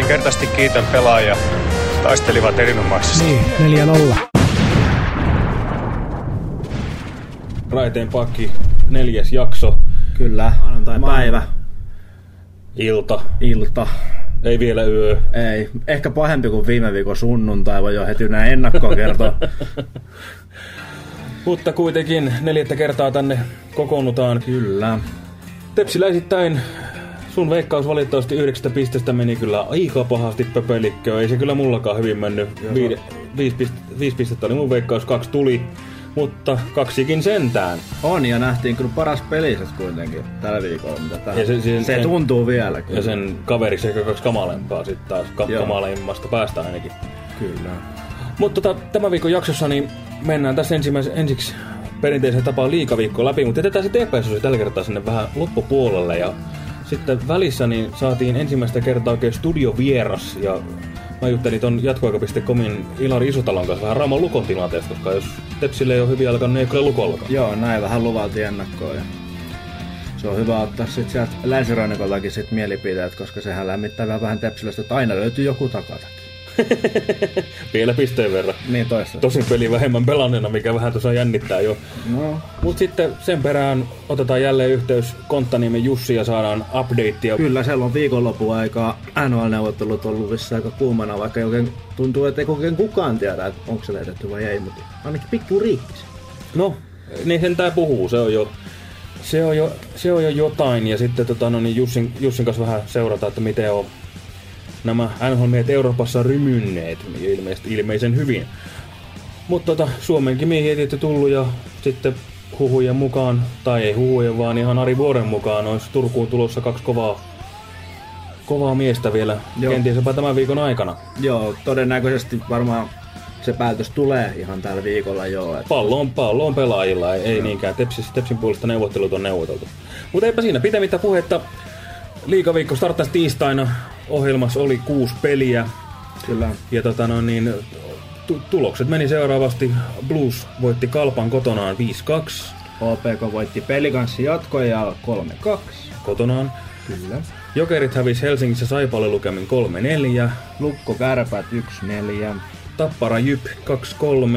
Yksinkertaisesti kiitän pelaajia. Taistelivat erinomaisesti. Niin, 4-0. Raiteen pakki, neljäs jakso, Kyllä. Maanantai-päivä. ilta, Ilta. ei vielä yö. Ei. Ehkä pahempi kuin viime viikon sunnuntai, voi jo heti näin ennakkoon kertoa. Mutta kuitenkin neljättä kertaa tänne kokoonnutaan. Kyllä. Tepsiläisittäin sun veikkaus valitettavasti yhdeksästä pistestä meni kyllä aika pahasti pöpelikköön. Ei se kyllä mullakaan hyvin mennyt. Viide, viisi, pistettä, viisi pistettä oli mun veikkaus, kaksi tuli. Mutta kaksikin sentään. On, ja nähtiin kyllä paras peliset kuitenkin tällä viikolla, mitä tähän. Ja se- se- se tuntuu vielä kyllä. Ja sen kaveriksi ehkä kaksi kamalempaa sitten taas. Ka- Joo. päästä ainakin. Kyllä. Mutta tota, tämän viikon jaksossa niin mennään tässä ensimmäisen, ensiksi perinteisen tapaan liikaviikko läpi, mutta jätetään se TPS tällä kertaa sinne vähän loppupuolelle ja sitten välissä niin saatiin ensimmäistä kertaa oikein studiovieras ja mä juttelin ton jatkoaika.comin Ilari Isotalon kanssa vähän Raamon lukon tilanteesta, koska jos Tepsille ei ole hyvin alkanut, niin ei kyllä lukollakaan. Joo, näin vähän luvaltiin ennakkoon. Ja se on hyvä ottaa sitten sieltä länsirannikollakin sit mielipiteet, koska sehän lämmittää vähän tepsilästä, että aina löytyy joku takatakin. Vielä pisteen verran. Niin toista. Tosin peli vähemmän pelanneena, mikä vähän tuossa jännittää jo. No, Mutta sitten sen perään otetaan jälleen yhteys Konttaniemen Jussi ja saadaan updatea. kyllä siellä on viikonlopun aikaa NHL-neuvottelut ollut vissi aika kuumana, vaikka ei oikein tuntuu, että ei oikein kukaan tiedä, onko se lehdetty vai ei, mutta ainakin pikku riikkis. No, niin sen tää puhuu, se on jo, se on jo, se on jo jotain. Ja sitten tota, no niin Jussin, Jussin kanssa vähän seurata, että miten on nämä nhl Euroopassa rymynneet ilmeisesti, ilmeisen hyvin. Mutta tota, Suomenkin miehiä tietty tullut ja sitten huhujen mukaan, tai ei huhujen vaan ihan Ari Vuoren mukaan, olisi Turkuun tulossa kaksi kovaa, kovaa miestä vielä, Joo. kenties jopa tämän viikon aikana. Joo, todennäköisesti varmaan se päätös tulee ihan tällä viikolla joo. Et Pallo on, pallo on pelaajilla, ei, ei niinkään. Tepsis, Tepsin puolesta neuvottelut on neuvoteltu. Mutta eipä siinä pitemmittä puhetta. Liikaviikko starttasi tiistaina. Ohjelmassa oli kuusi peliä. kyllä. Ja tota no, niin, tu- tulokset meni seuraavasti. Blues voitti Kalpan kotonaan 5-2 OPK voitti pelikanssi jatkoja 3-2. kotonaan. Kyllä. Jokerit hävisi Helsingissä Saipalle lukemin 3-4. Lukko Kärpät 1-4. Tappara Jyp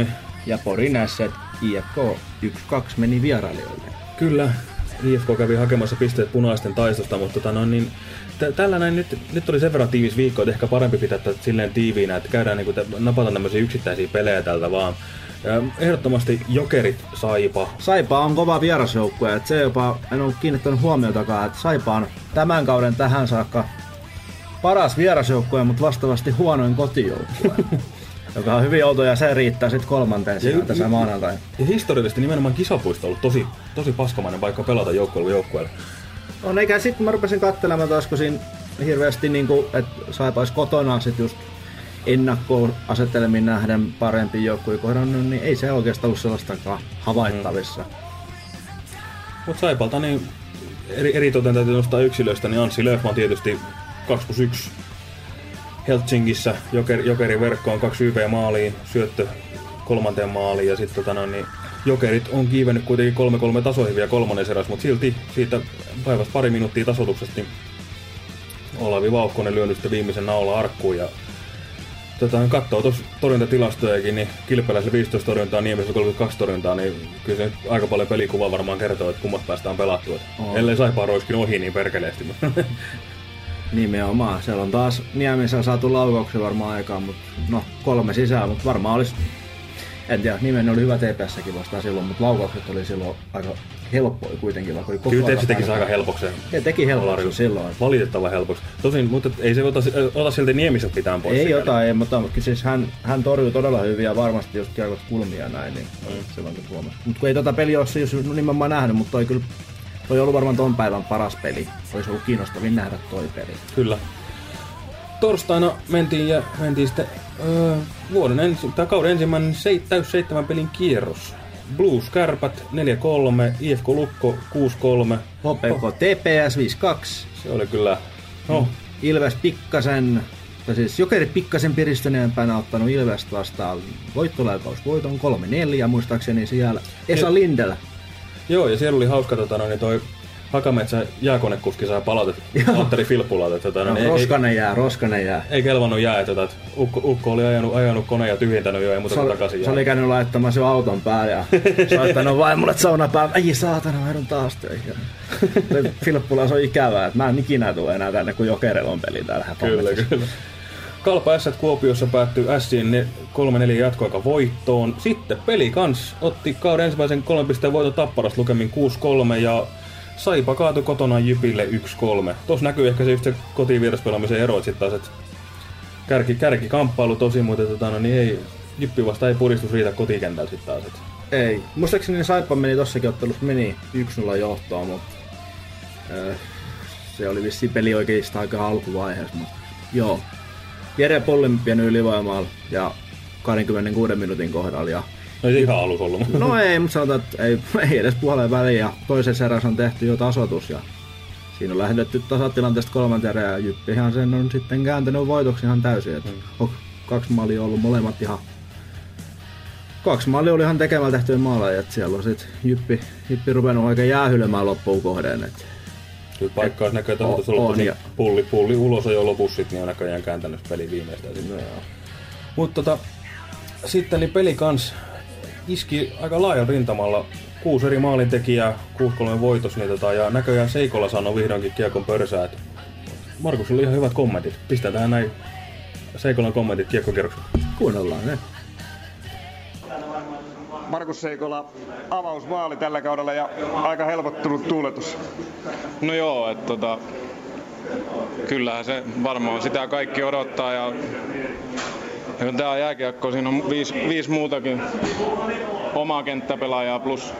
2-3. Ja Porinässet IFK 1-2 meni vierailijoille. Kyllä, IFK kävi hakemassa pisteet punaisten taistosta, mutta tota, no, niin, tällä näin nyt, nyt oli sen verran tiivis viikko, että ehkä parempi pitää tätä silleen tiiviinä, että käydään niinku, tä- napataan tämmöisiä yksittäisiä pelejä tältä vaan. Ehdottomasti Jokerit Saipa. Saipa on kova vierasjoukkue, että se jopa, en ole kiinnittänyt huomiotakaan, että Saipa on tämän kauden tähän saakka paras vierasjoukkue, mutta vastaavasti huonoin kotijoukkue. joka on hyvin outo ja se riittää sitten kolmanteen sijaan tässä maanantai. Ja historiallisesti nimenomaan kisapuisto on ollut tosi, tosi paskamainen paikka pelata joukkueelle kuin joukkueelle. On eikä sitten mä rupesin katselemaan taas, kun siinä hirveästi niinku, että Saipa olisi kotona sit just ennakkoon asettelemiin nähden parempi joukkue kohdannut, niin ei se oikeastaan ollut sellaistakaan havaittavissa. Mm. Mutta Saipalta niin eri, eri toten täytyy nostaa yksilöistä, niin Anssi Löfman tietysti 2 plus 1 Helsingissä, Joker, Jokerin verkkoon 2 YV maaliin, syöttö kolmanteen maaliin ja sitten tota, niin Jokerit on kiivennyt kuitenkin 3-3 tasoihin vielä kolmannen eräs, mutta silti siitä päivästä pari minuuttia tasotuksesta niin Olavi Vauhkonen lyönyt sitten viimeisen naula arkkuun ja tota, katsoo tuossa torjuntatilastojakin, niin Kilpeläisellä 15 torjuntaa, Niemessä 32 torjuntaa, niin kyllä se aika paljon pelikuva varmaan kertoo, että kummat päästään pelattua. On. Ellei Saipaa roiskin ohi niin perkeleesti. Nimenomaan. Siellä on taas Niemissä saatu laukauksia varmaan aikaan, mutta no kolme sisään, mutta varmaan olisi en tiedä, nimen oli hyvä TPSsäkin vastaan silloin, mutta laukaukset oli silloin aika helppoja kuitenkin, vaikka oli koko kyllä Tepsi teki aika helpoksi. He teki helpoksi silloin. Valitettavan helpoksi. Tosin, mutta ei se ota, ota silti Niemisen pitää pois. Ei ota, ei, mutta, mutta siis hän, hän torjuu todella hyvin ja varmasti jos kiekot kulmia näin, niin mm. silloin kun huomasi. Mutta kun ei tota peliä ole siis nimenomaan nähnyt, mutta toi kyllä toi on ollut varmaan ton päivän paras peli. Olisi ollut kiinnostavin nähdä toi peli. Kyllä. Torstaina mentiin ja mentiin sitten öö, vuoden ensi, tai kauden ensimmäinen se, täys seitsemän pelin kierros. Blues Kärpät 4-3, IFK Lukko 6-3. HPK TPS 5-2. Se oli kyllä, no, Ilves pikkasen, tai siis Jokerit pikkasen piristyneempänä ottanut Ilves vastaan voittolaukaus voiton 3-4 muistaakseni siellä. Esa Lindellä. joo ja siellä oli hauska tota, no, niin toi Hakametsä jääkonekuski sai palautet Valtteri Filppulalta. Tota, no, ei, roskanen jää, roskanen jää. Ei kelvannut jää, että, tota, ukko, ukko, oli ajanut, ajanut koneen ja tyhjentänyt jo, ei muuta se, takaisin se jää. oli käynyt laittamaan sen auton päälle ja soittanut vaimolle sauna päälle. Ei saatana, mä joudun taas töihin. Filppula se on ikävää, että mä en ikinä tule enää tänne, kun Jokerilla on peli täällä. Kyllä, kyllä. Kalpa S Kuopiossa päättyi Sin 3-4 jatkoaika voittoon. Sitten peli kans otti kauden ensimmäisen kolmen pisteen voiton tapparasta lukemin 6-3 ja Saipa kaatui kotona Jypille 1-3. Tuossa näkyy ehkä se just se kotivieraspelaamisen ero, että taas, että kärki, kärki kamppailu tosi, mutta tota, no, niin ei, Jyppi vasta ei puristus riitä kotikentältä sitten taas. Et. Ei. Muistaakseni Saipa meni tossakin ottelussa meni 1-0 johtoon, mutta äh, se oli vissiin peli oikeastaan aika alkuvaiheessa, mutta joo. Jere Pollin pieni ylivoimalla ja 26 minuutin kohdalla. Ja... No ei ihan alus ollut. No ei, mutta sanotaan, että ei, ei edes puoleen väliin ja toisessa erässä on tehty jo tasoitus ja siinä on lähdetty tasatilanteesta kolmanteen ja Jyppihän sen on sitten kääntänyt voitoksi ihan täysin. Että mm. Kaksi maalia ollut molemmat ihan kaksi maalia oli ihan tekemällä tehtyä maaleja, että siellä on sitten Jyppi, Jyppi ruvennut oikein jäähyilemään loppuun kohden. Että Kyllä paikka olisi näköjään tasoitus ollut ja... pulli, pulli ulos jo lopussa, niin on näköjään kääntänyt peli viimeistään. No, Mutta tota, sitten niin peli kans iski aika laajan rintamalla. Kuusi eri maalintekijää, 6-3 voitos, niin tota, ja näköjään Seikolla sanoi vihdoinkin kiekon pörsää, Markus oli ihan hyvät kommentit. Pistää tähän näin Seikolan kommentit kiekkokierroksella. Kuunnellaan ne. Markus Seikola avausmaali tällä kaudella ja aika helpottunut tuuletus. No joo, että tota, kyllähän se varmaan sitä kaikki odottaa ja tämä on jääkiekko, siinä on viisi, viisi muutakin omaa kenttäpelaajaa plus,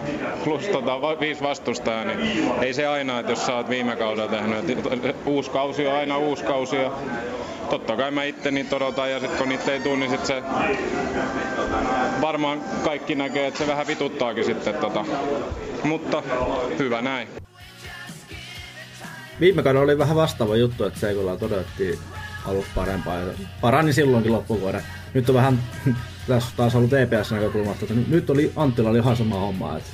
plus tota, viisi vastustajaa, niin ei se aina, että jos sä oot viime kaudella tehnyt, että uusi kausi on aina uusi kausi ja totta kai mä itse niitä odotan ja sitten kun niitä ei tule, niin sit se varmaan kaikki näkee, että se vähän vituttaakin sitten. Tota. Mutta hyvä näin. Viime kaudella oli vähän vastaava juttu, että Seikolla todettiin alussa parempaa. Ja parani silloinkin loppuvuoden. Nyt on vähän, tässä taas ollut EPS näkökulmasta, että nyt oli Anttila oli ihan sama homma. Että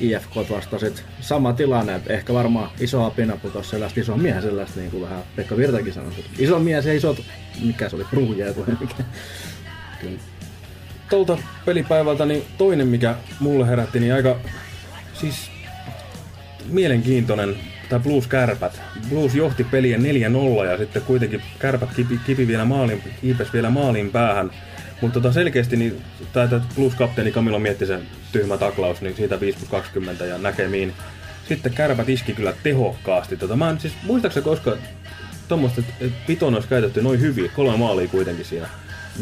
IFK vastasit sama tilanne, että ehkä varmaan iso apina putosi sellaista iso miehen sellaista, niin kuin vähän Pekka Virtakin sanoi. Iso mies ja isot, mikä se oli, vai mikä. Tuolta pelipäivältä niin toinen, mikä mulle herätti, niin aika siis mielenkiintoinen tämä Blues Kärpät. Blues johti peliä 4-0 ja sitten kuitenkin Kärpät kipi, kipi vielä maalin, kiipes vielä maalin päähän. Mutta tota selkeästi niin, tämä Blues-kapteeni Camilo mietti sen tyhmä taklaus, niin siitä 5 20 ja näkemiin. Sitten Kärpät iski kyllä tehokkaasti. Tota, mä en siis, muistaakseni koska tuommoista, että piton olisi käytetty noin hyvin, kolme maalia kuitenkin siinä.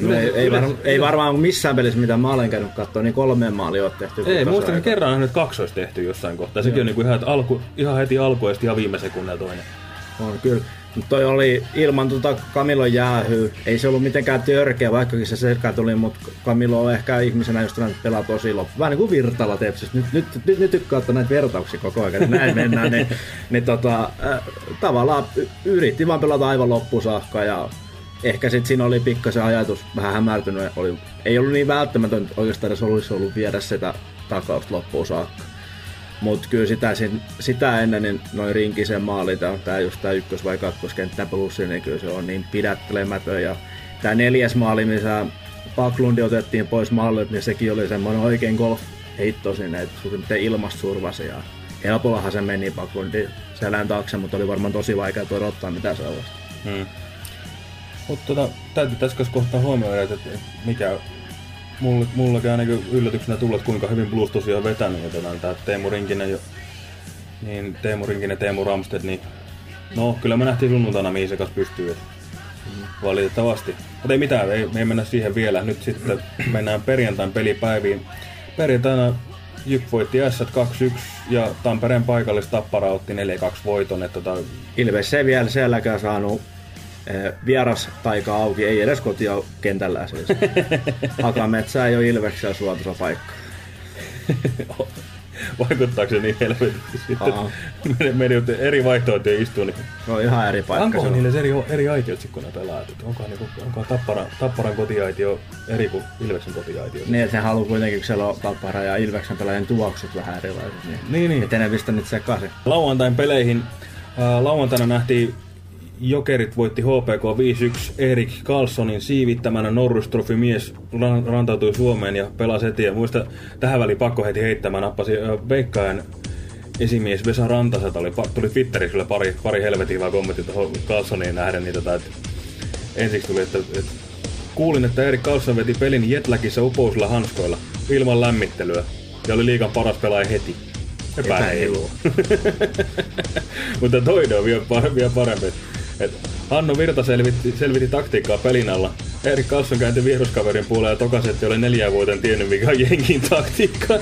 No, ei, ei, varma, ei varmaan missään pelissä, mitä mä olen käynyt katsoa, niin kolmeen maalia on tehty. Ei, muistan kerran nähnyt kaksi olisi tehty jossain kohtaa. Sekin Joo. on niin kuin ihan, alku, ihan heti alku ja ihan viime sekunnilla toinen. On kyllä. Mutta toi oli ilman tota Camilon jäähyä. Ei se ollut mitenkään törkeä, vaikkakin se sekä tuli, mutta Camilo on ehkä ihmisenä, josta näitä pelaa tosi loppu. Vähän niin kuin Virtala tepsis. Nyt, nyt, nyt, nyt tykkää ottaa näitä vertauksia koko ajan, että näin mennään. niin, niin tota, äh, tavallaan yritti vaan pelata aivan loppuun saakka ja ehkä sitten siinä oli pikkasen ajatus vähän hämärtynyt. Oli, ei ollut niin välttämätöntä oikeastaan edes olisi ollut viedä sitä takausta loppuun saakka. Mutta kyllä sitä, sitä ennen niin noin rinkisen maali, tämä just tämä ykkös- vai kakkoskenttä plussi, niin kyllä se on niin pidättelemätön. Ja tämä neljäs maali, missä Paklundi otettiin pois maalilta, niin sekin oli semmoinen oikein golf-heitto sinne, että miten ilmasta survasi. Ja helpollahan se meni Paklundi selän taakse, mutta oli varmaan tosi vaikea odottaa mitä se olisi. Hmm. Mutta tota, täytyy tässä kohtaa huomioida, että mikä mulle, mullakin ainakin yllätyksenä tullut, kuinka hyvin Blues tosiaan vetänyt. Ja tota, tämä Teemu Rinkinen, niin Teemu Rinkinen, Teemu Ramsted, niin no kyllä me nähtiin sunnuntaina mihin se kanssa pystyy. Mm. Valitettavasti. Mutta ei mitään, ei, me ei mennä siihen vielä. Nyt sitten mennään perjantain pelipäiviin. Perjantaina Jyp voitti S 2-1 ja Tampereen paikallista Tappara otti 4-2 voiton. Että tota... Ilves ei vielä sielläkään saanut vieras taika auki, ei edes kotia kentällä siis. Hakametsä ei ole Ilveksellä suotuisa paikka. vaikuttaako se niin helvetisti sitten. Meni, meni eri vaihtoehtoja istuu, niin Se on ihan eri paikka. Onkohan niille eri, eri aitiot sit, kun ne pelaa? Onkohan, niinku, onkohan tapparan, tapparan kotiaitio eri kuin Ilveksen kotiaitio? Niin, että ne haluaa kuitenkin, kun siellä on Tappara ja Ilveksen pelaajien tuokset vähän erilaiset. Niin, Niin, niin. Että ne pistä nyt sekaisin. Lauantain peleihin. Lauantaina nähtiin Jokerit voitti HPK 5-1. Erik Carlsonin siivittämänä Norris Trophy mies ran- rantautui Suomeen ja pelasi heti. Ja muista tähän väliin pakko heti heittämään. Nappasi Veikkaajan esimies Vesa Rantaselta. Oli, tuli Twitterissä kyllä pari, pari helvetin hyvää kommenttia tuohon Carlsoniin nähden. Niin tota, että ensiksi tuli, että, että kuulin, että Erik Carlson veti pelin Jetläkissä upousilla hanskoilla ilman lämmittelyä. Ja oli liikan paras pelaaja heti. Epäreilu. Mutta toinen on vielä parempi. Et Hanno Virta selvitti, selvitti taktiikkaa pelin alla. Erik Carlson käänti vieruskaverin puoleen ja tokasi, että ei ole neljään vuoteen tiennyt, mikä on jenkin taktiikka.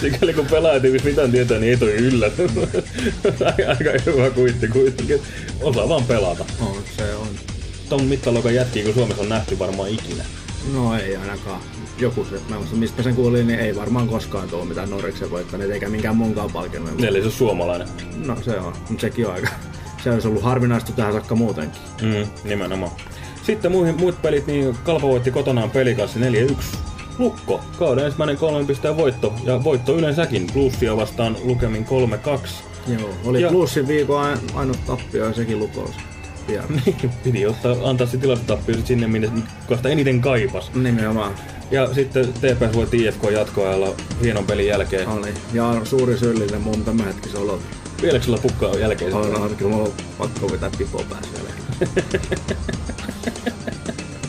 Sikäli kun pelaajat ei mitään tietää, niin ei toi yllätä. Aika hyvä kuitti kuitenkin. Osaa vaan pelata. On, se on. Ton mittaluokan jätkiä, kun Suomessa on nähty varmaan ikinä. No ei ainakaan. Joku se, mä muistan, mistä sen kuulin, niin ei varmaan koskaan tuo mitään Noriksen voittaneet eikä minkään muunkaan palkinnon. Eli se on suomalainen. No se on, mutta sekin on aika. Se olisi ollut harvinaista tähän saakka muutenkin. Mm, nimenomaan. Sitten muihin, muut pelit, niin Kalpa voitti kotonaan pelikassi 4-1. Lukko, kauden ensimmäinen kolmen pisteen voitto, ja voitto yleensäkin, plussia vastaan lukemin 3-2. Joo, oli Ja- plussin viikon ain- ainut tappio ja sekin lukous. Pian. Piti ottaa, antaa se tilastotappio sinne, minne sitä eniten kaipas. Nimenomaan Ja sitten TPS voitti IFK jatkoajalla hienon pelin jälkeen. oli. Ja suuri syyllinen mun tämä hetki se olo. Vieläkö sulla pukkaa jälkeen? On, on, kyllä mulla on pakko vetää pipo päässä.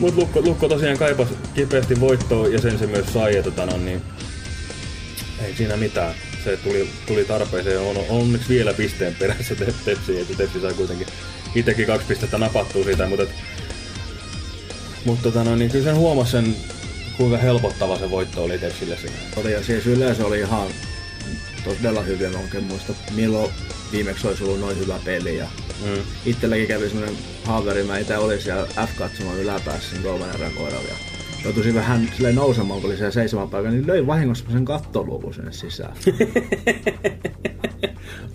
Mut Lukko, Lukko tosiaan kaipas kipeästi voittoa ja sen se myös sai, ja tota, no, niin ei siinä mitään. Se tuli, tuli tarpeeseen. On, on onneksi vielä pisteen perässä te- Tepsi, että Tepsi sai kuitenkin itsekin kaksi pistettä napattua siitä, mutta, mutta tota, no, niin kyllä sen huomasi sen, kuinka helpottava se voitto oli Tepsille siinä. Oli, ja siis yleensä oli ihan todella hyviä. Mä oikein muista, milloin viimeksi olisi ollut noin hyvä peli. Ja Mm. itselläkin kävi semmonen haaveri, mä itse olin siellä F-katsomaan yläpäässä sen kolmannen erän kohdalla. Ja joutuisin vähän silleen nousemaan, kun oli siellä seitsemän paikan, niin löin vahingossa sen kattoluvun sinne sisään.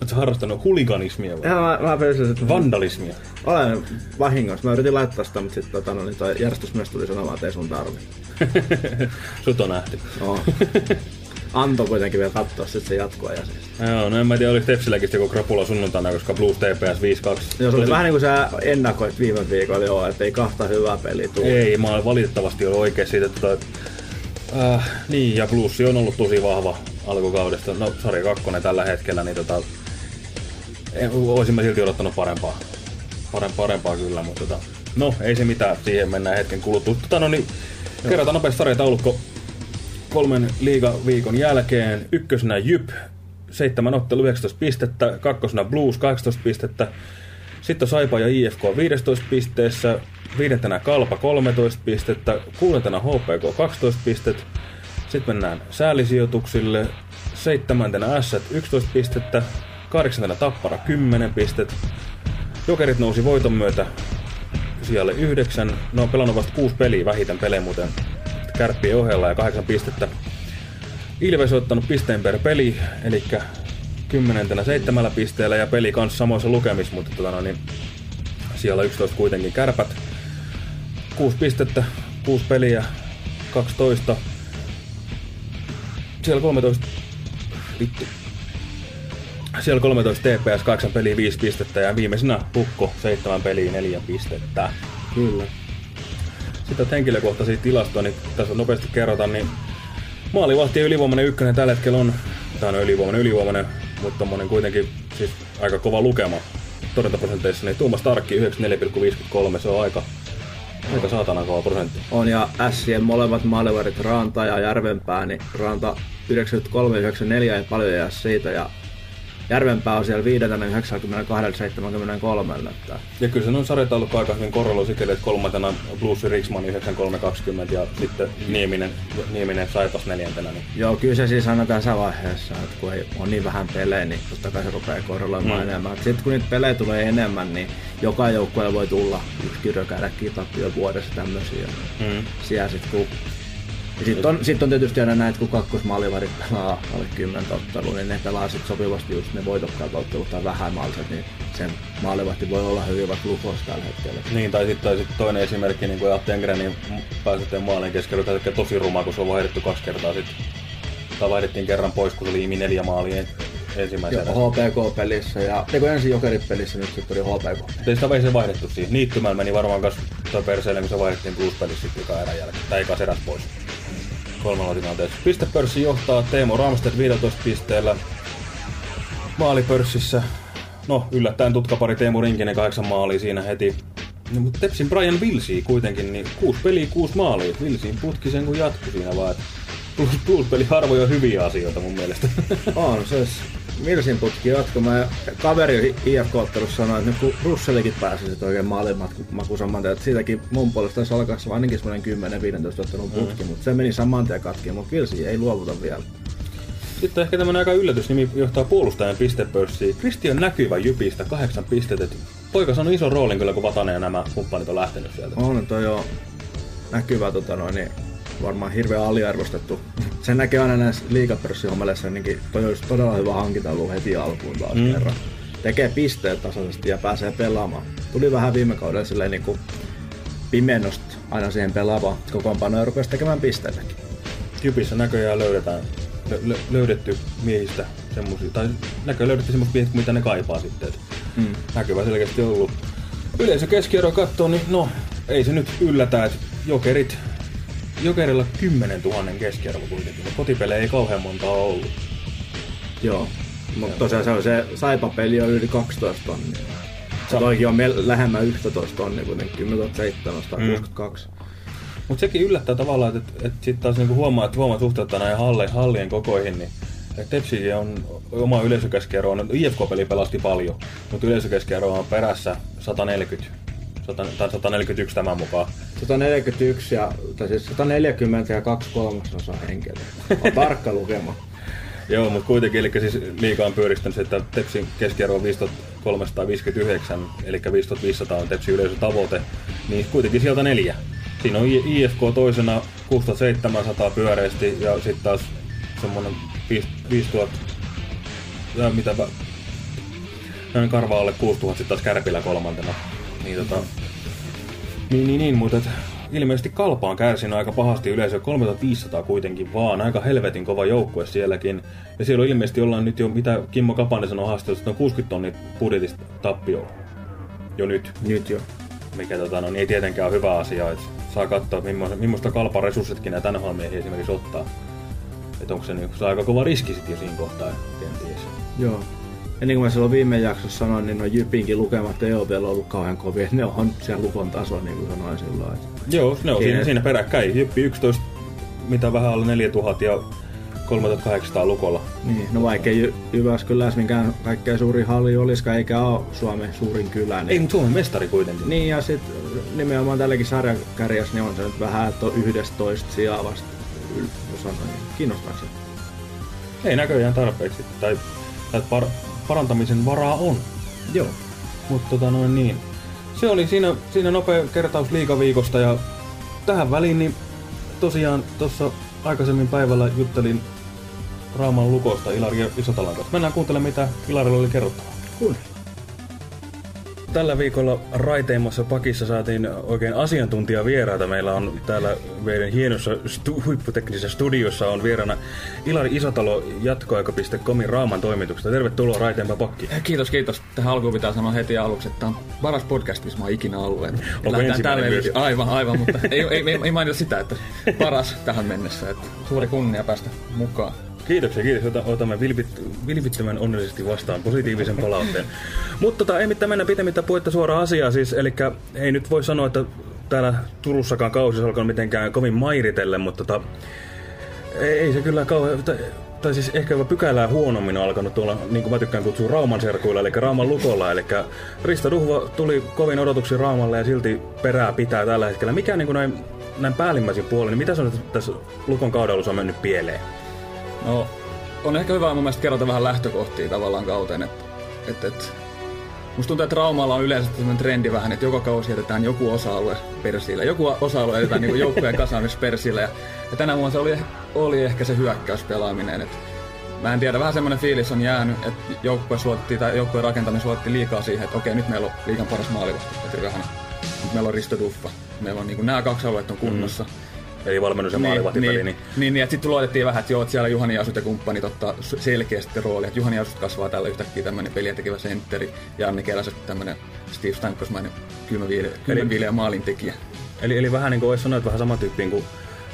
Oletko harrastanut huliganismia vai? ja mä, mä että Vandalismia. olen vahingossa. Mä yritin laittaa sitä, mutta sitten tota, no, niin toi järjestysmies tuli sanomaan, että ei sun tarvi. Sut on nähty. No. Antoi kuitenkin vielä katsoa sitten se jatkoa ja siis. Joo, no en mä tiedä, oliko Tepsilläkin joku krapula sunnuntaina, koska Blues TPS 5-2. Jos oli Tosi- vähän niin kuin sä ennakoit viime viikolla, joo, että ei kahta hyvää peliä tule. Ei, mä olen valitettavasti ollut oikein siitä, että äh, niin, ja Blues on ollut tosi vahva alkukaudesta. No, sarja kakkonen tällä hetkellä, niin tota, en, olisin mä silti odottanut parempaa. Parempaa, parempaa kyllä, mutta tota, no, ei se mitään, siihen mennään hetken kuluttua. Tota, no niin, kerrotaan nopeasti sarjataulukko kolmen liigaviikon jälkeen. Ykkösenä Jyp, 7 ottelu 19 pistettä, kakkosena Blues 18 pistettä, sitten on Saipa ja IFK 15 pisteessä, viidentenä Kalpa 13 pistettä, kuudentena HPK 12 pistettä, sitten mennään säällisijoituksille, seitsemäntenä S 11 pistettä, kahdeksantena Tappara 10 pistettä, Jokerit nousi voiton myötä sijalle 9, ne on pelannut vasta 6 peliä vähiten pelejä muuten kärppien ohella ja 8 pistettä. Ilves ottanut pisteen per peli, eli kymmenentenä seitsemällä pisteellä ja peli kanssa samoissa lukemissa, mutta tota, no, niin, siellä 11 kuitenkin kärpät. 6 pistettä, 6 peliä, 12. Siellä 13, vittu. Siellä 13 TPS, 8 peliä, 5 pistettä ja viimeisenä Pukko, 7 peliä, 4 pistettä. Kyllä. Sitten henkilökohtaisia tilastoja, niin tässä nopeasti kerrotaan, niin maalivahti ylivoimainen ykkönen tällä hetkellä on, tämä on ylivoimainen ylivoimainen, mutta tommonen kuitenkin siis aika kova lukema torjuntaprosenteissa, niin Tuomas Tarkki 94,53, se on aika, aika saatana kova prosentti. On ja Sien molemmat maalivarit Ranta ja Järvenpää, niin Ranta 93-94 ei paljon jää siitä ja Järvenpää on siellä viidentenä 92-73. Että Ja kyllä se on sarjataulukko aika hyvin korreloi sikäli, että kolmantena Blues Riksman 9320 ja sitten Nieminen, Nieminen Saipas neljäntenä. Niin. joo, kyllä se siis aina tässä vaiheessa, että kun ei on niin vähän pelejä, niin totta kai se rupeaa korreloimaan Mm. mm. enemmän. Sitten kun niitä pelejä tulee enemmän, niin joka joukkueella voi tulla yksi kyrökäydä tappio vuodessa tämmöisiä. Mm. Siellä sitten kun Ja sitten on, sit on tietysti aina näitä, kun kakkosmaalivarit pelaa alle 10 ottelua, niin ne pelaa sit sopivasti just ne voitokkaat ottelut tai vähämaalliset, niin sen maalivahti voi olla hyvin vaikka lukossa tällä hetkellä. Niin, tai sitten sit toinen esimerkki, niin kuin Tengrenin pääsetteen maalin keskellä, tämä tosi ruma, kun se on vaihdettu kaksi kertaa sitten. Tai vaihdettiin kerran pois, kun se liimi neljä maalia ensimmäisenä. Joo, HPK-pelissä ja teko ensin Jokerit-pelissä, nyt sitten tuli HPK. Ei sitä vai se vaihdettu siihen. Niittymään meni varmaan kanssa perseelle, kun se vaihdettiin Blues-pelissä sitten joka erän jälkeen. Tai eka eräs pois. Kolmella tilanteessa. Pistepörssi johtaa Teemo Ramstedt 15 pisteellä. Maalipörssissä. No, yllättäen tutkapari Teemu Rinkinen kahdeksan maalia siinä heti. No, mutta Tepsin Brian Vilsi kuitenkin, niin kuusi peliä, kuusi maalia. Vilsiin putki sen kun jatkui siinä vaan. Plus, plus peli harvoja hyviä asioita mun mielestä. On, se Milsin putki jatkumaan. Ja kaveri IFK-ottelussa sanoi, että nyt kun Russellikin pääsi sitten oikein tien, että siitäkin mun puolesta taisi alkaa ainakin semmoinen 10-15 ottelun putki, mm. mutta se meni saman tien katkiin, mutta Vilsi ei luovuta vielä. Sitten ehkä tämmönen aika yllätysnimi johtaa puolustajan pistepörssiin. Kristian Näkyvä Jypistä, kahdeksan pistettä. Poika on ison roolin kyllä, kun Vatanen ja nämä kumppanit on lähtenyt sieltä. On toi jo näkyvä tota noin, niin varmaan hirveän aliarvostettu. Sen näkee aina näissä liikapörssihommeleissa, niin toi olisi todella hyvä hankinta ollut heti alkuun taas mm. kerran. Tekee pisteet tasaisesti ja pääsee pelaamaan. Tuli vähän viime kaudella silleen niin kuin pimennosta aina siihen pelaavaan kokoonpanoon ja rupesi tekemään pisteitäkin. Jypissä näköjään löydetään lö, löydetty miehistä semmosia, tai näköjään löydetty semmoista miehistä, mitä ne kaipaa sitten. Et mm. Näkyvä selkeästi ollut. Yleisö keskiarvo katsoo, niin no, ei se nyt yllätä, että jokerit Jokerilla 10 000 keskiarvo kuitenkin. Kotipelejä ei kauhean monta ole ollut. Joo, mutta tosiaan se on se Saipa-peli on yli 12 tonnia. Se toikin on lähemmän 11 tonnia kuitenkin, 10 762. Mm. Mutta sekin yllättää tavallaan, että, että, sitten taas niinku huomaa, että huomaa suhteuttaa näihin halle, hallien kokoihin, niin Tepsi on oma yleisökeskiarvo, IFK-peli pelasti paljon, mutta yleisökeskiarvo on perässä 140 tai 141 tämän mukaan. 141 ja, tai siis 140 ja 2 kolmasosa henkilöä. On tarkka lukema. Joo, mutta kuitenkin, eli siis liikaa on pyöristänyt se, että Tepsin keskiarvo on 5359, eli 5500 on Tepsin yleisötavoite, niin kuitenkin sieltä neljä. Siinä on IFK toisena 6700 pyöreästi ja sitten taas semmonen 5000, ja mitä noin karva alle 6000 sitten taas Kärpillä kolmantena. Niin tota, niin, niin, niin, mutta ilmeisesti Kalpa on kärsinyt aika pahasti yleisö 3500 kuitenkin vaan, aika helvetin kova joukkue sielläkin. Ja siellä on ilmeisesti ollaan nyt jo, mitä Kimmo Kapanen sanoi haastattelussa, on 60 tonnia budjetista tappio jo nyt. Nyt jo. Mikä tota, no, niin ei tietenkään ole hyvä asia, että saa katsoa, millaista, Kalpan resurssitkin näitä nhl esimerkiksi ottaa. Että onko se, niin, se aika kova riski sitten jo siinä kohtaa, kenties. Joo. Ja niin kuin mä silloin viime jaksossa sanoin, niin no Jypinkin lukemat ei ole vielä ollut kauhean kovia. Ne on siellä lukon taso, niin kuin sanoin silloin. Joo, ne on siinä, siinä peräkkäin. Jyppi 11, mitä vähän alle 4000 ja 3800 lukolla. Niin, no vaikka Jy Jyväskylässä minkään kaikkein suurin halli olisikaan, eikä ole Suomen suurin kylä. Niin... Ei, mutta Suomen mestari kuitenkin. Niin, ja sitten nimenomaan tälläkin sarjakärjessä niin on se nyt vähän, että on 11 sijaa vasta, sanoin. Kiinnostaako se? Ei näköjään tarpeeksi. Tai, tai par parantamisen varaa on. Joo. Mutta tota noin niin. Se oli siinä, siinä nopea kertaus liikaviikosta ja tähän väliin niin tosiaan tuossa aikaisemmin päivällä juttelin Raaman lukosta Ilari Isotalan kanssa. Mennään kuuntelemaan mitä Ilarilla oli kerrottavaa. Kuunnellaan. Tällä viikolla Raiteimmassa pakissa saatiin oikein asiantuntijavieraita. Meillä on täällä meidän hienossa stu huipputeknisessä studiossa on vieraana Ilari Isotalo jatkoaika.comin Raaman toimituksesta. Tervetuloa Raiteimpa pakki. Kiitos, kiitos. Tähän alkuun pitää sanoa heti aluksi, että tämä on paras podcast, missä mä oon ikinä ollut. Tälle Aivan, aivan, mutta ei, ei, ei, ei mainita sitä, että paras tähän mennessä. Että suuri kunnia päästä mukaan. Kiitoksia, kiitos. Otamme vilpit, vilpittömän onnellisesti vastaan positiivisen palautteen. Mutta tota, ei mitään mennä pitemmittä puhetta suoraan asiaan. Siis, eli ei nyt voi sanoa, että täällä Turussakaan kausi alkanut mitenkään kovin mairitelle, mutta tota, ei, ei se kyllä kauhean... Tai, tai siis ehkä jopa pykälää huonommin on alkanut tuolla, niin kuin mä tykkään kutsua Rauman serkuilla, eli Rauman lukolla. Eli Risto Duhva tuli kovin odotuksia Raamalle ja silti perää pitää tällä hetkellä. Mikä niin kuin näin, näin päällimmäisin puolin, niin mitä on tässä Lukon kaudella on mennyt pieleen? No, on ehkä hyvä mun mielestä kerrota vähän lähtökohtia tavallaan kauteen, että et, et, Musta tuntuu, että Raumalla on yleensä sellainen trendi vähän, että joka kausi jätetään joku osa-alue persille. Joku osa-alue jätetään niin joukkueen kasaamispersille. Ja Ja tänä vuonna se oli, oli ehkä se hyökkäyspelaaminen. Et mä en tiedä, vähän semmoinen fiilis on jäänyt, että joukkue suotti, tai joukkueen rakentaminen suotti liikaa siihen, että okei, nyt meillä on liikan paras maalivahti, Petri Rahanen. Nyt meillä on Risto Duffa. Meillä on niin nämä kaksi aluetta on kunnossa. Mm. Eli valmennus ja maalivahtipeli. Niin, niin, niin, niin että sitten luotettiin vähän, että joo, että siellä Juhani Jasut ja kumppanit ottaa selkeästi rooli. Että Juhani Jasut kasvaa tällä yhtäkkiä tämmöinen peliä tekevä sentteri ja Anni Keräset tämmöinen Steve Stankosmainen kylmäviileä maalintekijä. Eli, eli vähän niin kuin olisi sanonut, vähän sama tyyppiin kuin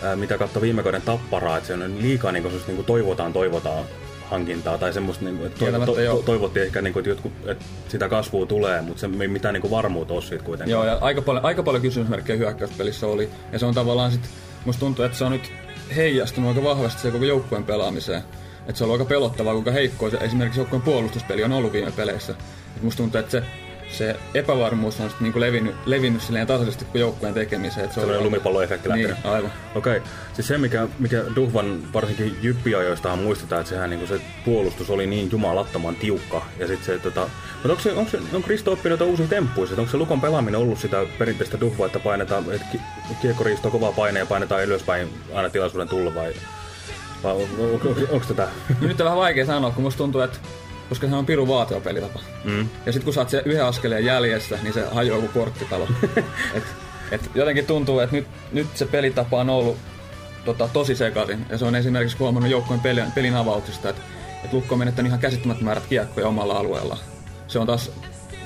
ää, mitä katsoi viime kauden tapparaa, että se on liikaa niin kuin, niin kuin toivotaan, toivotaan hankintaa tai semmoista, niin kuin, että to, to, toivottiin ehkä, niin kuin, että, jotkut, että sitä kasvua tulee, mutta se ei mitään niin kuin varmuutta ole siitä kuitenkaan. Joo, ja aika paljon, aika paljon kysymysmerkkejä hyökkäyspelissä oli, ja se on tavallaan sitten musta tuntuu, että se on nyt heijastunut aika vahvasti se koko joukkueen pelaamiseen. Että se on ollut aika pelottavaa, kuinka heikkoa se esimerkiksi joukkueen puolustuspeli on ollut viime peleissä. Et musta tuntuu, että se, se epävarmuus on niinku levinnyt, levinnyt silleen tasaisesti kuin joukkueen tekemiseen. Että se on lumipalloefekti lähtenyt. Niin, aivan. Okei. Okay. Siis se, mikä, mikä Duhvan varsinkin jyppiajoistahan muistetaan, että sehän niinku se puolustus oli niin jumalattoman tiukka. Ja sit se, tota, mutta onko, se, onko, se, onko Risto oppinut uusia temppuja? Onko se Lukon pelaaminen ollut sitä perinteistä duhvaa, että painetaan, että kiekko kovaa paine ja painetaan ylöspäin aina tilaisuuden tulla vai, vai on, on, on, on, onko tätä? Nyt on vähän vaikea sanoa, kun musta tuntuu, että koska se on piru vaativa pelitapa. Mm. Ja sitten kun saat se yhden askeleen jäljessä, niin se hajoaa kuin korttitalo. et, et jotenkin tuntuu, että nyt, nyt se pelitapa on ollut tota, tosi sekaisin. Ja se on esimerkiksi huomannut joukkojen pelin, pelin avauksista, että et Lukko on menettänyt ihan käsittämättömät määrät kiekkoja omalla alueella se on taas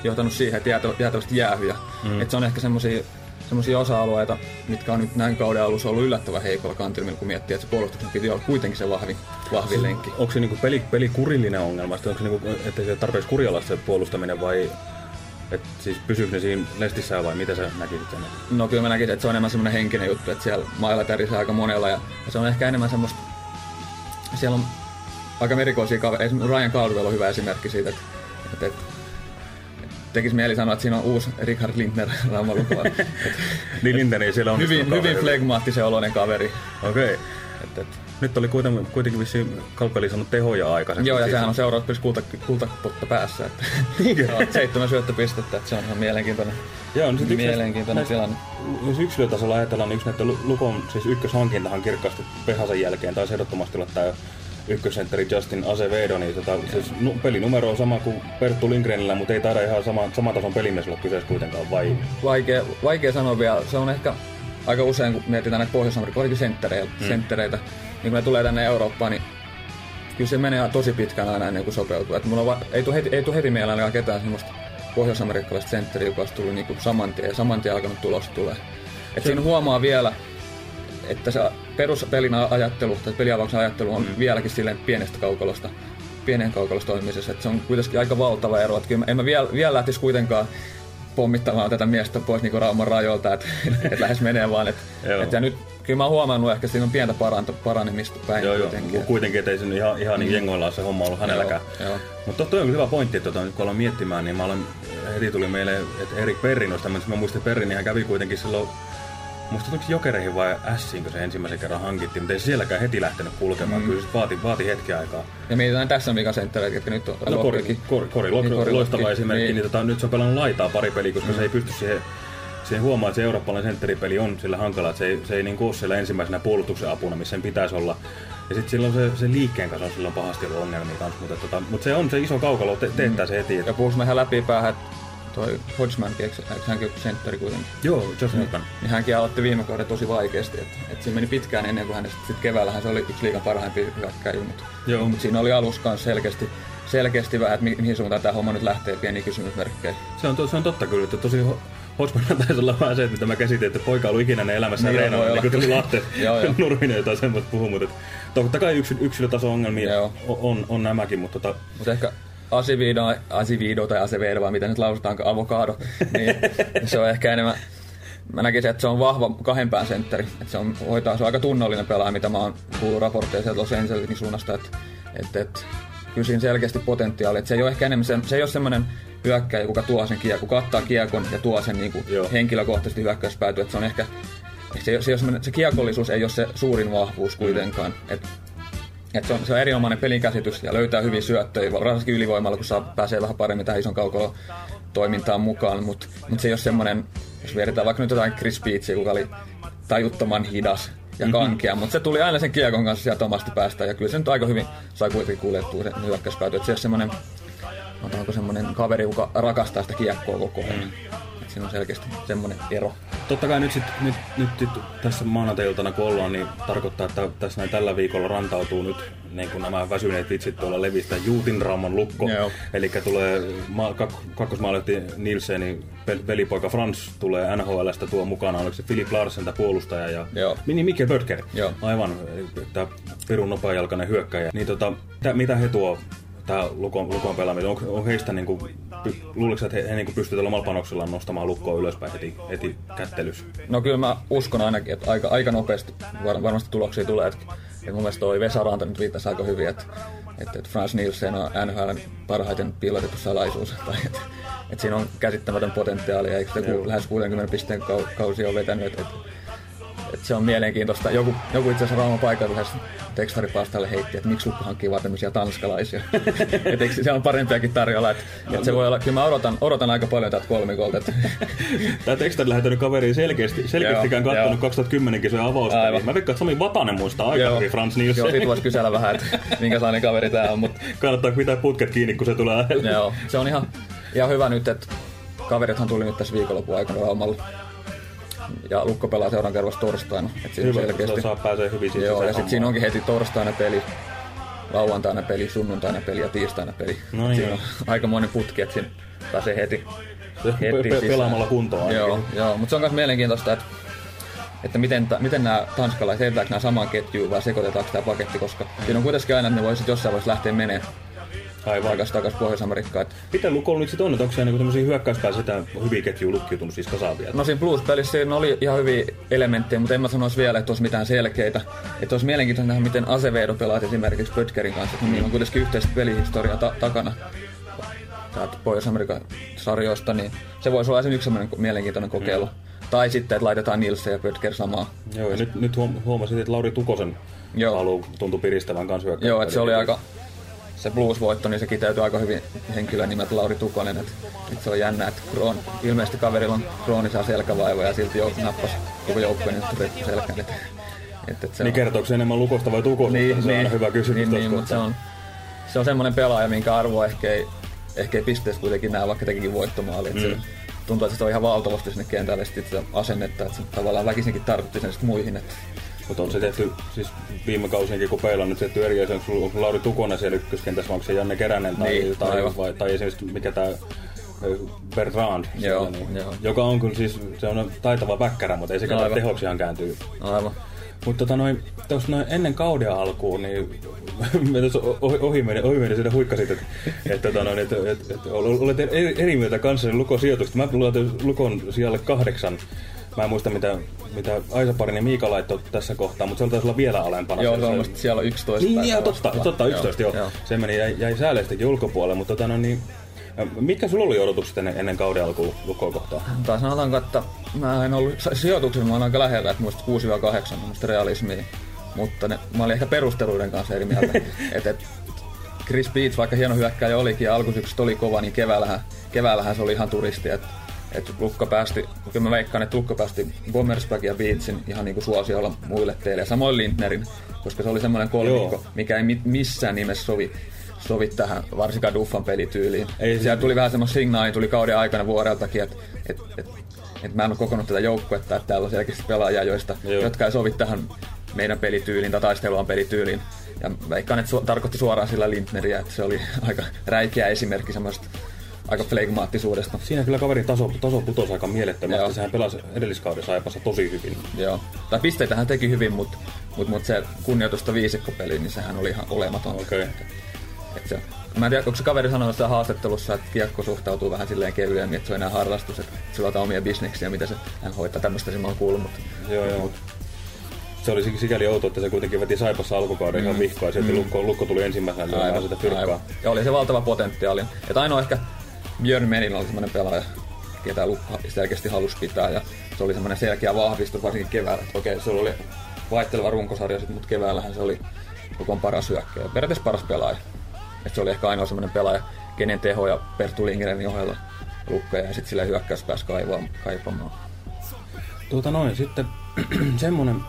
johtanut siihen, että jäätävästi jäähyjä. Mm. Että se on ehkä semmosia semmoisia osa-alueita, mitkä on nyt näin kauden alussa ollut yllättävän heikolla kantilla, kun miettii, että se puolustuksen piti olla kuitenkin se vahvin, vahvin se, lenkki. Onko se niinku peli, pelikurillinen ongelma, onko se niinku, ettei se tarpeeksi kurjalla se puolustaminen vai et siis pysyykö ne siinä lestissä vai mitä sä näkisit sen? No kyllä mä näkisin, että se on enemmän semmoinen henkinen juttu, että siellä mailla tärisee aika monella ja, ja se on ehkä enemmän semmoista, siellä on aika merikoisia kavereita, Ryan Caldwell on hyvä esimerkki siitä, että, että, että tekisi mieli sanoa, että siinä on uusi Richard Lindner Raumalukova. niin Lindner ei siellä on Hyvin, hyvin flegmaattisen oloinen kaveri. Okei. Okay. Nyt oli kuitenkin, kuitenkin vissiin Kalpeli saanut tehoja aikaisemmin. Joo, ja sehän on seuraavaksi kulta, kultapotta päässä. Että seitsemän syöttöpistettä, että se on ihan mielenkiintoinen, Joo, no mielenkiintoinen näistä, tilanne. Jos yksilötasolla ajatellaan, niin yksi näitä Lukon siis ykköshankintahan kirkkaasti Pehasen jälkeen, taisi ehdottomasti olla tämä ykkösentteri Justin Acevedo, niin tota, siis, nu, pelinumero on sama kuin Perttu Lindgrenillä, mutta ei taida ihan sama, sama tason pelimies olla kyseessä kuitenkaan, vai? Vaikea, vaikea sanoa vielä. Se on ehkä aika usein, kun mietitään näitä Pohjois-Amerikan senttereitä, mm. senttereitä, niin kun ne tulee tänne Eurooppaan, niin kyllä se menee tosi pitkään aina ennen kuin sopeutuu. Että mulla on va- ei tule heti, ei tule heti mieleen ketään semmoista pohjois-amerikkalaista sentteriä, joka olisi tullut niin saman tien ja saman tien alkanut tulos tulee. Et siinä huomaa vielä, että se peruspelin ajattelu tai peliavauksen ajattelu on mm. vieläkin silleen pienestä kaukalosta pienen kaukalosta toimimisessa, että se on kuitenkin aika valtava ero, että kyllä en mä vielä, vielä lähtisi kuitenkaan pommittamaan tätä miestä pois niin Rauman rajoilta, että et lähes menee vaan. Et, et, ja nyt kyllä mä oon huomannut ehkä, että siinä on pientä paranta, paranemista päin joo, kuitenkin. Joo, kuitenkin, ettei se ihan, ihan niin mm. jengoillaan se homma ollut hänelläkään. Mutta toi on hyvä pointti, että tota, nyt kun aloin miettimään, niin mä aloin, heti tuli meille, että Erik Perrin olisi tämmöinen, mä muistin, että Perrin, niin hän kävi kuitenkin silloin Musta tuliko jokereihin vai Ässiin, kun se ensimmäisen kerran hankittiin, mutta ei sielläkään heti lähtenyt kulkemaan. Mm. Kyllä se vaati, vaati hetki aikaa. Ja mietitään tässä mikä senttereitä, jotka nyt on no, Kori, kori, kori, niin, kori, loistava niin, esimerkki. Niin. Niin, tota, nyt se on pelannut laitaa pari peliä, koska mm. se ei pysty siihen siihen huomaa, että se eurooppalainen sentteripeli on sillä hankala, että se ei, se ei niin ole siellä ensimmäisenä puolustuksen apuna, missä sen pitäisi olla. Ja sitten silloin se, se liikkeen kanssa on silloin pahasti ollut ongelmia kanssa, mutta, tota, mutta se on se iso kaukalo, te, teettää mm. se heti. Ja puhuisimme ihan läpi päähän, että toi Hodgman, eikö hänkin ole sentteri kuitenkin? Joo, Josh Newton. Niin hänkin aloitti viime kauden tosi vaikeasti, että et siinä meni pitkään ennen kuin hänestä sitten keväällähän se oli yksi liigan parhaimpia hyökkäjiä, mutta, Joo. mutta siinä oli alussa kanssa selkeästi, selkeästi vähän, että mihin suuntaan tämä homma nyt lähtee, pieni kysymysmerkkejä. Se on, to, se on totta kyllä, että tosi Hodgman taisi olla vähän se, että mitä mä käsitin, että poika on ollut ikinä elämässä niin, reenannut, niin kuin tuli Lahteen Nurminen jotain semmoista puhua, mutta totta kai yksilötaso ongelmia on, on, on, nämäkin, mutta tota... Mut ehkä Asivido, Asivido tai Asevedo, vai mitä nyt lausutaanko, avokado, niin se on ehkä enemmän, mä näkisin, että se on vahva kahdenpään sentteri. Että se on, hoitaa, se on aika tunnollinen pelaaja, mitä mä oon kuullut raportteja sieltä Los Angelesin suunnasta, että, että, että kyllä siinä selkeästi potentiaali. Että se ei ole ehkä enemmän se, se ei ole semmoinen hyökkäjä, joka tuo sen kiekon, kattaa kiekon ja tuo sen niin kuin henkilökohtaisesti hyökkäyspäätyä. Että se on ehkä se, se, se kiekollisuus ei ole se suurin vahvuus kuitenkaan. Et et se, on, se on erinomainen pelinkäsitys ja löytää hyvin syöttöjä, varsinkin ylivoimalla, kun saa, pääsee vähän paremmin tähän ison kaukolo toimintaan mukaan. Mutta mut se ei ole semmoinen, jos vieritään vaikka nyt jotain Chris Beatsia, joka oli tajuttoman hidas ja kankea, mutta se tuli aina sen kiekon kanssa sieltä omasta päästä ja kyllä se nyt aika hyvin sai kuitenkin kuljettua se hyökkäyspääty. Että se on semmoinen, onko semmoinen kaveri, joka rakastaa sitä kiekkoa koko ajan. Et siinä on selkeästi semmoinen ero. Totta kai nyt, sit, nyt, nyt, nyt tässä maanantai kun ollaan, niin tarkoittaa, että tässä näin tällä viikolla rantautuu nyt niin kuin nämä väsyneet vitsit tuolla levistä Juutinraamon lukko. Joo. Eli tulee ma- kak- kakkosmaalehti Nielsenin pel- velipoika Frans tulee NHLstä tuo mukana, oliko se Philip Larsen, tämä puolustaja ja Joo. Mini Mikkel Böttger. Joo. Aivan, tämä pirun nopeajalkainen hyökkäjä. Niin tota, tä, mitä he tuo tämä lukon, lukon pelaaminen, on, on heistä niin kuin, py, luuletko, että he, he niin pystyvät omalla panoksellaan nostamaan lukkoa ylöspäin heti, heti kättelys? No kyllä mä uskon ainakin, että aika, aika nopeasti var, varmasti tuloksia tulee. Että, että mun mielestä toi Vesa Ranta nyt viittasi aika hyvin, että, että, että Frans Nielsen on NHLn parhaiten piilotettu salaisuus. Tai että, että siinä on käsittämätön potentiaali ja eikö se lähes 60 pisteen kau, kausi on vetänyt. Että, että, että se on mielenkiintoista. Joku, joku itse asiassa Rauman paikalla tekstaripastalle heitti, että miksi Lukko hankkii vaan tämmöisiä tanskalaisia. että eikö siellä on parempiakin tarjolla. Että, että se voi olla, kyllä mä odotan, odotan aika paljon täältä kolmikolta. Tämä tekstari lähettänyt kaveriin selkeästi, selkeästikään Joo, katsonut joo. 2010 kisoja avauspeliä. Aivan. Mä veikkaan, että Sami Vatanen muistaa aika Joo. hyvin Frans Joo, Nielsen. sit voisi kysellä vähän, että minkälainen kaveri tää on, mutta Kannattaa pitää putket kiinni, kun se tulee lähelle. joo, se on ihan, ihan hyvä nyt, että kaverithan tuli nyt tässä viikonlopun aikana Raumalla. Ja Lukko pelaa seuraan kerrasta torstaina. Et siinä Hyvä, selkeästi. saa pääsee hyvin siitä Joo, ja sitten siinä onkin heti torstaina peli, lauantaina peli, sunnuntaina peli ja tiistaina peli. No niin, siinä on aikamoinen putki, että siinä pääsee heti, Se pe- pe- pelaamalla kuntoon ainakin. Joo, joo mutta se on myös mielenkiintoista, että että miten, ta, miten nämä tanskalaiset, heitetäänkö nämä samaan ketjuun vai sekoitetaanko tämä paketti, koska siinä on kuitenkin aina, että ne voisit jossain vaiheessa lähteä menemään Aivan. takaisin takaisin Pohjois-Amerikkaan. Miten Lukolla nyt sitten on, että onko siellä niinku tämmöisiä hyökkäyspäässä sitä hyviä ketjuja lukkiutunut siis kasaan vielä? No siinä Blues-pelissä siinä oli ihan hyviä elementtejä, mutta en mä sanoisi vielä, että olisi mitään selkeitä. Että olisi mielenkiintoista nähdä, miten Azevedo pelaat esimerkiksi Pötkerin kanssa, että niillä on kuitenkin yhteistä pelihistoriaa ta- takana täältä Pohjois-Amerikan sarjoista, niin se voisi olla esimerkiksi yksi mielenkiintoinen kokeilu. Tai sitten, että laitetaan Nilsen ja Pötker samaa. Joo, ja nyt, nyt huom- huomasin, että Lauri Tukosen Joo. halu tuntui piristävän kanssa. Joo, että se oli aika, se Blues-voitto, niin se kiteytyi aika hyvin henkilön nimeltä Lauri Tukonen. Että, että se on jännä, että Kroon, ilmeisesti kaverilla on kroonisia selkävaivoja ja silti jouk- nappasi koko joukkueen nyt reppu selkään. Että, että, että se Niin on- kertooko se enemmän Lukosta vai Tukosesta? niin, se on aina hyvä kysymys niin, niin, mutta se on, se on semmoinen pelaaja, minkä arvo ehkä ei, ehkä ei pisteessä kuitenkin näe, vaikka tekikin voittomaali. Mm. Se tuntuu, että se on ihan valtavasti sinne kentälle sit sitä asennetta, että se tavallaan väkisinkin tartutti sen sit muihin. Että, Mutta on se tehty, siis viime kausinkin kun peilaa nyt tehty eri asia, onko sulla- onko Lauri Tukonen siellä ykköskentässä, vai onko se Janne Keränen tai, Niin, tai, aivan. vai, tai esimerkiksi mikä tämä Bertrand, Joo, siellä, niin, joo. joka on kyllä siis, se on taitava väkkärä, mutta ei se Aivan. tehoksi ihan kääntyy. aivan. Mutta tota noin, tuossa noin ennen kauden alkuun, niin me tuossa ohi, ohi meni, ohi meni siitä huikkasit, että et, tota noin, et, et, et, olet eri, eri mieltä kanssani Lukon sijoituksesta. Mä luotan Lukon sijalle kahdeksan. Mä en muista, mitä, mitä Aisa Parin ja Miika laittoi tässä kohtaa, mutta se taisi olla vielä alempana. Joo, Se- se on musta siellä on 11. Niin, joo, totta, olla. totta, 11, joo. joo. Se meni, jäi, jäi sääleistäkin ulkopuolelle, mutta tota, no, niin, mitkä sulla oli odotukset ennen, ennen kauden alkuun Lukkoa kohtaan? Tai sanotaanko, että mä en ollut sijoituksessa, mä olen aika lähellä, että muista 6-8 on musta realismia. Mutta ne, mä olin ehkä perusteluiden kanssa eri mieltä. että et, Chris Beats, vaikka hieno hyökkäjä olikin ja alkusyksystä oli kova, niin keväällähän, keväällähän se oli ihan turisti. Että et Lukko päästi, kyllä mä veikkaan, että Lukko päästi Bommersback ja Beatsin ihan niinku suosiolla muille teille. Ja samoin Lindnerin, koska se oli semmoinen kolmikko, mikä ei mi- missään nimessä sovi sovi tähän, varsinkaan Duffan pelityyliin. Ei se- Siellä tuli vähän semmoista signaali, tuli kauden aikana vuoreltakin, että et, et, et mä en ole kokonut tätä joukkuetta, että täällä on selkeästi pelaajia, joista, Joo. jotka ei sovi tähän meidän pelityyliin tai taisteluaan pelityyliin. Ja veikkaan, että su- tarkoitti suoraan sillä Lindneriä, että se oli aika räikeä esimerkki semmoista aika flegmaattisuudesta. Siinä kyllä kaverin taso, taso putosi aika mielettömästi. Joo. Sehän pelasi edelliskaudessa Aipassa tosi hyvin. Joo. Tai pisteitä hän teki hyvin, mutta mut, mut se kunnioitusta viisikkopeliin, niin sehän oli ihan olematon. Okei. Et se, mä en tiedä, onko se kaveri sanonut sitä haastattelussa, että kiekko suhtautuu vähän silleen kevyemmin, että se on enää harrastus, että sillä on omia bisneksiä, mitä se hän hoitaa. Tämmöistä mä oon kuullut, mutta Joo, joo. Se oli sikäli outo, että se kuitenkin veti Saipassa alkukauden ihan vihkoa ja sieltä Lukko, Lukko tuli ensimmäisenä lyömään sitä fyrkkaa. Ja oli se valtava potentiaali. Että ainoa ehkä Björn Menillä oli semmoinen pelaaja, ketä Lukko selkeästi halusi pitää. Ja se oli semmoinen selkeä vahvistus, varsinkin keväällä. Okei, se oli vaihteleva runkosarja, mutta keväällähän se oli Lukon paras hyökkäjä. Periaatteessa paras pelaaja. Et se oli ehkä ainoa semmoinen pelaaja, kenen tehoja Perttu Lindgrenin ohella Lukko ja sitten sillä hyökkäys pääsi kaivaa, kaipamaan. Tuota noin, sitten semmonen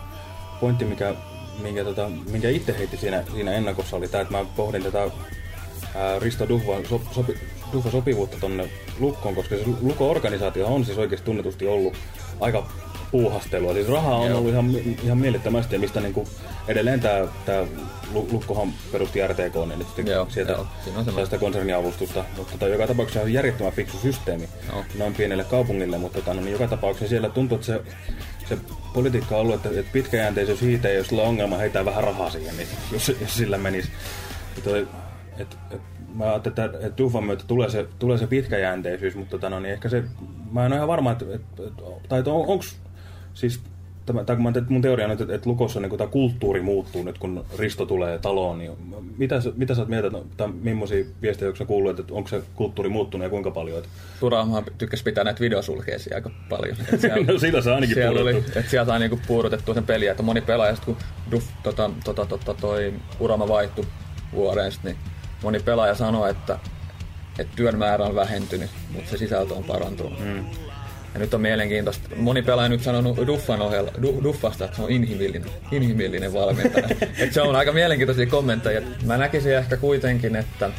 pointti, mikä, minkä, tota, minkä itse heitti siinä, siinä ennakossa, oli tämä, että mä pohdin tätä ää, Risto Duffan so, sopi, Duffa sopivuutta tonne Lukkoon, koska se Lukko-organisaatio on siis oikeasti tunnetusti ollut aika puuhastelua. Siis rahaa on Joo. ollut ihan, ihan mielettömästi, mistä niinku edelleen tämä tää Lu- Lukkohan perusti RTK, niin nyt sitten Joo, sieltä on saa sitä konserniavustusta. Mutta tota, joka tapauksessa on järjettömän fiksu systeemi Joo. noin pienelle kaupungille, mutta tota, no, niin joka tapauksessa siellä tuntuu, että se, se politiikka on ollut, että, että pitkäjänteisyys siitä, jos sulla on ongelma, heitää vähän rahaa siihen, niin jos, jos sillä menisi. Ja toi, et, et, mä ajattelin, että, että Duffan myötä tulee se, tulee se pitkäjänteisyys, mutta tota, no, niin ehkä se, mä en ole ihan varma, että, että, että tai että on, onko siis Tämä, mä- mun teoria on, että, että Lukossa niin tämä kulttuuri muuttuu nyt, kun Risto tulee taloon. Niin mitä, mitä sä oot mieltä, että- tai millaisia viestejä onko sä kuullut, että onko se kulttuuri muuttunut ja kuinka paljon? Että Turaamaan tykkäsi pitää näitä videosulkeisia aika paljon. Et siellä- No, sitä saa ainakin siellä oli, että sieltä on niinku puudutettu sen peliä, että moni pelaaja, kun Duff, tota, tota, tota, toi Urama vaihtui vuoreen, niin moni pelaaja sanoi, että, että työn määrä on vähentynyt, mutta se sisältö on parantunut. Mm. Ja nyt on mielenkiintoista. Moni pelaaja nyt sanonut Duffan ohella, du, Duffasta, että se on inhimillinen, inhimillinen valmentaja. Et se on aika mielenkiintoisia kommentteja. Mä näkisin ehkä kuitenkin, että,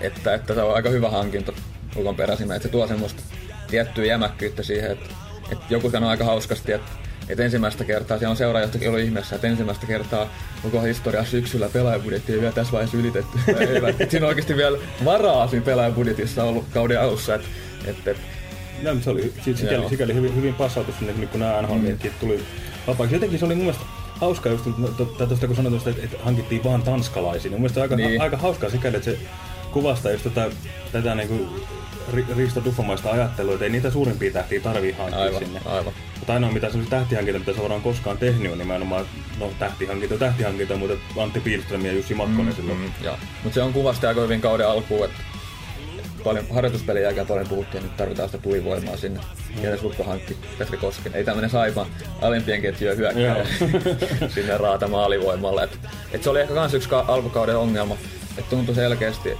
että, että se on aika hyvä hankinta Lukon peräsimeen. Että se tuo semmoista tiettyä jämäkkyyttä siihen, että, että joku sanoi aika hauskasti, että, että ensimmäistä kertaa, siellä on seuraajostakin ollut ihmeessä, että ensimmäistä kertaa koko historiassa syksyllä pelaajabudjetti ei vielä tässä vaiheessa ylitetty. Että siinä on oikeasti vielä varaa siinä pelaajabudjetissa ollut kauden alussa. Että, että, että No, se oli sikäli, sikäli hyvin, hyvin passautu sinne, nyt kun nämä nhl mm. tuli vapaaksi. Jotenkin se oli mun mielestä hauska just, tuosta kun tuosta, että, että hankittiin vaan tanskalaisia, niin mun mielestä aika, Niin. aika hauskaa sikäli, että se kuvastaa just tätä, tätä niin kuin Risto Duffamaista ajattelua, että ei niitä suurimpia tähtiä tarvii hankkia aivan, sinne. aivan. Mutta ainoa mitä semmoisia tähtihankintoja, mitä Seura on koskaan tehnyt, on nimenomaan, no tähtihankintoja, tähtihankintoja, mutta Antti Pihlström ja Jussi Makkonen mm, silloin. Mm. Mutta se on kuvasti aika hyvin kauden alkuun, että paljon harjoituspelin jälkeen paljon puhuttiin, että nyt tarvitaan sitä tulivoimaa sinne. Kieles Lukko hankki Petri Kosken. Ei tämmönen saipa alimpien ketjujen hyökkääjä sinne raata maalivoimalla. Et, et se oli ehkä kans yksi ka- alkukauden ongelma, että tuntui selkeästi,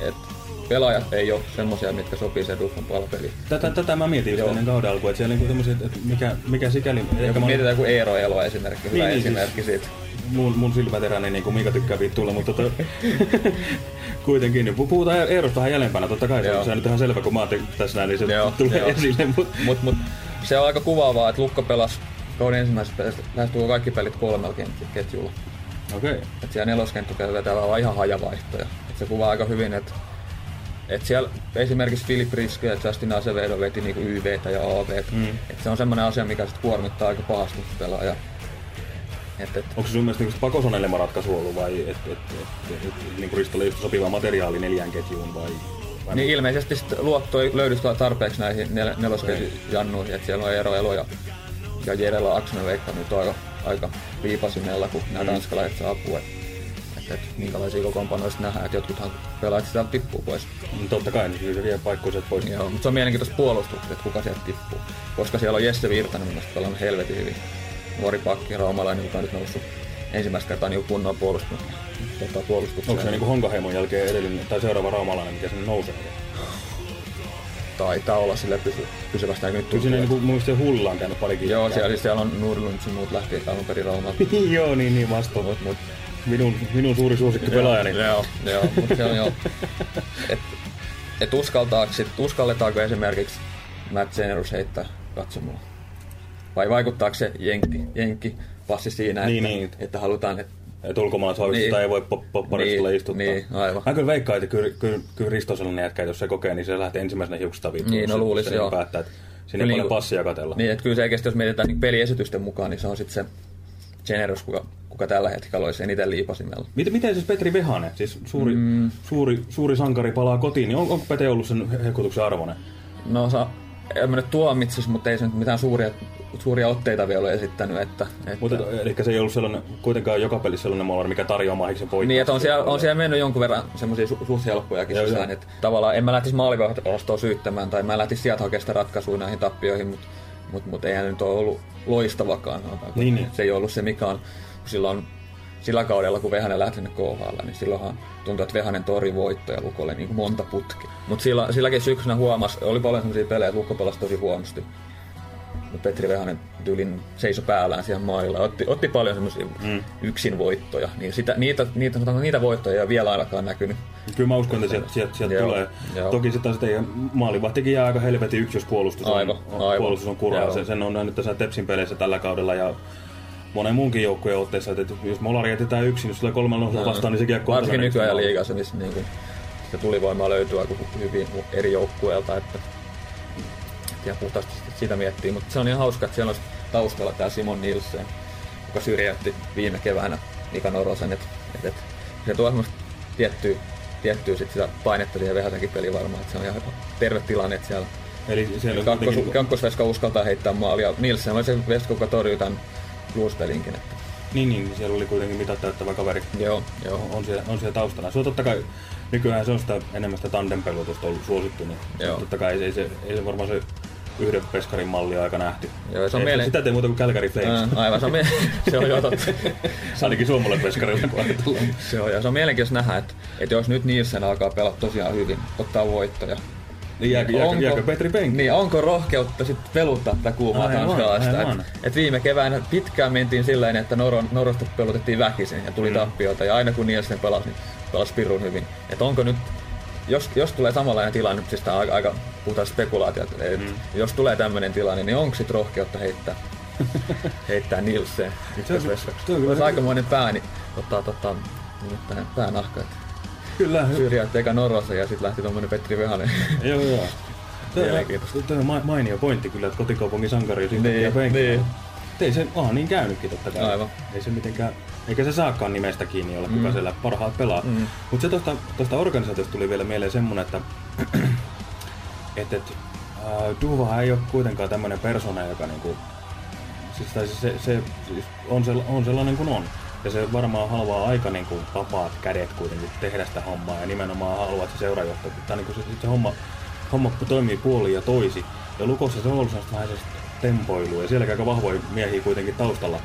että pelaajat ei ole semmosia, mitkä sopii sen Duffan palapeliin. Tätä, tätä mä mietin just ennen kauden alkua, että siellä niinku tämmöiset, että mikä, mikä sikäli... ehkä mietitään kuin Eero Elo esimerkki, hyvä Niin, niin, esimerkki siitä. mun, mun silmäteräinen, niin kuin Miika tykkää vittuilla, mutta tota, kuitenkin. Niin puhutaan Eerosta vähän jäljempänä, totta kai se se on nyt ihan selvä, kun mä oon tässä näin, niin se Joo, tulee joo. esille. Mutta Mut, mut, se on aika kuvaavaa, että Lukko pelasi kauden ensimmäisessä pelissä lähestulkoon kaikki pelit kolmella ketjulla. okei. Okay. Et siellä neloskenttäkellä vetää vaan ihan hajavaihtoja. Et se kuvaa aika hyvin, että et siellä esimerkiksi Philip Riske ja Justin Acevedo veti niinku YVtä ja AVtä. Mm. Et se on semmoinen asia, mikä sit kuormittaa aika pahasti pelaajaa. Et, et, Onko se sun mielestä niin Pakoson ratkaisu ollut vai että et, et, et, et, niin Ristolle just sopiva materiaali neljään ketjuun vai? vai niin ilmeisesti sit luotto ei löydy tarpeeksi näihin nel- nelosketjun jannuihin, että siellä on Eero Elo ja, ja Jerela Aksonen Veikka nyt on aika, aika viipasimella, kun nämä mm. tanskalaiset saa apua. Et, et, et, minkälaisia kokoonpanoja sit nähdään, että jotkuthan pelaajat sitä tippuu pois. Mm, Totta kai, niin kyllä se vie paikkoja sieltä pois. Joo, mutta se on mielenkiintoista puolustukset, että kuka sieltä tippuu. Koska siellä on Jesse Virtanen, mielestä pelannut helvetin hyvin. Nuori pakki, raumalainen, joka on nyt noussut ensimmäistä kertaa niin kunnon puolustus, tota, puolustukseen. Onko se niin Honkaheimon jälkeen edellinen tai seuraava raumalainen, mikä sinne nousee? Taitaa olla sille pysy, pysyvästä eikä nyt Kyllä sinne tuntuu, niin mun mielestä Hulla on käynyt parikin. Joo, siellä, siis siellä on Nurlund sun muut lähti alun perin Raumalta. Joo, niin, niin vastoin. Mut, mut, Minun, minun suuri suosikki pelaajani. Joo, joo, mutta se on jo... Et, et uskaltaako, sit, uskalletaanko esimerkiksi Matt Generous heittää katsomulla? Vai vaikuttaako se jenkki, jenkki passi siinä, että, Niin, niin. että halutaan, että Että ulkomaalaisvahvistusta Niin. ei voi pop- popparistolla Niin, istuttaa. niin, aivan. Mä kyllä veikkaan, että kyllä, kyllä, kyllä Risto sellainen jätkä, että jos se kokee, niin se lähtee ensimmäisenä hiuksista vittuun. Niin, no Se- luulis, se joo. päättää, että sinne ei paljon passia katella. Niin, että kyllä selkeästi jos mietitään niin peliesitysten mukaan, niin se on sitten se Generous, kuka, kuka tällä hetkellä olisi eniten liipasimella. Miten, miten siis Petri Vehanen, siis suuri, mm. suuri, suuri sankari palaa kotiin, niin on, onko Pete ollut sen hekutuksen arvoinen? No sa, en mä nyt tuomitsis, mutta ei se nyt mitään suuria, suuria otteita vielä ole esittänyt. Että, että, Mutta, eli se ei ollut sellainen, kuitenkaan joka pelissä sellainen maalari, mikä tarjoaa mahiksen poikkeuksia. Niin, että on siellä, on siellä mennyt jonkun verran semmoisia su- suht helppojakin Joo, sisään. joo. Että tavallaan en mä lähtisi maalivahtoa syyttämään tai mä lähtisi sieltä hakemaan sitä ratkaisua näihin tappioihin, mutta mut, mut eihän nyt ole ollut loistavakaan. Niin, niin. Se ei ollut se, mikä on silloin sillä kaudella, kun Vehanen lähti sinne KHL, niin silloinhan tuntui, että Vehanen tori voittoja Lukolle niin kuin monta putki. Mutta sillä, silläkin syksynä huomasi, oli paljon sellaisia pelejä, että Lukko pelasi tosi huonosti. Petri Vehanen tyylin seiso päällään siihen maalilla. Otti, otti paljon semmoisia mm. yksin voittoja. Niin sitä, niitä, niitä, sanotaanko, niitä voittoja ei ole vielä ainakaan näkynyt. Kyllä mä uskon, että sieltä, sieltä, sieltä Joo, tulee. joo. Toki sitten teidän maalivahtikin jää aika helvetin yksi, jos puolustus on, Aivan, on, aivan. puolustus on kuraa. Sen, sen on nähnyt tässä Tepsin peleissä tällä kaudella ja monen muunkin joukkueen otteessa, että jos Molari jätetään yksin, jos tulee kolme nolla vastaan, niin se kiekko on Varsinkin maali. liigassa, missä niin kuin, sitä tulivoimaa löytyy aika hyvin eri joukkueelta. Että, ja puhtaasti sitä miettii, mutta se on ihan hauska, että siellä olisi taustalla tämä Simon Nielsen, joka syrjäytti viime keväänä Mika Norosen. Et, et, et, se tuo semmoista tiettyä, tiettyä sit sitä painetta siihen Vehasenkin peliin varmaan, että se on ihan terve tilanne, että siellä Eli siellä on Kakkos, kuitenkin- kakkosveska uskaltaa heittää maalia. Nielsen oli se veska, joka torjui tämän Blues-pelinkin. Että, Niin, niin, niin siellä oli kuitenkin mitat täyttävä kaveri. joo, joo. On, on, siellä, on siellä taustana. Se on totta kai, nykyään se on sitä enemmän sitä tandempelutusta ollut suosittu, niin Joo. totta kai ei, se, ei se varmaan se yhden peskarin malli aika nähty. Joo, se on Ei mielen- Sitä tee muuta kuin Calgary Flames. Ää, aivan, se on, mie- se on jo totta. Ainakin suomalainen peskarilla kun. Se on, ja se on mielenkiintoista nähdä, että, että jos nyt Nielsen alkaa pelata tosiaan hyvin, ottaa voittoja. Niin jääkö, jääkö, jääkö Petri Penki? Niin, onko rohkeutta sitten peluttaa tätä kuumaa Aivan, tanskalaista? aivan. Et, et viime keväänä pitkään mentiin silleen, että Noron, Norosta pelutettiin väkisin ja tuli mm. tappiota. Ja aina kun Nielsen pelasi, niin pelasi pirun hyvin. Että onko nyt, jos, jos tulee samanlainen tilanne, siis tää on aika, aika puhutaan spekulaatiota, että mm. jos tulee tämmöinen tilanne, niin onko sitten rohkeutta heittää, heittää Nielsen Se on- ykkösveskaksi? se on aikamoinen pää, niin ottaa tota, nimittäin päänahka. että Kyllä. Syrjäytti eka Norosen ja sitten lähti tuommoinen Petri Vehanen. Joo, joo. Tämä on ma- mainio pointti kyllä, että kotikaupungin sankari on Niin, ja niin. Ei se, onhan niin käynytkin totta kai. Aivan. Ei se mitenkään, eikä se saakaan nimestä kiinni olla, kuka siellä parhaat pelaa. Mm. Mutta se tuosta, tuosta organisaatiosta tuli vielä mieleen semmonen, että et, et, äh, Duvahan ei ole kuitenkaan tämmöinen persona, joka niinku, siis, tai siis se, se siis on, sel, on sellainen kuin on. Ja se varmaan haluaa aika niin kuin vapaat kädet kuitenkin tehdä sitä hommaa ja nimenomaan haluaa, että se seurajohto, tai niin kuin se, se homma, homma toimii puoli ja toisi. Ja Lukossa se on ollut vähän tempoilua ja sielläkin aika vahvoja miehiä kuitenkin taustalla,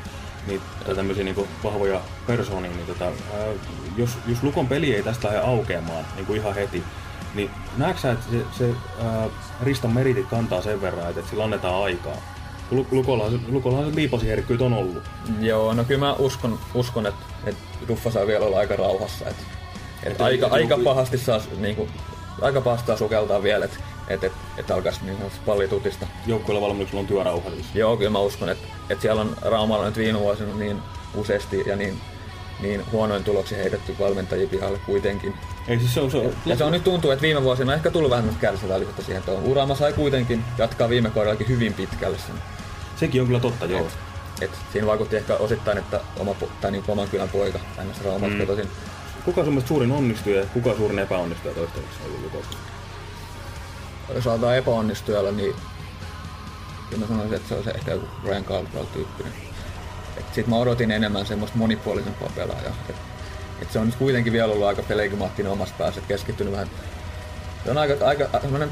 niin, tämmöisiä niin vahvoja persoonia, niin tota, ää, jos, jos Lukon peli ei tästä lähde aukeamaan niin kuin ihan heti, niin näetkö sä, että se, se ää, Ristan meritit kantaa sen verran, että, että sillä annetaan aikaa? Lu- Lukollahan, se- Lukollahan se liipasiherkkyyt on ollut. Joo, no kyllä mä uskon, uskon että, että Ruffa saa vielä olla aika rauhassa. Että, että Että- aika, että aika pahasti saa, niinku, aika pahasti saa sukeltaa vielä, että, että, että, että alkaisi niin sanotusti pallitutista. Joukkueella valmennuksella on työrauha siis. Joo, kyllä mä uskon, että, että siellä on Raumalla nyt viime vuosina niin useasti ja niin, niin huonoin tuloksia heitetty valmentajia pihalle kuitenkin. Ei siis se on, se on, Ja se on nyt tuntuu, että viime vuosina on ehkä tullut vähän kärsivällisyyttä siihen, on Urama sai kuitenkin jatkaa viime kaudellakin hyvin pitkälle sen. sekin on kyllä totta, joo. Et, et siinä vaikutti ehkä osittain, että oma, tai niin oman kylän poika ns. Raumalta mm. kotoisin. Kuka on sun mielestä suurin onnistuja ja kuka on suurin epäonnistuja toistaiseksi ollut Lukossa? Jos aletaan epäonnistujalla, niin kyllä mä sanoisin, että se on se ehkä joku Ryan Caldwell-tyyppinen. Et sit mä odotin enemmän semmoista monipuolisempaa pelaajaa. Et, et se on nyt kuitenkin vielä ollut aika pelegmaattinen omassa päässä, keskittynyt vähän se on aika, aika semmoinen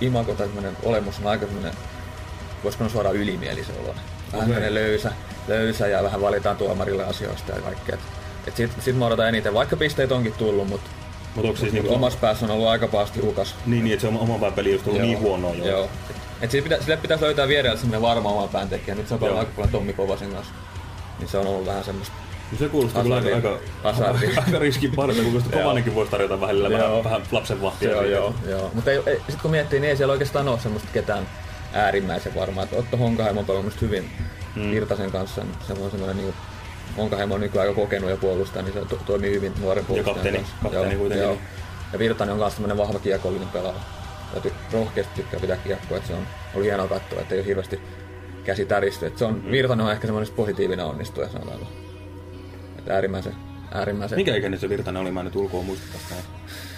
imago tai semmoinen olemus on aika semmoinen, voisiko suoraan ylimielisen olo. Vähän semmoinen löysä, löysä ja vähän valitaan tuomarille asioista ja kaikkea. Et, sit, sit mä odotan eniten, vaikka pisteet onkin tullut, mutta onko siis mut niinku, omassa päässä on ollut aika pahasti hukas. niin, niin, että se oma, oman pään peli just ollut niin huonoa jo. Joo. Et sille, pitä, sille pitäisi löytää vierellä semmoinen varma oman pään tekijä. Nyt se on Joo. pelannut aika paljon Tommi Kovasen kanssa. Niin se on ollut vähän semmoista. No Se kuulostaa kyllä aika, aika, Hazardi. aika riskin parta, kun Joo. Kovanenkin voisi tarjota välillä vähän, Joo. vähän lapsen vahtia. Joo, joo, joo. Mutta ei, ei, sit kun miettii, niin ei siellä oikeastaan ole semmoista ketään äärimmäisen varmaa. Että Otto Honkaheimo on pelannut hyvin mm. Virtasen kanssa. niin Se on semmoinen niin Honkaheimo on nykyään aika kokenut ja puolustaa, niin se to, toimii hyvin nuoren puolustajan kapteeni- kanssa. kapteeni Joo, kuitenkin. Joo. Ja Virtanen on myös semmoinen vahva kiekollinen pelaaja. Ja ty- rohkeasti tykkää pitää kiekkoa, että se on oli hienoa katsoa, että ei ole hirveästi käsi täristy. Että se on, mm. Virtanen on ehkä semmoinen positiivinen onnistuja, sanotaanko. Että äärimmäisen, äärimmäisen Mikä ikäinen se Virtanen oli? Mä en nyt ulkoa muista tästä.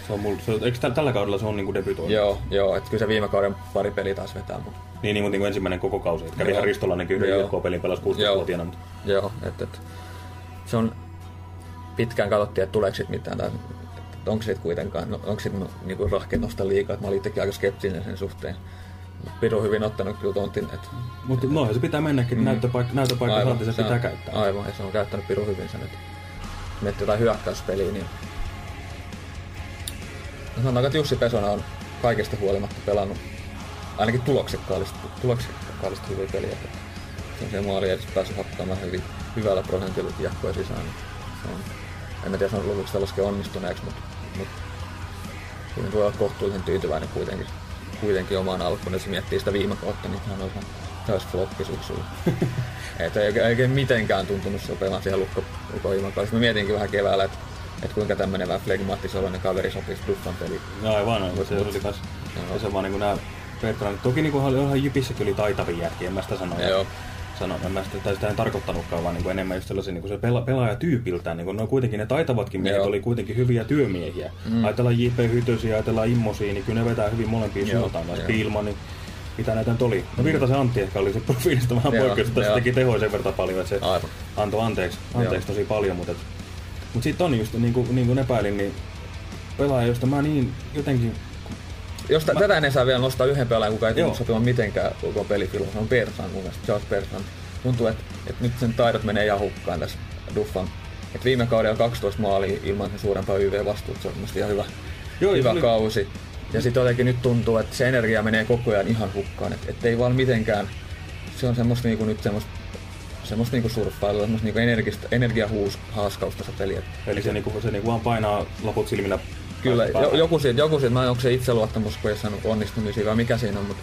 Se on mulla, se, eikö tällä, tällä kaudella se on niinku debytoinut? Joo, joo, että kyllä se viime kauden pari peliä taas vetää, mutta Niin, niin, mutta niin kuin ensimmäinen koko kausi. Että kävi Joo. ihan Ristolainenkin yhden. IFK-pelin pelasi Joo. 16-vuotiaana. Mutta Joo, että et, se on pitkään katsottiin, että tuleeko siitä mitään, tai onko siitä kuitenkaan, no, onko siitä no, niinku rohkea nostaa liikaa, että mä olin itsekin aika skeptinen sen suhteen. Piru hyvin ottanut kyllä tontin, että Mut noihän se pitää mennäkin, mm. näyttöpaikka, näyttöpaikka saanti se pitää on, käyttää. Aivan, ja se on käyttänyt Piru hyvin sen, että miettii jotain hyökkäyspeliä, niin no sanotaanko, että Jussi Pesonen on kaikesta huolimatta pelannut ainakin tuloksekkaallisesti hyviä peliä. Että Se maali edes päässyt hakkaamaan hyvin, hyvällä prosentilla kiekkoja sisään. niin Se on, en mä tiedä, se on lopuksi sitä laskea onnistuneeksi, mutta, mutta kyllä voi olla kohtuullisen tyytyväinen kuitenkin, kuitenkin omaan alkuun. Jos miettii sitä viime kautta, niin hän on ihan täys floppi syksyllä. ei, ei oikein mitenkään tuntunut sopimaan siihen lukko, lukko Mä mietinkin vähän keväällä, että, että kuinka tämmöinen vähän flegmaattisoloinen kaveri sopisi Duffan peliin. No aivan, no, se oli kans, Joo. se vaan niinku nää Bertrand, toki niinku oli ihan Jypissäkin oli taitavia jätkiä, en mä sitä sano. Joo. Sano, en mä sitä, tai sitä en tarkoittanutkaan, vaan niinku enemmän just sellaisia niinku se pela, pelaajatyypiltään. Niinku, no kuitenkin ne taitavatkin miehet Joo. oli kuitenkin hyviä työmiehiä. Mm. Ajatellaan J.P. Hytösiä, ajatellaan Immosia, niin kyllä ne vetää hyvin molempiin suuntaan. Tai joo. Spielman, niin mitä näitä nyt oli? No Virtasen Antti ehkä oli se profiilista vähän poikkeus, että se teki tehoja sen verran paljon, että se Aivan. antoi anteeksi, anteeksi tosi paljon. Mutta, mutta sitten on just, niin kuin, niin kuin epäilin, niin pelaaja, josta mä niin jotenkin Jos t- tätä ennen saa vielä nostaa yhden pelaajan, kuka ei tunnu sopimaan mitenkään koko pelifilo, se on Bertrand mun mielestä, Charles Bertrand. Tuntuu, että, että nyt sen taidot menee ihan hukkaan tässä Duffan. Et viime kaudella 12 maalia ilman sen suurempaa YV-vastuuta, se on mun ihan hyvä, Joo, hyvä oli- kausi. Ja sitten jotenkin nyt tuntuu, että se energia menee koko ajan ihan hukkaan, että et ei vaan mitenkään, se on semmoista niinku nyt semmoista semmoista niinku surffailua, semmoista niinku energista, energiahaaskausta se peli. Eli se, niinku, se niinku vaan painaa laput silmillä Kyllä, jo, joku siitä, joku siitä, mä en onko se itseluottamus, kun ei saanut onnistumisia vai mikä siinä on, mutta,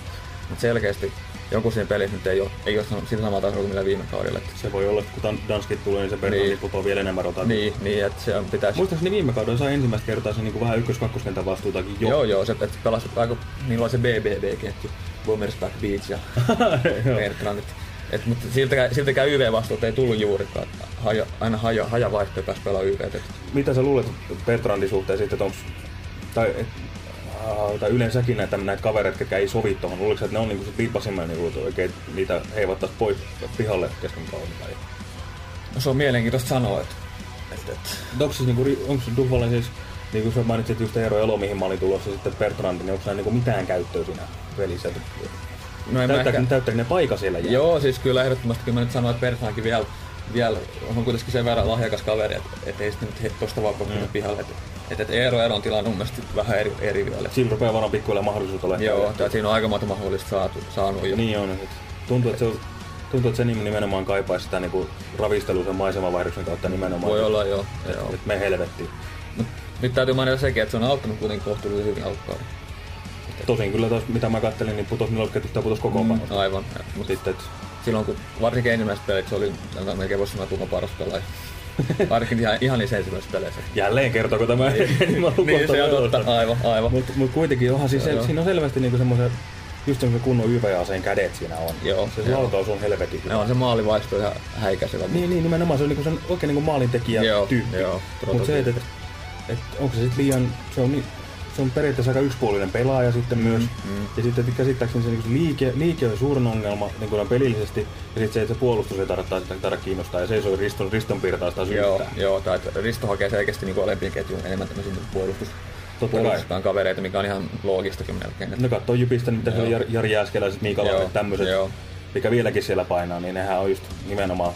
mutta selkeästi joku siinä pelissä nyt ei ole, ei ole sillä samalla tasolla kuin millä viime kaudella. Se voi olla, että kun Dan- Danskit tulee, niin se Bertrand Niin. niin. putoaa vielä enemmän rotaan. niin, niin, että se on- pitäisi... Muistaakseni viime kaudella sai ensimmäistä kertaa se niinku vähän ykkös-kakkoskentän vastuutakin jo. Joo, joo, se että pelasi aika, niillä oli se BBB-ketju, Boomers Back Beach ja Joo. Et, et, mutta siltäkään, siltäkään YV-vastuuta ei tullut juurikaan. Haja, aina haja, haja vaihtoja pääsi pelaamaan YV. Et, Mitä sä luulet Bertrandin suhteen sitten, että onks, tai, et, äh, tai yleensäkin näitä, näitä kavereita, jotka ei sovi tuohon, luuletko että ne on niinku sit viipasimman niinku, oikein niitä heivattaisi pois pihalle kesken kauden? Tai... no, se on mielenkiintoista sanoa, että, että, että Onko siis, niinku, onko Duffalla siis, niin kuin sä mainitsit just Eero Elo, mihin mä olin tulossa sitten Bertrand, niin onko sillä niinku mitään käyttöä siinä pelissä? No en Täyttääkö, ehkä, täyttääkö ne paikka siellä jää? Joo, siis kyllä ehdottomasti kyllä mä nyt sanoin, että Bertrandkin vielä, vielä on kuitenkin sen verran lahjakas kaveri, että, että ei sitten nyt tosta vaan mm. pihalle. Että, että, että Eero Eero on tilanne mun mielestä vähän eri, eri vielä. Siinä rupeaa varmaan pikkuhiljaa mahdollisuus olemaan. Joo, tai siinä on aika monta mahdollista saatu, saanut jo. Niin on. Et tuntuu, että se, on- tuntuu, että se nimenomaan kaipaa sitä niinku ravistelua sen maisemavaihdoksen kautta nimenomaan. Voi että- olla joo. joo. Että et me helvettiin. Mut nyt täytyy mainita sekin, että se on auttanut kuitenkin kohtuullisen hyvin alkukauden. Tosin kyllä tos, mitä mä kattelin, niin putos nelosketusta ja putos koko mm, Aivan. Mutta sitten, et, silloin kun varsinkin ensimmäiset pelit, se oli melkein voisi sanoa tuhan paras pelaaja. Varsinkin ihan, ihan niissä ensimmäisissä peleissä. jälleen kertooko tämä enemmän niin, se on totta. Aivan, aivan. Mutta mut kuitenkin onhan siis Joo, se, joo. siinä on selvästi niinku semmoisen just semmoisen kunnon YV-aseen kädet siinä on. Joo, se joo. laukaus on helvetin hyvä. On se maalivaisto ihan häikäisevä. Niin, niin, nimenomaan se on niinku sen, oikein niinku maalintekijä Joo, tyyppi. joo, Mutta se, että et, et, onko se sitten liian, se on, niin, se on periaatteessa aika yksipuolinen pelaaja sitten myös. mm. Ja sitten käsittääkseni se, se liike, liike on suurin ongelma niin kuin pelillisesti. Ja sitten se, että se puolustus ei tarvitse sitä taida kiinnostaa. Ja se ei soi riston, riston piirtaa sitä Joo, syyttää. joo, tai että Risto hakee selkeästi niin alempien ketjun enemmän tämmöisiä niinku puolustus, Totta kavereita, mikä on ihan loogistakin melkein. Ne katsoo Jypistä, mitä se on Joo. Jari, Jääskeläiset, Miika Joo, Lahdet, tämmöiset, joo. mikä vieläkin siellä painaa, niin nehän on just nimenomaan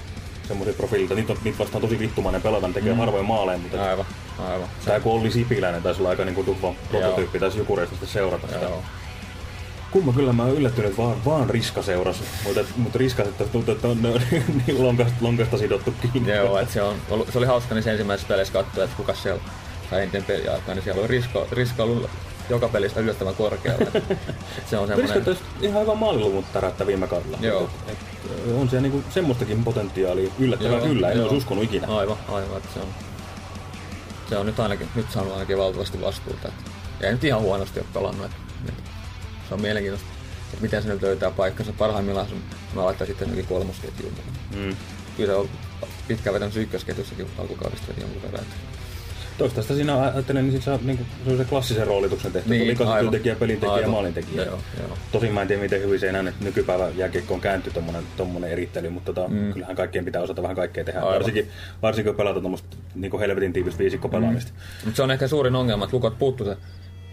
semmoisia profiilita. Niitä, on, niitä vastaan tosi vittumainen pelata, ne tekee mm. harvoin maaleja, mutta Aivan, aivan. Tämä kun Olli Sipiläinen taisi olla aika niinku Duffon prototyyppi, taisi joku reistä sitten seurata sitä. Joo. Kumma kyllä mä oon yllättynyt, että vaan, vaan Riska seurasi, mutta, mutta Riskaset tuntuu, että on niin lonkasta, lonkasta sidottu kiinni. Joo, että se, on, ollut, se oli hauska niissä ensimmäisissä peleissä katsoa, että kuka siellä tai entinen peliaikaa, niin siellä oli Risko, Risko ollut joka pelissä yllättävän että se on semmoinen... taisi ihan hyvä maaliluvun tärättä viime kaudella. Joo. Et, et, on siellä niinku semmoistakin potentiaalia yllättävän Joo, kyllä, en olisi uskonut ikinä. Aivan, aivan, että se on, se on nyt ainakin, nyt saanut ainakin valtavasti vastuuta. Että, ja ei nyt ihan huonosti ole pelannut. Että, että se on mielenkiintoista, että miten se nyt löytää paikkansa. Parhaimmillaan se, mä laittaisin sitten jonnekin kolmosketjuun. Mm. Kyllä se on pitkään vetänyt ykkösketjussakin alkukaudesta jonkun verran. Että, Toistasta siinä ajattelen, niin sit saa, niinku, se on se klassisen roolituksen tehty. Niin, Niin, oli aivan. pelintekijä ja maalintekijä. Joo, joo. Tosin mä en tiedä, miten hyvin se enää nykypäivän jääkiekkoon kääntyy tommonen, tommonen erittely, mutta tota, mm. kyllähän kaikkien pitää osata vähän kaikkea tehdä. Aivan. Varsinkin, varsinkin kun pelataan tommoista niin helvetin tiivistä viisikkopelaamista. Mm. Mutta se on ehkä suurin ongelma, että lukot puuttuu se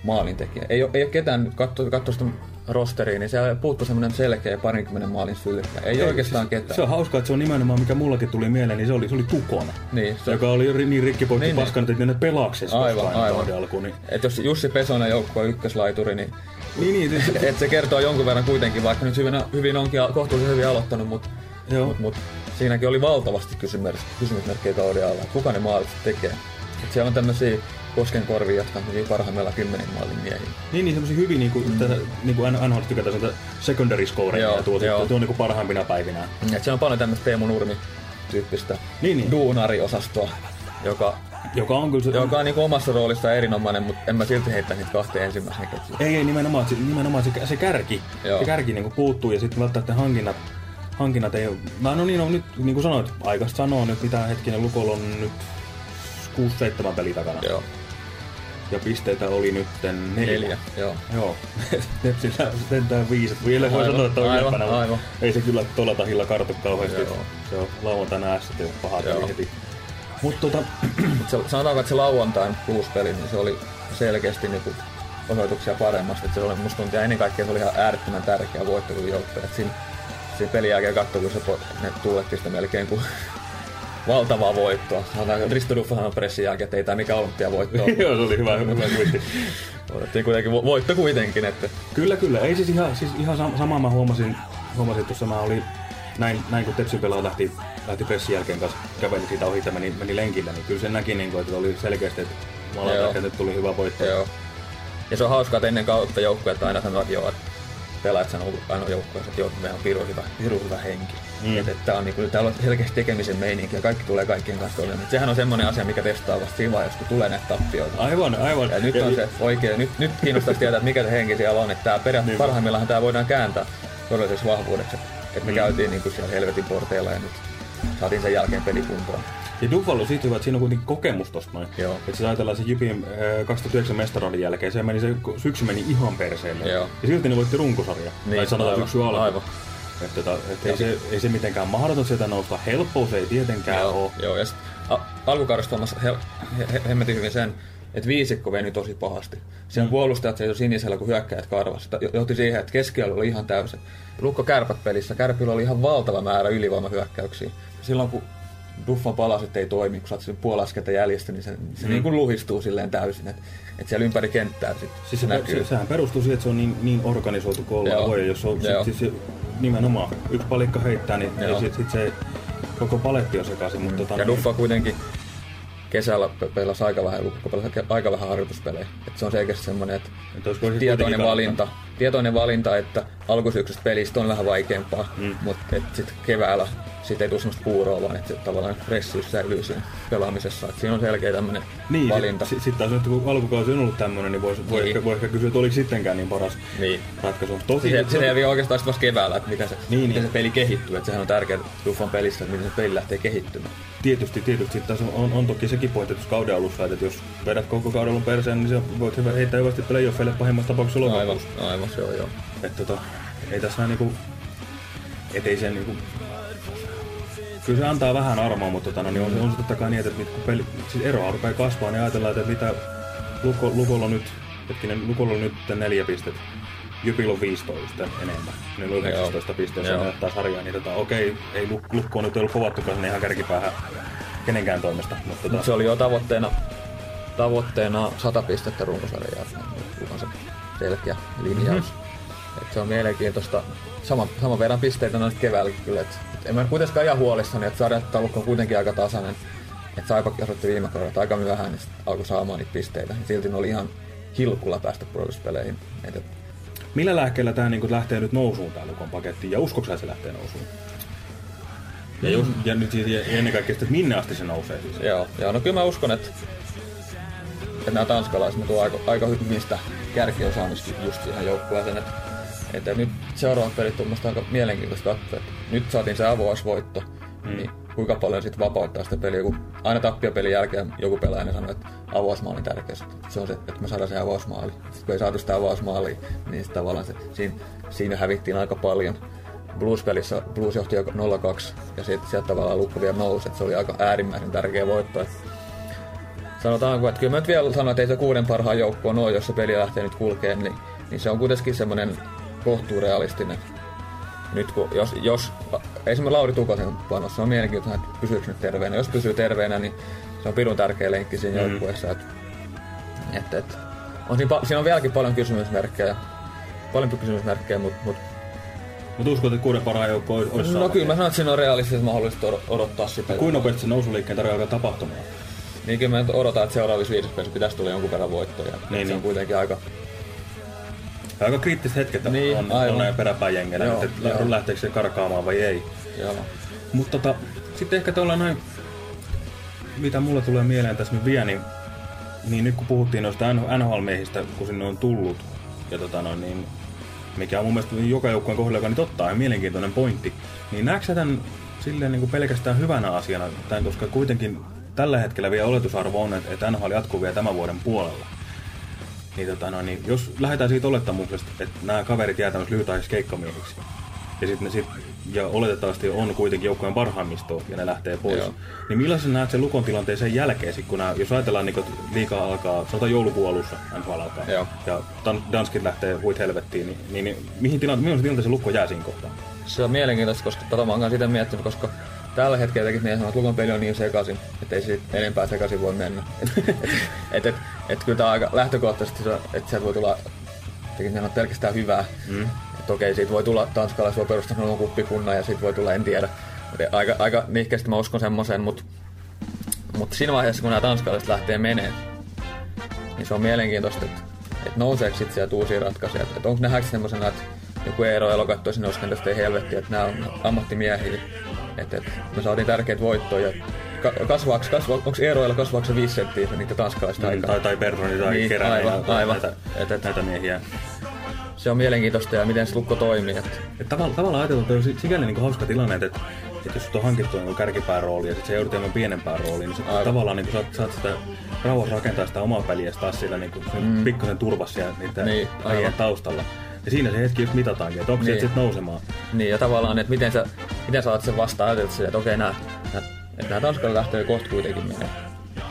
maalintekijä. Ei ole, ei ole ketään, katso, katso sitä rosteriin, niin siellä puuttuu semmoinen selkeä parinkymmenen maalin sylkkä. Ei, ei oikeastaan ketään. Se on hauskaa, että se on nimenomaan, mikä mullakin tuli mieleen, niin se oli, se oli Tukona. Niin, se- joka oli niin rikkipoikki Niin, niin, paskana, että ne pelaaksesi Aivan, aivan. alkuun. Niin Et jos Jussi Pesonen joukkue ykköslaituri, niin Niin, niin. Se, Et se kertoo jonkun verran kuitenkin, vaikka nyt hyvin, hyvin onkin kohtuullisen hyvin aloittanut, mutta mut, mut, siinäkin oli valtavasti kysymys, kysymysmerkkejä kauden alla, kuka ne maalit tekee. Et siellä on tämmöisiä koskenkorvia, jotka on hyvin parhaimmillaan kymmenen maalin miehiä. niin, niin semmosia hyvin niinku, mm. tätä, niinku NHL tykätään sanoa secondary scoreja tuo, joo. tuo, tuo niinku parhaimpina päivinä. Et siellä on paljon tämmöistä Teemu Nurmi tyyppistä Niin, niin. duunariosastoa, joka, Joka on kyllä se... joka on niinku omassa roolissa erinomainen, mutta en mä silti heittäisi niitä kahteen ensimmäisenä ketjuun. Ei, ei nimenomaan, se, nimenomaan se, se kärki. Joo. Se kärki niinku puuttuu ja sitten välttämättä hankinnat, hankinnat ei ole... No, no niin, no, nyt niin kuin sanoit, aikaista sanoa nyt mitä hetkinen Lukolla on nyt 6-7 peli takana. Joo, Ja pisteitä oli nyt neljä. neljä, joo. Joo. Tepsillä sentään viisi. Vielä voi sanoa, että on ylempänä, aivan. ei se kyllä tuolla tahilla kartu kauheasti. Joo. Se on lauantaina S ja paha heti. Mutta tota, Mut se, sanotaanko, että se lauantain peli, niin se oli selkeästi niinku osoituksia paremmasta. Et se oli, musta tuntuu, ja ennen kaikkea se oli ihan äärettömän tärkeä voitto kuin joukkue. Et Siinä, siinä pelin jälkeen katsoi, kun se ne tuuletti sitä melkein kuin valtavaa voittoa. Risto Duffa sanoi pressin jälkeen, että ei tämä mikä olympiavoitto ole. joo, se oli hyvä, hyvä kuitti. Otettiin kuitenkin vo- voitto kuitenkin, että Kyllä, kyllä. Ei siis ihan, siis ihan sam- samaa mä huomasin, huomasin tuossa mä olin, näin, näin kun Tepsin pelaa lähti, lähti pressin jälkeen kanssa, käveli siitä ohi ja meni, meni lenkillä, niin kyllä se näki, niin kuin, että oli selkeästi, että mä että nyt tuli hyvä voitto. Joo. Ja se on hauskaa, että ennen kautta joukkueet aina sanoo, että joo, että pelaajat sanoo aina joukkueessa, että joo, meillä on piru hyvä, piru hyvä henki. Mm. Että, että tää on, niin kuin, täällä on selkeästi tekemisen meininki ja kaikki tulee kaikkien kanssa toimeen. Mutta sehän on semmoinen asia, mikä testaa vasta siinä vaiheessa, kun tulee näitä tappioita. Aivan, aivan. Ja nyt on se oikein, nyt, nyt kiinnostaisi tietää, että mikä se henki siellä on. Että tää periaatteessa Niinpä. parhaimmillaan tämä voidaan kääntää todelliseksi vahvuudeksi. Että me mm. käytiin niin kuin siellä helvetin porteilla ja nyt saatiin sen jälkeen pelikuntoon. Ja Buffalo siitä hyvä, että siinä on kuitenkin kokemus tosta noin. Joo. Että jos ajatellaan se Jypin äh, 2009 mestaroinnin jälkeen, se, meni, se syksy meni ihan perseelle. Joo. Ja silti ne voitti runkosarja. Niin, tai sanotaan aivan, syksy alku. aivan. Että, tota, et ei, se, ei se mitenkään mahdoton sieltä nousta. Helppous ei tietenkään Joo, ole. joo ja sit, a, alkukaudesta huomasi he, he, he, hemmetin hyvin sen, että viisikko veni tosi pahasti. Siellä mm. puolustajat seisoi sinisellä, kun hyökkäjät karvasi. Sitä Johti siihen, että keskiöllä oli ihan täysin. Lukko kärpät pelissä. Kärpillä oli ihan valtava määrä ylivoimahyökkäyksiä. Silloin kun Duffan palaset ei toimi, kun sä oot sen puolaskelta jäljestä, niin se, se mm. niin kuin luhistuu silleen täysin. Että et siellä ympäri kenttää sit Siis se, näkyy. se, sehän perustuu siihen, että se on niin, niin organisoitu kuin ollaan voi. Jos on Joo. sit, siis nimenomaan yksi palikka heittää, niin Joo. sit, sit se koko paletti on sekaisin. Mutta tota, Ja Duffa kuitenkin kesällä pe- pelasi aika vähän, aika vähän harjoituspelejä. Et se on selkeästi semmoinen, että se tietoinen valinta, tietoinen valinta, että alkusyksystä pelistä on vähän vaikeampaa, mm. mutta sitten keväällä sit ei tule semmoista puuroa, vaan että se tavallaan freshiys säilyy siinä pelaamisessa. Et siinä on selkeä tämmöinen Niin, valinta. Sitten sit taas nyt kun alkukausi on ollut tämmöinen, niin vois, voi, Niin. ehkä, voi ehkä kysyä, että oliko sittenkään niin paras Niin. ratkaisu. Tosi, Se, se selviää oikeastaan sit vasta keväällä, että miten se, Niin, miten niin. se peli kehittyy. Et sehän on tärkeää Duffan pelissä, että miten se peli lähtee kehittymään. Tietysti, tietysti. Sitten taas on, on, toki sekin pointti tuossa kauden alussa, että jos vedät koko kauden perseen, niin se voit hyvä, heittää hyvästi playoffeille pahimmassa tapauksessa Aivan, lokakuussa. aivan, se on joo. Että tota, ei tässä niinku, et ei sen niinku, kyllä se antaa vähän armoa, mutta tota, no, niin on, se- on se totta kai niin, että kun peli, siis eroa rupeaa kasvaa, niin ajatellaan, että mitä Luko, Lukolla nyt, hetkinen, Lukolla on nyt neljä pistettä. Jypillä on 15 enemmän. Niillä on 19 pistettä, se Joo. näyttää sarjaa. Niin tota, okei, ei Luk- Lukko on nyt ollut povattukaan sinne ihan kärkipäähän kenenkään toimesta. Mutta tota, Mut se oli jo tavoitteena, tavoitteena 100 pistettä runkosarjan jälkeen. Nyt on se selkeä linjaus. Mm-hmm. Et se on mielenkiintoista. Sama, saman verran pisteitä noista keväälläkin kyllä. Et, et en mä kuitenkaan ihan huolissani, että sarjataulukko on kuitenkin aika tasainen. Että Saipa osoitti viime kaudella aika vähän, niin alkoi saamaan niitä pisteitä. Silti ne oli ihan hilkulla päästä pudotuspeleihin. Et, et, millä lääkkeellä tämä niinku lähtee nyt nousuun tää Lukon paketti? Ja uskoks sä, se lähtee nousuun? Ja, just, ja nyt siis, ja ennen kaikkea, että minne asti se nousee siis? Joo, joo, no kyllä mä uskon, että, että nämä tanskalaiset ne tuo aika, aika hyvin sitä kärkiosaamista just siihen joukkueeseen. Että, että nyt seuraavat pelit on musta aika mielenkiintoista katsoa. Että nyt saatiin se avausvoitto, mm. niin kuinka paljon sitten vapauttaa sitä peliä, kun aina tappiopelin jälkeen joku pelaaja aina sanoo, että avausmaali on tärkeä. Se on se, että me saadaan se avausmaali. Sitten kun ei saatu sitä avausmaalia, niin sitten tavallaan se, siinä, siinä hävittiin aika paljon. Blues-pelissä Blues johti jo 0-2 ja sitten sieltä tavallaan lukko vielä nousi, että se oli aika äärimmäisen tärkeä voitto. Että sanotaanko, että kyllä mä nyt vielä sanon, että ei se kuuden parhaan joukkoon ole, jos se peli lähtee nyt kulkeen, niin, niin se on kuitenkin semmoinen kohtuurealistinen. Nyt kun, jos, jos esimerkiksi Lauri Tukosen panos, se on mielenkiintoista, että pysyykö nyt terveenä. Jos pysyy terveenä, niin se on pirun tärkeä lenkki siinä mm. joukkueessa. Että, että, että on siinä, siinä, on vieläkin paljon kysymysmerkkejä. paljon kysymysmerkkejä, mutta mut, Mutta uskot, että kuuden parhaan joukko olisi, no saanut? kyllä mä sanon, että siinä on realistisesti mahdollista od- odottaa sitä. Kuinka nopeasti se nousuliikkeen tarvitsee alkaa tapahtumaan? Niin kyllä mä nyt odotan, että seuraavissa viidessä pelissä pitäisi tulla jonkun verran voittoja. Niin, se on niin. kuitenkin aika... Aika kriittiset hetket Niin, on, aivan. on näin peräpäijengellä, Joo, että joo. lähteekö se karkaamaan vai ei. Mutta tota, sitten ehkä tuolla noin, mitä mulle tulee mieleen tässä nyt vielä, niin, niin nyt kun puhuttiin noista NHL-miehistä, kun sinne on tullut, ja tota noin, niin, mikä on mun mielestä joka joukkueen kohdalla, joka nyt ottaa, ja mielenkiintoinen pointti, niin näetkö sä tämän silleen niin kuin pelkästään hyvänä asiana, tämän, koska kuitenkin tällä hetkellä vielä oletusarvo on, että, että NHL jatkuu vielä tämän vuoden puolella. Niin, tota, no, niin jos lähdetään siitä olettamuksesta, että nämä kaverit jää tämmöisiksi lyhytaisiksi keikkamiehiksi, ja, sit ne sit, ja oletettavasti on kuitenkin joukkojen parhaimmistoa, ja ne lähtee pois, Joo. niin millaisen näet sen lukon tilanteen sen jälkeen, sit, kun nämä, jos ajatellaan, niin liikaa alkaa, sanotaan joulukuun alussa, NHL alkaa, Joo. ja Dan- Danskit lähtee huit helvettiin, niin, niin, niin mihin tilante, millaisen se lukko jää siinä kohtaa? Se on mielenkiintoista, koska tota mä oon sitä miettinyt, koska tällä hetkellä tekin niin sanoo, että lukon peli on niin sekaisin, että ei siitä enempää sekaisin voi mennä. et, et, et, et, kyllä tää on aika lähtökohtaisesti, se- että sieltä voi tulla ne on pelkästään hyvää. Mm. Että okei, siitä voi tulla tanskalais voi perustaa sanon kuppikunnan ja siitä voi tulla, en tiedä. Mut aika, aika nihkeästi mä uskon semmoisen, mutta mut siinä vaiheessa, kun nämä tanskalaiset lähtee menee, niin se on mielenkiintoista, että, että nouseeko sitten sieltä uusia ratkaisuja. Että, että onko nähdäänkö semmoisena, että joku Eero Elo katsoo sinne uskon, että ei helvetti, että nämä on ammattimiehiä. Että, että me saatiin tärkeitä voittoja. Ka- kasvaako, kasva, onko Eero Elo kasvaako se 5 senttiä se niitä tanskalaista Mm, aikaa? tai, tai Bertroni tai Niin, Keränen aivan, ja aivan. Näitä, Et, et, näitä miehiä. se on mielenkiintoista ja miten se lukko toimii. Että, Et tavallaan, tavallaan ajatellaan, että on sikäli niin hauska tilanne, että, että jos sut on hankittu niin kärkipään rooli ja sitten se joudut jäämään pienempään rooliin, niin Aivan. tavallaan niin saat, saat sitä rauhassa rakentaa sitä omaa peliä taas sillä niin kuin, mm. pikkusen turvassa ja niiden Niin, taustalla. Ja siinä se hetki just mitataankin, että onko niin. Sitten nousemaan. niin, ja tavallaan, että miten sä, miten sä oot sen vastaan ajatellut sille, että okei, nämä, nämä, että nämä Tanskalla lähtee kohta kuitenkin menee.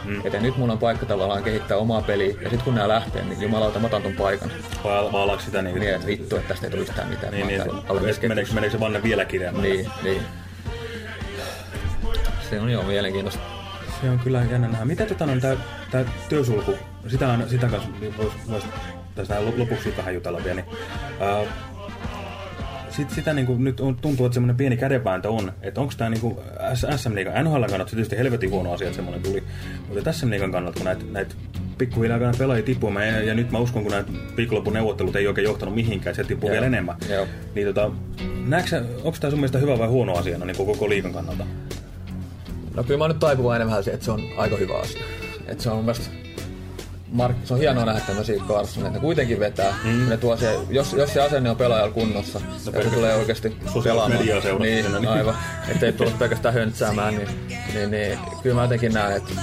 Mm. Että nyt mun on paikka tavallaan kehittää omaa peliä, ja sitten kun nämä lähtee, niin jumalauta, mä otan ton paikan. Vai, ollaanko sitä niin, Niin, että vittu, että tästä ei tule yhtään mitään. niin, niin, niin meneekö, meneekö se vanne vielä kireemmälle? Niin, niin. Se on jo mielenkiintoista. Se on kyllä jännä nähdä. Mitä tota on tää, tää työsulku, sitä, on, sitä kanssa voisi vois tästä lopuksi vähän jutella vielä. Niin, ää, sit, sitä niinku, nyt on, tuntuu, että semmoinen pieni kädenvääntö on, että onko tämä niinku SM Liigan, NHL kannalta se tietysti helvetin huono asia, että semmoinen tuli, mutta SM Liigan kannalta, kun näitä näit pikkuhiljaa kannat pelaajia tippumaan, ja, ja, nyt mä uskon, kun näitä viikonlopun neuvottelut ei oikein johtanut mihinkään, se tippuu vielä enemmän. Joo. Niin tota, onko tämä sun mielestä hyvä vai huono asiana niin koko liigan kannalta? No kyllä mä oon nyt taipuvainen vähän siihen, että se on aika hyvä asia. Että se on mun mielestä Mark, se on hienoa nähdä tämmöisiä Carsonia, että ne kuitenkin vetää. Mm. Ne tuo se, jos, jos se asenne on pelaajalla kunnossa, no, ja se tulee oikeasti pelaamaan. niin, niin. aivan. Että ei tule pelkästään höntsäämään, niin, niin, niin, kyllä mä jotenkin näen, että,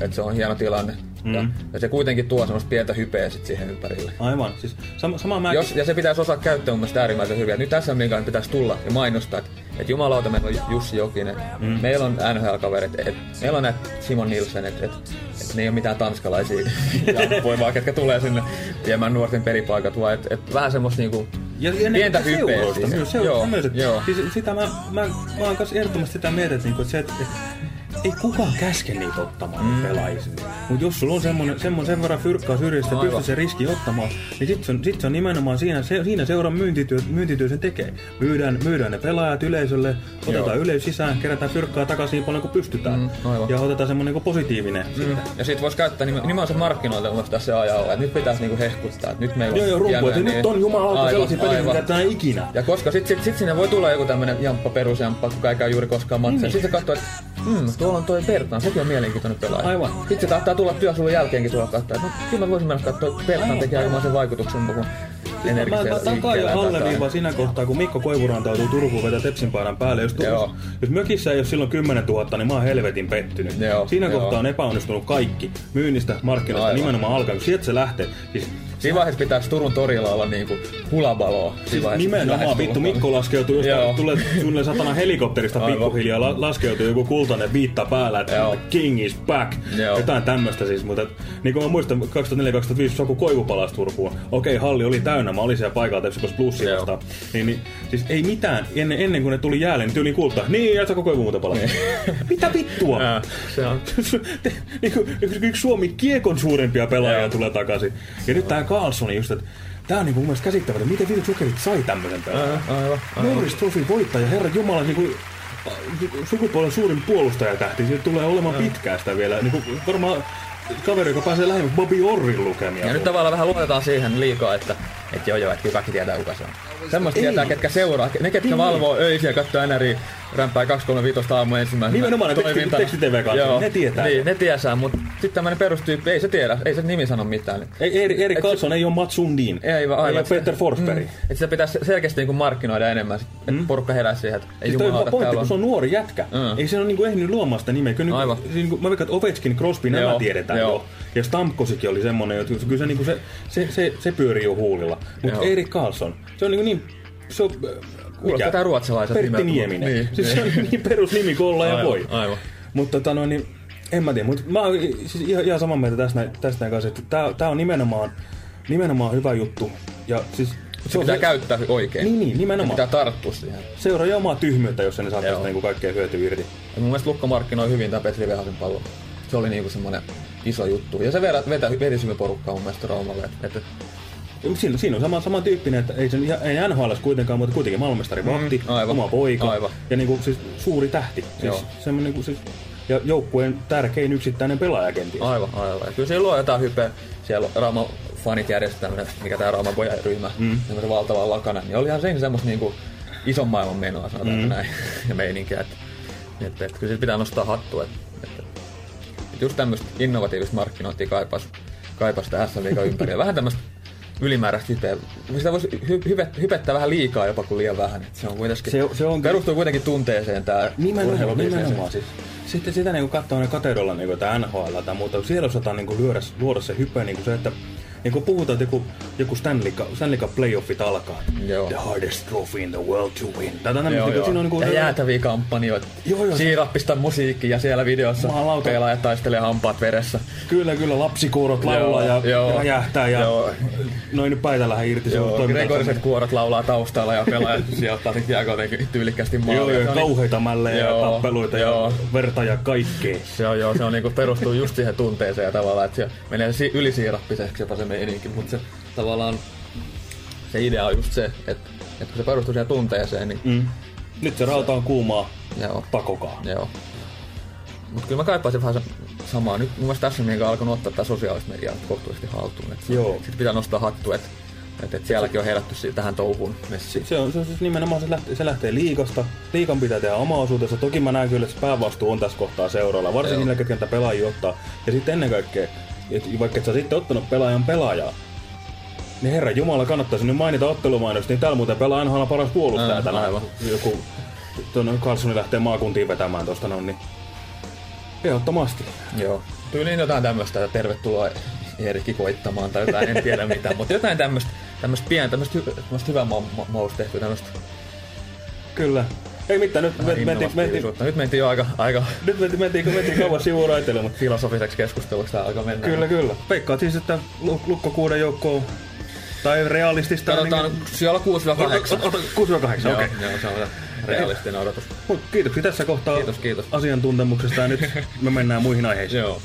että se on hieno tilanne. Mm. Ja, se kuitenkin tuo semmoista pientä hypeä sit siihen ympärille. Aivan, siis sama, sama mä... Jos, ja se pitäisi osaa käyttää mun mielestä äärimmäisen hyvin. Nyt tässä minkä pitäisi tulla ja mainostaa, että et jumalauta, meillä on Jussi Jokinen, mm. meillä on NHL-kaverit, et, meillä on näitä Simon Nilsen, että et, et ne ei ole mitään tanskalaisia voi vaan, ketkä tulee sinne viemään nuorten pelipaikat, vaan et, et vähän semmoista niinku Ja, ja ne- pientä hypeä myös. Joo, myös, joo. Siis sitä mä, mä, mä oon kanssa ehdottomasti sitä mieltä, että, niinku, että, se, että, että ei kukaan käske niitä ottamaan mm. pelaajia. Mutta jos sulla on semmonen, semmonen sen verran fyrkkaa syrjästä, että Aivan. pystyy sen riski ottamaan, niin sit se on, sit se on nimenomaan siinä, se, siinä seuran myyntityö, myyntityö sen tekee. Myydään, myydään ne pelaajat yleisölle, otetaan Joo. yleisö sisään, kerätään fyrkkaa takaisin niin paljon kuin pystytään. Mm, aivan. ja otetaan semmonen niinku positiivinen mm. Ja sit voisi käyttää nimen- nimenomaan se markkinoilta mun tässä ajalla, että nyt pitäisi niinku hehkuttaa, että nyt meillä on Joo, joo, rumpu, että niin- nyt on jumalauta sellaisia pelejä, mitä tää ikinä. Ja koska sit, sit, sit sinne voi tulla joku tämmönen jamppa perusjamppa, kuka ei käy juuri koskaan matseja. Mm. Sitten se katsoo, että mm, tuolla on toi Bertan, sekin on mielenkiintoinen pelaaja. Aivan. Sitten se tahtoo tulla työsulun jälkeenkin tulla katsoa, no, kyllä mä voisin mennä katsoa, että Bertan tekee aikamoisen vaikutuksen muuhun Mä, energiseen mä, mä takaa jo alleviivaa siinä kohtaa, kun Mikko Koivu rantautuu Turkuun vetää Tepsin paidan päälle. Jos, Joo. jos, mökissä ei ole silloin 10 000, niin mä oon helvetin pettynyt. Joo, siinä joo. kohtaa on epäonnistunut kaikki. Myynnistä, markkinoista, Aivan. nimenomaan alkaa. Sieltä se lähtee. Siis, Siinä vaiheessa pitäisi Turun torilla olla niinku hulabaloa. Siis nimenomaan vittu Mikko laskeutuu, jos tulee suunnilleen satana helikopterista Aivan. pikkuhiljaa, la, laskeutuu joku kultainen viitta päällä, että Joo. King is back. Joo. Jotain tämmöistä siis, mutta et, niin kuin mä muistan 2004-2005 Saku Koivu palasi Turkuun. Okei, halli oli täynnä, mä olin siellä paikalla Tepsi Plussia Joo. vastaan. Niin, niin, siis ei mitään, ennen, ennen kuin ne tuli jäälle, niin tyyliin kulta. Niin, ja Saku Koivu muuten palasi. Mitä vittua? Ää, se on. niin kuin, yksi, yksi Suomi kiekon suurimpia pelaajia tulee takaisin. Ja nyt tää Carlson just, että tää on niinku mun mielestä käsittämätöntä, miten vitut jokerit sai tämmöisen pelaajan. Aivan, aivan. Norris Trophy voittaja, herra jumala, niinku äh, sukupuolen suurin puolustajatähti, se tulee olemaan pitkään sitä vielä. Niinku, varmaan kaveri, joka pääsee lähemmäs Bobby Orrin lukemia. Ja nyt tavallaan vähän luotetaan siihen liikaa, että, että joo joo, että kyllä kaikki tietää kuka se on. Semmoista tietää, ketkä seuraa, ne ketkä Niin. valvoo öisiä, katsoo NRI, rämpää 235 aamu ensimmäisenä. Nimenomaan ne teksti- toimintana. teksti-TV-katsojat, Joo, ne tietää. Niin, ne tietää, mutta sitten tämmöinen perustyyppi, ei se tiedä, ei se nimi sano mitään. Ei, Eri, Eri Karlsson ei ole Mats Sundin. Ei, aivan. Ei ole Peter Forsberg. Mm, että sitä pitäisi selkeästi niin kuin markkinoida enemmän, että mm. porukka herää siihen, että ei Siis jumalauta, pointti, täällä kun se on. nuori jätkä. Mm. Ei se ole niinku ehtinyt luomaan sitä nimeä. Kyllä Aivan. niinku, niinku, mä veikkaan, että Ovechkin, Crosby, nämä Joo, tiedetään joo. jo. Ja Stamkosikin oli semmonen, että kyllä se, niinku se, se, se, se pyörii jo huulilla. Mutta. Erik Karlsson, se on niinku niin... Se on, äh, Kuulostaa tää ruotsalaiset Pertti nimet, Nieminen. mutta- Siis se on niin. niin perusnimi kuin olla ja voi. aivan. Mutta tota noin, niin, en mä tiedä, mutta mä oon siis ihan, ihan samaa mieltä tästä, tästä näin kanssa, että tää, tää on nimenomaan, nimenomaan hyvä juttu. Ja siis Se pitää käyttää oikein. Niin, niin, Se nimenomaan. pitää tarttua siihen. Seuraa jo omaa tyhmyyttä, jos ne saa tästä niinku kaikkea hyötyä irti. Ja mun mielestä Lukko markkinoi hyvin tää Petri Vehasen pallon. Se oli niinku semmonen iso juttu. Ja se vetä, vetä, hyvin porukkaa mun mielestä Raumalle. Et, et, Siinä, siinä on sama, sama tyyppinen, että ei, sen, ei NHL kuitenkaan, mutta kuitenkin maailmanmestari vahti, Mm, aivan. oma poika Aivan. ja niinku, siis suuri tähti. Siis, semmonen, niinku, siis, ja joukkueen tärkein yksittäinen pelaaja kenties. aivan, aivan. Ja kyllä siellä luo jotain hypeä. Siellä Rauma fanit järjestää tämmönen, mikä tää Rauma ryhmä, mm. semmoisen valtavan lakana. Niin olihan se semmoista niinku ison maailman menoa, sanotaan mm. näin. ja meininkiä. Että, et, et, kyllä siitä pitää nostaa hattua. Että, että, että just tämmöistä innovatiivista markkinointia kaipas, kaipas tässä liikan ympäri. Vähän tämmöistä ylimääräistä hypeä. Sitä voisi hy, hype, hypettää vähän liikaa jopa kuin liian vähän. Et se on kuitenkin, Se- se on- perustuu kuitenkin tunteeseen tää Nimenomaan, urheilubisnes. siis. Sitten sitä niinku katsoo ne kateudella niinku tää NHL tai muuta, siellä osataan niinku luoda, luoda se hype niinku se, että niinku puhutaan, että joku, joku Stanley, Cup- Stanley Cup playoffit alkaa. Joo. The hardest trophy in the world to win. Tätä Joo, niinku, joo. siinä on niinku, ja jäätäviä kampanjoita. Joo, joo. Siirappista musiikki ja siellä videossa Jumalauta. pelaajat taistelee hampaat veressä. Kyllä, kyllä, lapsikuurot laulaa Joo, ja joo. räjähtää ja Joo. noin nyt päitä lähde irti. se on Joo, Gregoriset kuorot laulaa taustalla ja pelaajat sijoittaa sen jotenkin tyylikkästi maalle. Joo, joo, on kauheita mällejä ja Joo, tappeluita joo. ja verta ja kaikkea. Se on, joo, se on niinku perustuu just siihen tunteeseen ja tavallaan, että se menee si- ylisiirappiseksi jopa se meininki, mutta se tavallaan se idea on just se, että, että kun se perustuu siihen tunteeseen, niin Mm. Nyt se rauta on kuumaa, joo, pakokaa. joo. Mutta kyllä mä kaipaisin vähän samaa. Nyt mun mielestä tässä on alkanut ottaa tätä sosiaalista mediaa kohtuullisesti haltuun. Et Joo. Sitten pitää nostaa hattu, että et, et sielläkin on herätty tähän touhuun messiin. Se on, se on siis nimenomaan, se lähtee, se lähtee liikasta. Liikan pitää tehdä oma osuutensa. Toki mä näen kyllä, että päävastuu on tässä kohtaa seuraalla. Varsinkin niillä, ketkä pelaajia ottaa. Ja sitten ennen kaikkea, että vaikka et sä sitten ottanut pelaajan pelaajaa, niin herra Jumala, kannattaisi nyt mainita ottelumainosta, niin täällä muuten pelaa NHL paras puolustaja Ää, tänään. aivan. Joku tuonne Carlsoni lähtee maakuntiin vetämään tosta noin, niin ehdottomasti. Joo. Tyyliin jotain tämmöistä, että tervetuloa Eerikki koittamaan tai jotain, en tiedä mitä, mutta jotain tämmöistä, tämmöistä pientä, tämmöistä, hy- tämmöistä hyvää ma- ma- mausta tehty, tämmöistä Kyllä. Ei mitään, nyt vähän mentiin, mentiin. Nyt mentiin jo aika, aika nyt mentiin, mentiin, mentiin kauan sivuraiteille, mutta filosofiseksi keskusteluksi tää alkaa mennä. Kyllä, kyllä. Veikkaat siis, että Lu- Lukko kuuden joukkoon tai realistista... Katsotaan niin, siellä 6-8. Ota, ota, 6-8, okei. Joo, se on realistinen odotus. Mut Kiitoksia tässä kohtaa Kiitos, kiitos. asiantuntemuksesta ja nyt me mennään muihin aiheisiin. Joo.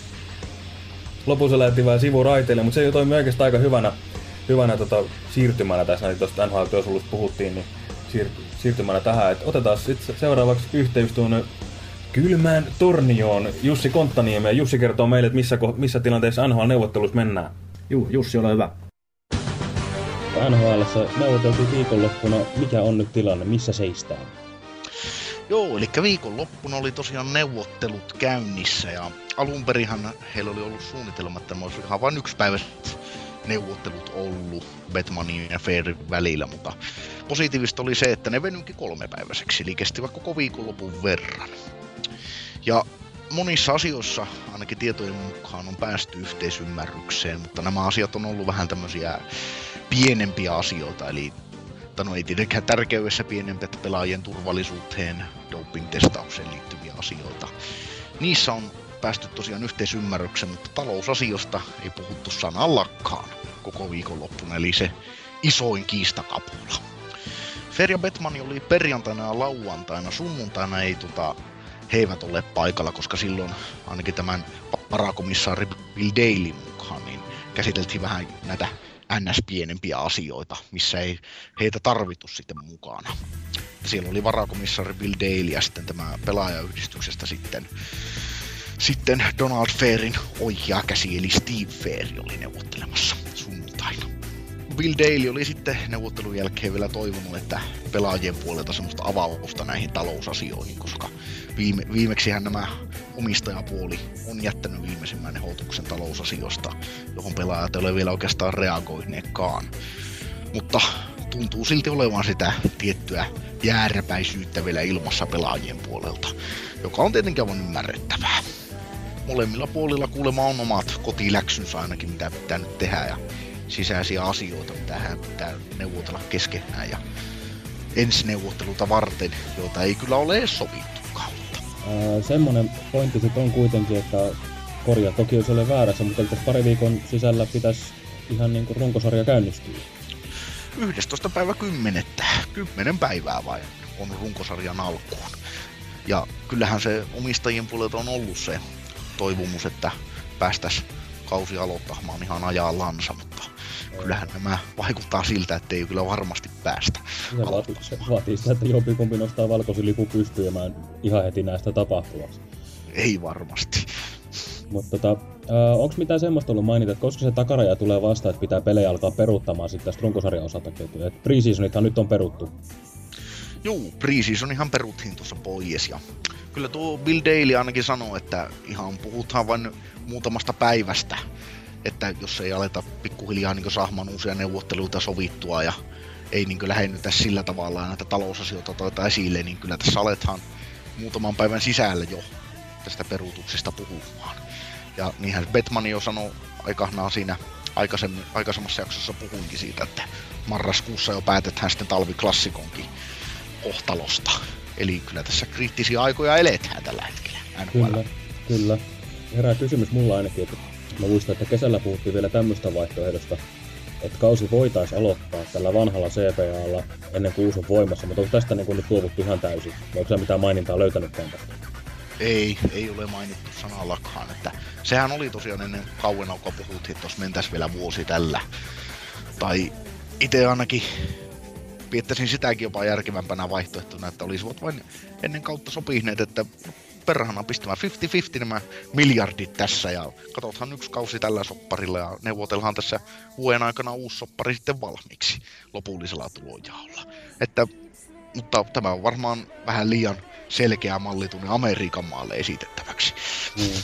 Lopussa lähti vähän sivuraiteille, mutta se toimi oikeastaan aika hyvänä, hyvänä tota, siirtymänä tässä, niin tuosta NHL-työsulusta puhuttiin, niin siir, siirtymänä tähän, että otetaan sitten seuraavaksi yhteys tuonne kylmään Tornioon. Jussi Konttaniemi ja Jussi kertoo meille, että missä, missä tilanteessa NHL-neuvottelussa mennään. Juu, Jussi, ole hyvä. NHL neuvoteltiin viikonloppuna. Mikä on nyt tilanne? Missä seistään? Joo, eli viikonloppuna oli tosiaan neuvottelut käynnissä ja alunperinhan heillä oli ollut suunnitelma, että ne olisi ihan vain yksipäiväiset neuvottelut ollut Batmanin ja Fairin välillä, mutta positiivista oli se, että ne venynkin kolmepäiväiseksi, eli kestivät koko viikonlopun verran. Ja monissa asioissa, ainakin tietojen mukaan, on päästy yhteisymmärrykseen, mutta nämä asiat on ollut vähän tämmöisiä pienempiä asioita, eli no ei tietenkään tärkeydessä pienempi, että pelaajien turvallisuuteen, doping-testaukseen liittyviä asioita. Niissä on päästy tosiaan yhteisymmärrykseen, mutta talousasiosta ei puhuttu sanallakaan koko viikonloppuna, eli se isoin kiistakapula. Ferja Betmani oli perjantaina ja lauantaina, sunnuntaina ei tota, he eivät ole paikalla, koska silloin ainakin tämän varakomissaari Bill Daly mukaan, niin käsiteltiin vähän näitä ns. pienempiä asioita, missä ei heitä tarvittu sitten mukana. Siellä oli varakomissaari Bill Daly ja sitten tämä pelaajayhdistyksestä sitten, sitten Donald Fairin oikea käsi eli Steve Fair oli neuvottelemassa sunnuntaina. Bill Daly oli sitten neuvottelun jälkeen vielä toivonut, että pelaajien puolelta semmoista avausta näihin talousasioihin, koska viime, viimeksihän nämä omistajapuoli on jättänyt viimeisimmän ehdotuksen talousasioista, johon pelaajat ei ole vielä oikeastaan reagoineetkaan. Mutta tuntuu silti olevan sitä tiettyä jääräpäisyyttä vielä ilmassa pelaajien puolelta, joka on tietenkin aivan ymmärrettävää. Molemmilla puolilla kuulemma on omat kotiläksynsä ainakin, mitä pitää nyt tehdä ja sisäisiä asioita, mitä hän pitää neuvotella keskenään ja ensineuvotteluta varten, joita ei kyllä ole edes sovittukaan. Ää, semmonen pointti sitten on kuitenkin, että korjaa toki jos olen väärässä, mutta tässä pari viikon sisällä pitäisi ihan niin kuin runkosarja käynnistyä. 11. päivä 10. 10 päivää vain on runkosarjan alkuun. Ja kyllähän se omistajien puolelta on ollut se toivomus, että päästäisiin kausi aloittamaan ihan ajallansa, mutta kyllähän nämä vaikuttaa siltä, että ei kyllä varmasti päästä. Se vaatii, se vaatii sitä, että jompikumpi nostaa valkoisen lipun pystyyn ja mä en ihan heti näistä tapahtuvaksi. Ei varmasti. Mutta tota, onko mitään semmoista ollut mainita, että koska se takaraja tulee vasta, että pitää pelejä alkaa peruuttamaan sitten tästä runkosarjan osalta ketjuja? Preseasonithan nyt on peruttu. Juu, preseasonihan peruttiin tuossa pois ja kyllä tuo Bill Daly ainakin sanoo, että ihan puhutaan vain muutamasta päivästä, että jos ei aleta pikkuhiljaa niin saamaan uusia neuvotteluita sovittua ja ei niin lähennytä sillä tavalla näitä talousasioita toita esille, niin kyllä tässä aletaan muutaman päivän sisällä jo tästä peruutuksesta puhumaan. Ja niinhän Betman jo sanoi aikanaan siinä aikaisemmin, aikaisemmassa jaksossa puhuinkin siitä, että marraskuussa jo päätetään sitten talviklassikonkin kohtalosta. Eli kyllä tässä kriittisiä aikoja eletään tällä hetkellä. NHL. Kyllä, kyllä. Herää kysymys mulla ainakin, että mä muistan, että kesällä puhuttiin vielä tämmöistä vaihtoehdosta, että kausi voitaisiin aloittaa tällä vanhalla CPAlla ennen kuin uusi on voimassa, mutta onko tästä niin nyt luovuttu ihan täysin? Vai onko mitään mainintaa löytänytkään tästä? Ei, ei ole mainittu sanallakaan. Että sehän oli tosiaan ennen kauan kun puhuttiin, että jos mentäisiin vielä vuosi tällä. Tai itse ainakin piettäisin sitäkin jopa järkevämpänä vaihtoehtona, että olisivat vain ennen kautta sopineet, että perhana pistämään 50-50 nämä miljardit tässä ja katsotaan yksi kausi tällä sopparilla ja neuvotellaan tässä vuoden aikana uusi soppari sitten valmiiksi lopullisella tulojaolla. Että, mutta tämä on varmaan vähän liian selkeä malli tuonne Amerikan maalle esitettäväksi. Mm.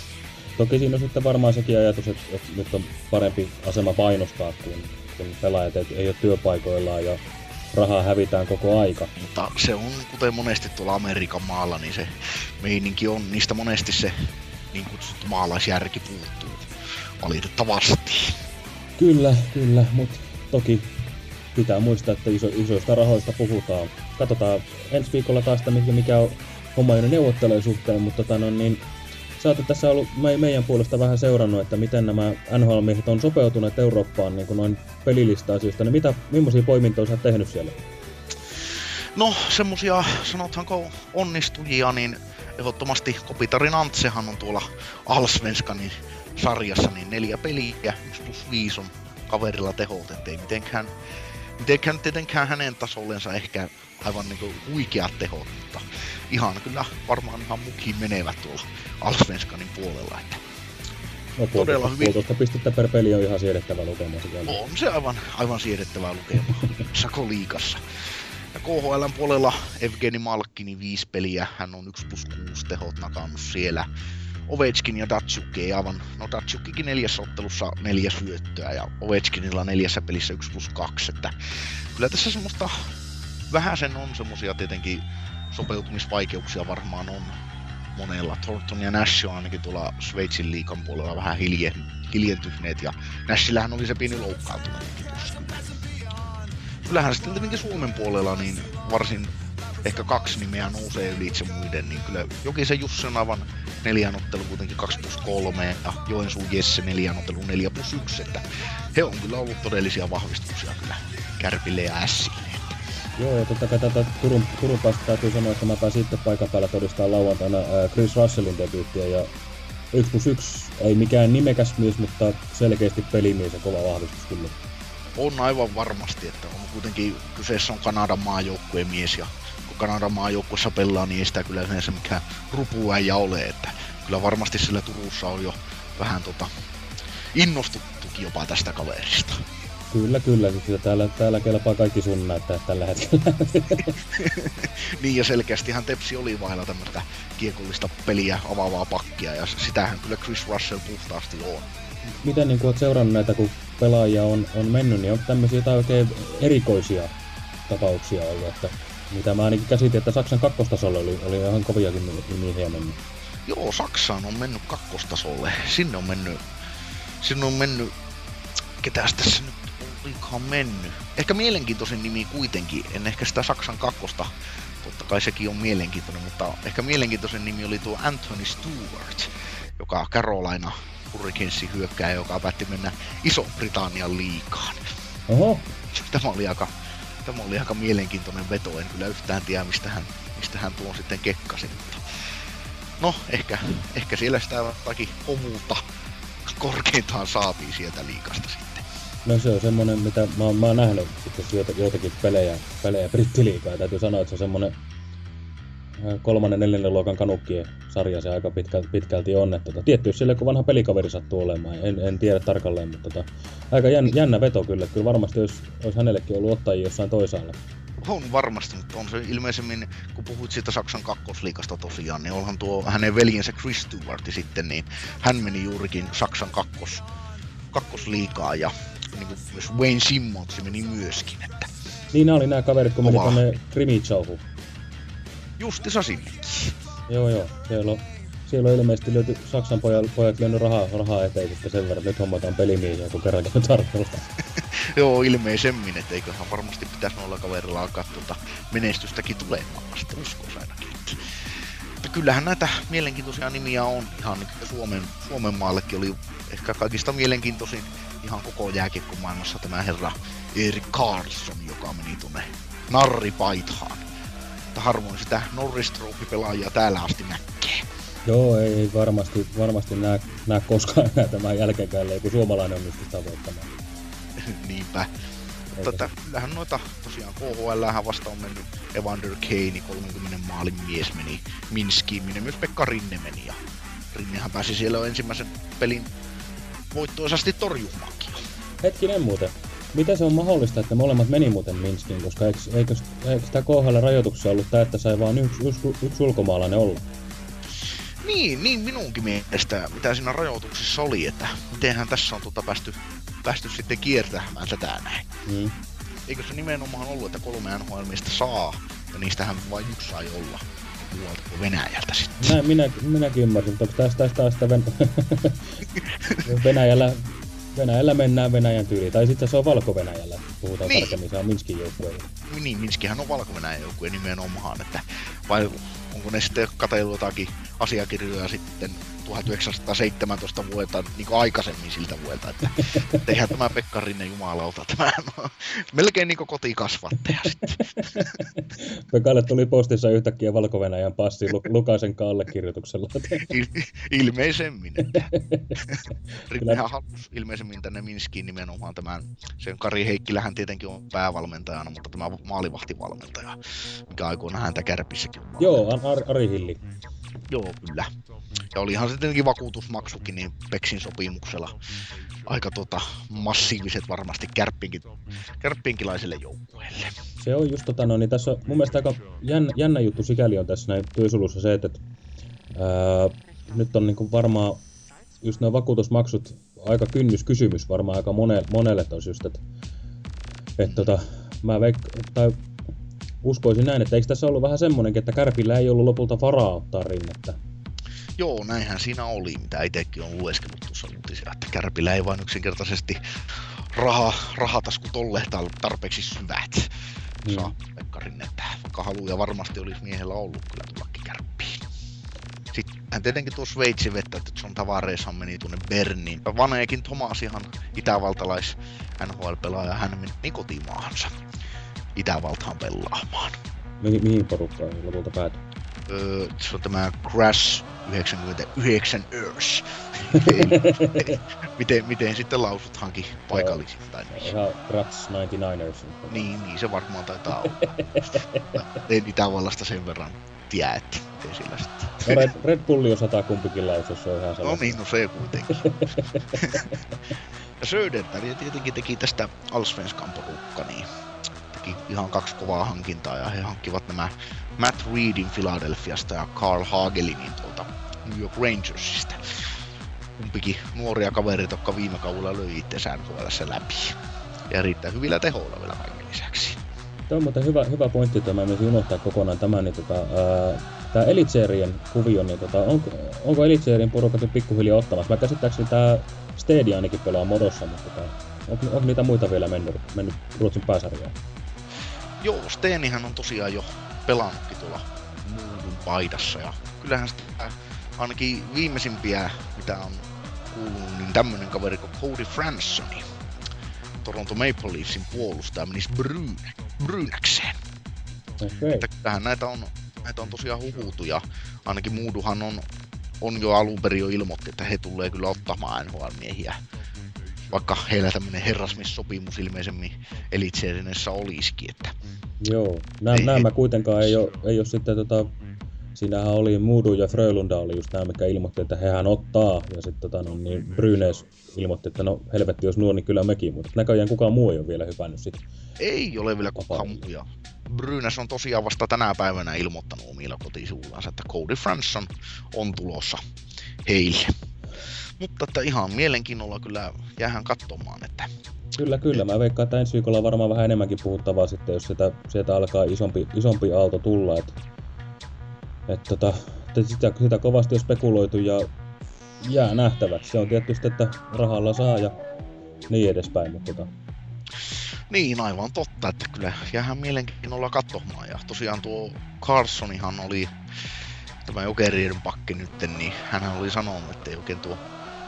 Toki siinä on sitten varmaan sekin ajatus, että, että nyt on parempi asema painostaa, kun, kun pelaajat ei ole työpaikoillaan ja rahaa hävitään koko aika. Mutta se on, kuten monesti tuolla Amerikan maalla, niin se meininki on, niistä monesti se niin kutsuttu maalaisjärki puuttuu. Valitettavasti. Kyllä, kyllä, mutta toki pitää muistaa, että iso, isoista rahoista puhutaan. Katsotaan ensi viikolla taas, mikä on homma neuvottelujen suhteen, mutta tota, no, niin, sä oot tässä ollut me, meidän puolesta vähän seurannut, että miten nämä NHL-miehet on sopeutuneet Eurooppaan niin kuin noin pelilista-asioista. Niin mitä, millaisia poimintoja sä oot tehnyt siellä? No, semmosia, sanothanko onnistujia, niin ehdottomasti Kopitarin Antsehan on tuolla Alsvenskanin sarjassa, niin neljä peliä, 1 plus 5 on kaverilla tehot, ettei mitenkään, mitenkään tietenkään hänen tasollensa ehkä aivan niin kuin huikeat tehot, mutta ihan kyllä varmaan ihan mukiin menevät tuolla Alsvenskanin puolella. Että no, todella hyvin. Puolitoista pistettä per peli on ihan siedettävä lukema. On se aivan, aivan siedettävä lukema Sako liikassa. Ja KHL puolella Evgeni Malkkini viisi peliä, hän on 1 plus 6 tehot nakannut siellä. Ovechkin ja Datsuk ei aivan, no Datsukkikin neljässä ottelussa neljä syöttöä ja Ovechkinilla neljässä pelissä 1 plus 2, että kyllä tässä semmoista vähän sen on semmosia tietenkin sopeutumisvaikeuksia varmaan on monella. Thornton ja Nash on ainakin tuolla Sveitsin liikan puolella vähän hilje, hiljentyneet ja Nashillähän oli se pieni loukkaantuminen Kyllähän sitten tietenkin Suomen puolella niin varsin ehkä kaksi nimeä nousee ylitse muiden, niin kyllä Jokisen Jussi on aivan neljän ottelu kuitenkin 2 plus 3 ja Joensuun Jesse neljän ottelu 4 plus 1, että he on kyllä ollut todellisia vahvistuksia kyllä Kärpille ja Ässille. Joo, ja totta kai tätä Turun, Turun päästä täytyy sanoa, että mä pääsin sitten paikan päällä todistaa lauantaina Chris Russellin debyyttiä, ja 1 plus 1 ei mikään nimekäs mies, mutta selkeästi pelimies ja kova vahvistus kyllä. on aivan varmasti, että on kuitenkin kyseessä on Kanadan maajoukkueen mies ja kun Kanadan maajoukkuessa pelaa, niin ei sitä kyllä yleensä mikään rupuäijä ole, että kyllä varmasti sillä Turussa on jo vähän tota innostuttukin jopa tästä kaverista. Kyllä, kyllä. Kyllä täällä, täällä kelpaa kaikki sun näyttää tällä hetkellä. niin ja selkeästihan Tepsi oli vailla tämmöistä kiekollista peliä avaavaa pakkia ja sitähän kyllä Chris Russell puhtaasti on. Miten niin oot seurannut näitä, kun pelaajia on, on mennyt, niin onko tämmöisiä jotain oikein erikoisia tapauksia ollut, että mitä mä ainakin käsitin, että Saksan kakkostasolla oli, oli ihan koviakin nimiä mennyt. Joo, Saksaan on mennyt kakkostasolle. Sinne on mennyt, sinne on mennyt, ketäs tässä nyt olikohan mennyt. Ehkä mielenkiintoisin nimi kuitenkin, en ehkä sitä Saksan kakkosta, totta kai sekin on mielenkiintoinen, mutta ehkä mielenkiintoisen nimi oli tuo Anthony Stewart, joka Carolina Hurricanesin hyökkää, joka päätti mennä Iso-Britannian liikaan. Oho. Tämä oli aika, tämä oli aika mielenkiintoinen veto, en kyllä yhtään tiedä mistä hän, mistä hän tuon sitten kekkasi, mutta no ehkä, ehkä siellä sitä jotakin hovuutta korkeintaan saatiin sieltä liikasta sitten. No se on semmonen, mitä mä, mä oon nähnyt sitten joitakin pelejä, pelejä brittiliikaa. Täytyy sanoa, että se on semmonen kolmannen, neljännen luokan kanukkien sarja se aika pitkälti, pitkälti on. Tota, tietty sille, kun vanha pelikaveri sattuu olemaan. En, en tiedä tarkalleen, mutta tota, aika jännä, jännä veto kyllä. Kyllä varmasti olisi, olisi hänellekin ollut ottajia jossain toisaalla. On varmasti, mutta on se ilmeisemmin, kun puhuit siitä Saksan kakkosliikasta tosiaan, niin onhan tuo hänen veljensä Chris Stewarti sitten, niin hän meni juurikin Saksan kakkos, kakkosliikaa ja niin kuin myös Wayne Simmons meni myöskin. Että niin oli nämä kaverit, kun meni tuonne Krimichauhuun. Justissa sinnekin. Joo, joo. Siellä on, siellä on ilmeisesti löyty Saksan pojat, pojat lyönyt rahaa, rahaa eteen sitten sen verran, että nyt hommataan pelimiehiä, kun kerrankin on tarpeella. joo, ilmeisemmin, että eiköhän varmasti pitäisi noilla kaverilla alkaa tuota menestystäkin tulemaan, sitten uskoisi ainakin. Mutta kyllähän näitä mielenkiintoisia nimiä on. Ihan Suomen, Suomen maallekin oli ehkä kaikista mielenkiintoisin ihan koko jääkiekkomaailmassa tämä herra Erik Carlson, joka meni tuonne narripaithaan että harvoin sitä Norris pelaajia täällä asti näkee. Joo, ei varmasti, varmasti näe, näe koskaan enää tämän jälkeenkäin, kun suomalainen onnistuisi tavoittamaan. Niinpä. Mutta kyllähän noita tosiaan KHL vasta on mennyt Evander Kane, 30 maalin mies meni Minskiin, minne myös Pekka Rinne meni. Ja Rinnehän pääsi siellä ensimmäisen pelin voittoisasti torjumaankin. Hetkinen muuten. Miten se on mahdollista, että molemmat meni muuten Minskiin, koska eikö, eikö, eikö sitä KHL rajoituksessa ollut tämä, että sai vain yksi, yksi, yksi ulkomaalainen olla? Niin, niin minunkin mielestä, mitä siinä rajoituksessa oli, että mitenhän tässä on tuota päästy, päästy sitten kiertämään tätä näin. Mm. Eikö se nimenomaan ollut, että kolme nhl saa, ja niistähän vain yksi sai olla muualta kuin Venäjältä sitten. Minä, minä, minäkin ymmärsin, mutta onko tästä, tästä, tästä Ven... Venäjällä Venäjällä mennään Venäjän tyyliin, tai sitten se on Valko-Venäjällä, puhutaan niin. tarkemmin, se on Minskin joukkue. Niin, Minskihän on Valko-Venäjän joukkue nimenomaan, että vai onko ne sitten katsellut jotakin asiakirjoja sitten 1917 vuodelta niin aikaisemmin siltä vuodelta, että tehdään tämä Pekka Rinne jumalauta, tämä on melkein niin kotikasvattaja sitten. Pekalle tuli postissa yhtäkkiä valko passi Lukaisen allekirjoituksella. Il- ilmeisemmin. Rinnehän halusi ilmeisemmin tänne Minskiin nimenomaan tämän, sen Kari Heikkilähän tietenkin on päävalmentajana, mutta tämä maalivahtivalmentaja, mikä aikoinaan häntä kärpissäkin. Joo, Ar- Ari Hilli. Joo, kyllä. Ja olihan se tietenkin vakuutusmaksukin niin Peksin sopimuksella aika tota, massiiviset varmasti kärppinkin, kärppinkilaiselle joukkueelle. Se on just tota, no, niin tässä on mun mielestä aika jännä, jännä juttu sikäli on tässä näin työsulussa se, että ää, nyt on niin varmaan just nämä vakuutusmaksut aika kynnyskysymys varmaan aika monelle, monelle tos just, että et, tota, mä veik- tai uskoisin näin, että eikö tässä ollut vähän semmonenkin, että Kärpillä ei ollut lopulta varaa ottaa rinnettä? Joo, näinhän siinä oli, mitä itsekin on lueskellut tuossa uutisia, että Kärpillä ei vain yksinkertaisesti raha, rahataskut olleet tarpeeksi syvät. Mm. Saa Pekka Rinnettä, vaikka haluja varmasti olisi miehellä ollut kyllä tullakin Kärppiin. Sitten hän tietenkin tuossa Sveitsi vettä, että John Tavareshan meni tuonne Berniin. Vaneekin Tomasihan itävaltalais NHL-pelaaja, hän meni kotimaahansa Itävaltaan pelaamaan. Mihin, mihin porukkaan lopulta päätyi? Öö, se on tämä Crash 99 Earth. miten, miten, miten sitten lausuthankin paikallisittain. Ihan Rats 99ers. Niin, niin se varmaan taitaa olla. en Itävallasta sen verran tiedä, että miten sillä sitten. No Red, Red Bulli on sata kumpikin lausus, se on ihan No niin, no se kuitenkin. ja Söderberg tietenkin teki tästä Allsvenskan porukka, niin teki ihan kaksi kovaa hankintaa ja he hankkivat nämä Matt Reedin Philadelphiasta ja Carl Hagelinin tuolta New York Rangersista. Kumpikin nuoria kavereita, jotka viime kaudella löi itsensä NHLssä läpi. Ja riittää hyvillä tehoilla vielä kaiken lisäksi. Tämä on muuten hyvä, hyvä pointti, että mä myös unohtaa kokonaan tämän, niin tota, ää, tämä Elitserien kuvio, niin tota, onko, onko Elitserien porukat nyt pikkuhiljaa ottamassa? Mä käsittääkseni tämä Stadia ainakin pelaa modossa, mutta tota, onko, onko niitä muita vielä mennyt, mennyt Ruotsin pääsarjaan? Joo, Steenihän on tosiaan jo pelannutkin tuolla muudun paidassa ja kyllähän sitä ainakin viimeisimpiä, mitä on kuulunut, niin tämmönen kaveri kuin Cody Fransoni, Toronto Maple Leafsin puolustaja, menisi Bryn, Brynäkseen. Okay. Että kyllähän näitä on, näitä on tosiaan huhutu ja ainakin Muuduhan on, on jo alun perin jo ilmoitti, että he tulee kyllä ottamaan NHL-miehiä. Vaikka heillä tämmönen herrasmissopimus ilmeisemmin Elitserinessä olisikin, että Joo, nämä, Ei- nämä kuitenkaan ei ole, ei ole sitten tota, siinähän oli Moodu ja Frölunda oli just nämä, mikä ilmoitti, että hehän ottaa, ja sitten tota, no, niin Brynäs ilmoitti, että no helvetti, jos nuo, niin kyllä mekin, mutta näköjään kukaan muu ei ole vielä hypännyt sit. ei ole vielä kukaan muu. Ja Brynäs on tosiaan vasta tänä päivänä ilmoittanut omilla kotisivuillansa, että Cody Franson on tulossa heille. Mutta että ihan mielenkiinnolla kyllä jäähän katsomaan, että Kyllä, kyllä. Mä veikkaan, että ensi viikolla on varmaan vähän enemmänkin puhuttavaa sitten, jos sieltä, sieltä alkaa isompi, isompi aalto tulla. Tota, että sitä, sitä kovasti on spekuloitu ja jää nähtäväksi. Se on tietysti, että rahalla saa ja niin edespäin, mutta tota, Niin, aivan totta, että kyllä jäähän mielenkiinnolla katsomaan. Ja tosiaan tuo Carsonihan oli tämä jokerien pakki nyt, niin hän oli sanonut, että ei oikein tuo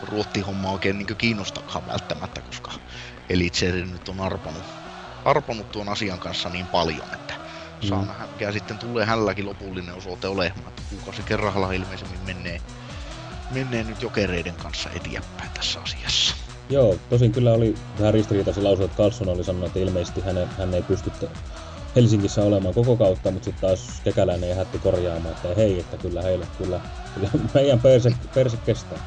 ruottihomma oikein niin kiinnostakaan välttämättä, koska Elitseri nyt on arponut, arponut tuon asian kanssa niin paljon, että saa Mm. nähdä, mikä sitten tulee hänelläkin lopullinen osoite olemaan, että kuukausi kerralla ilmeisemmin menee, menee nyt jokereiden kanssa eteenpäin tässä asiassa. Joo, tosin kyllä oli vähän ristiriitaisia lausuja, että Carlson oli sanonut, että ilmeisesti hän, hän ei pysty Helsingissä olemaan koko kautta, mutta sitten taas Kekäläinen ja Hätti korjaamaan, että hei, että kyllä heille, kyllä, kyllä meidän perse, perse kestää.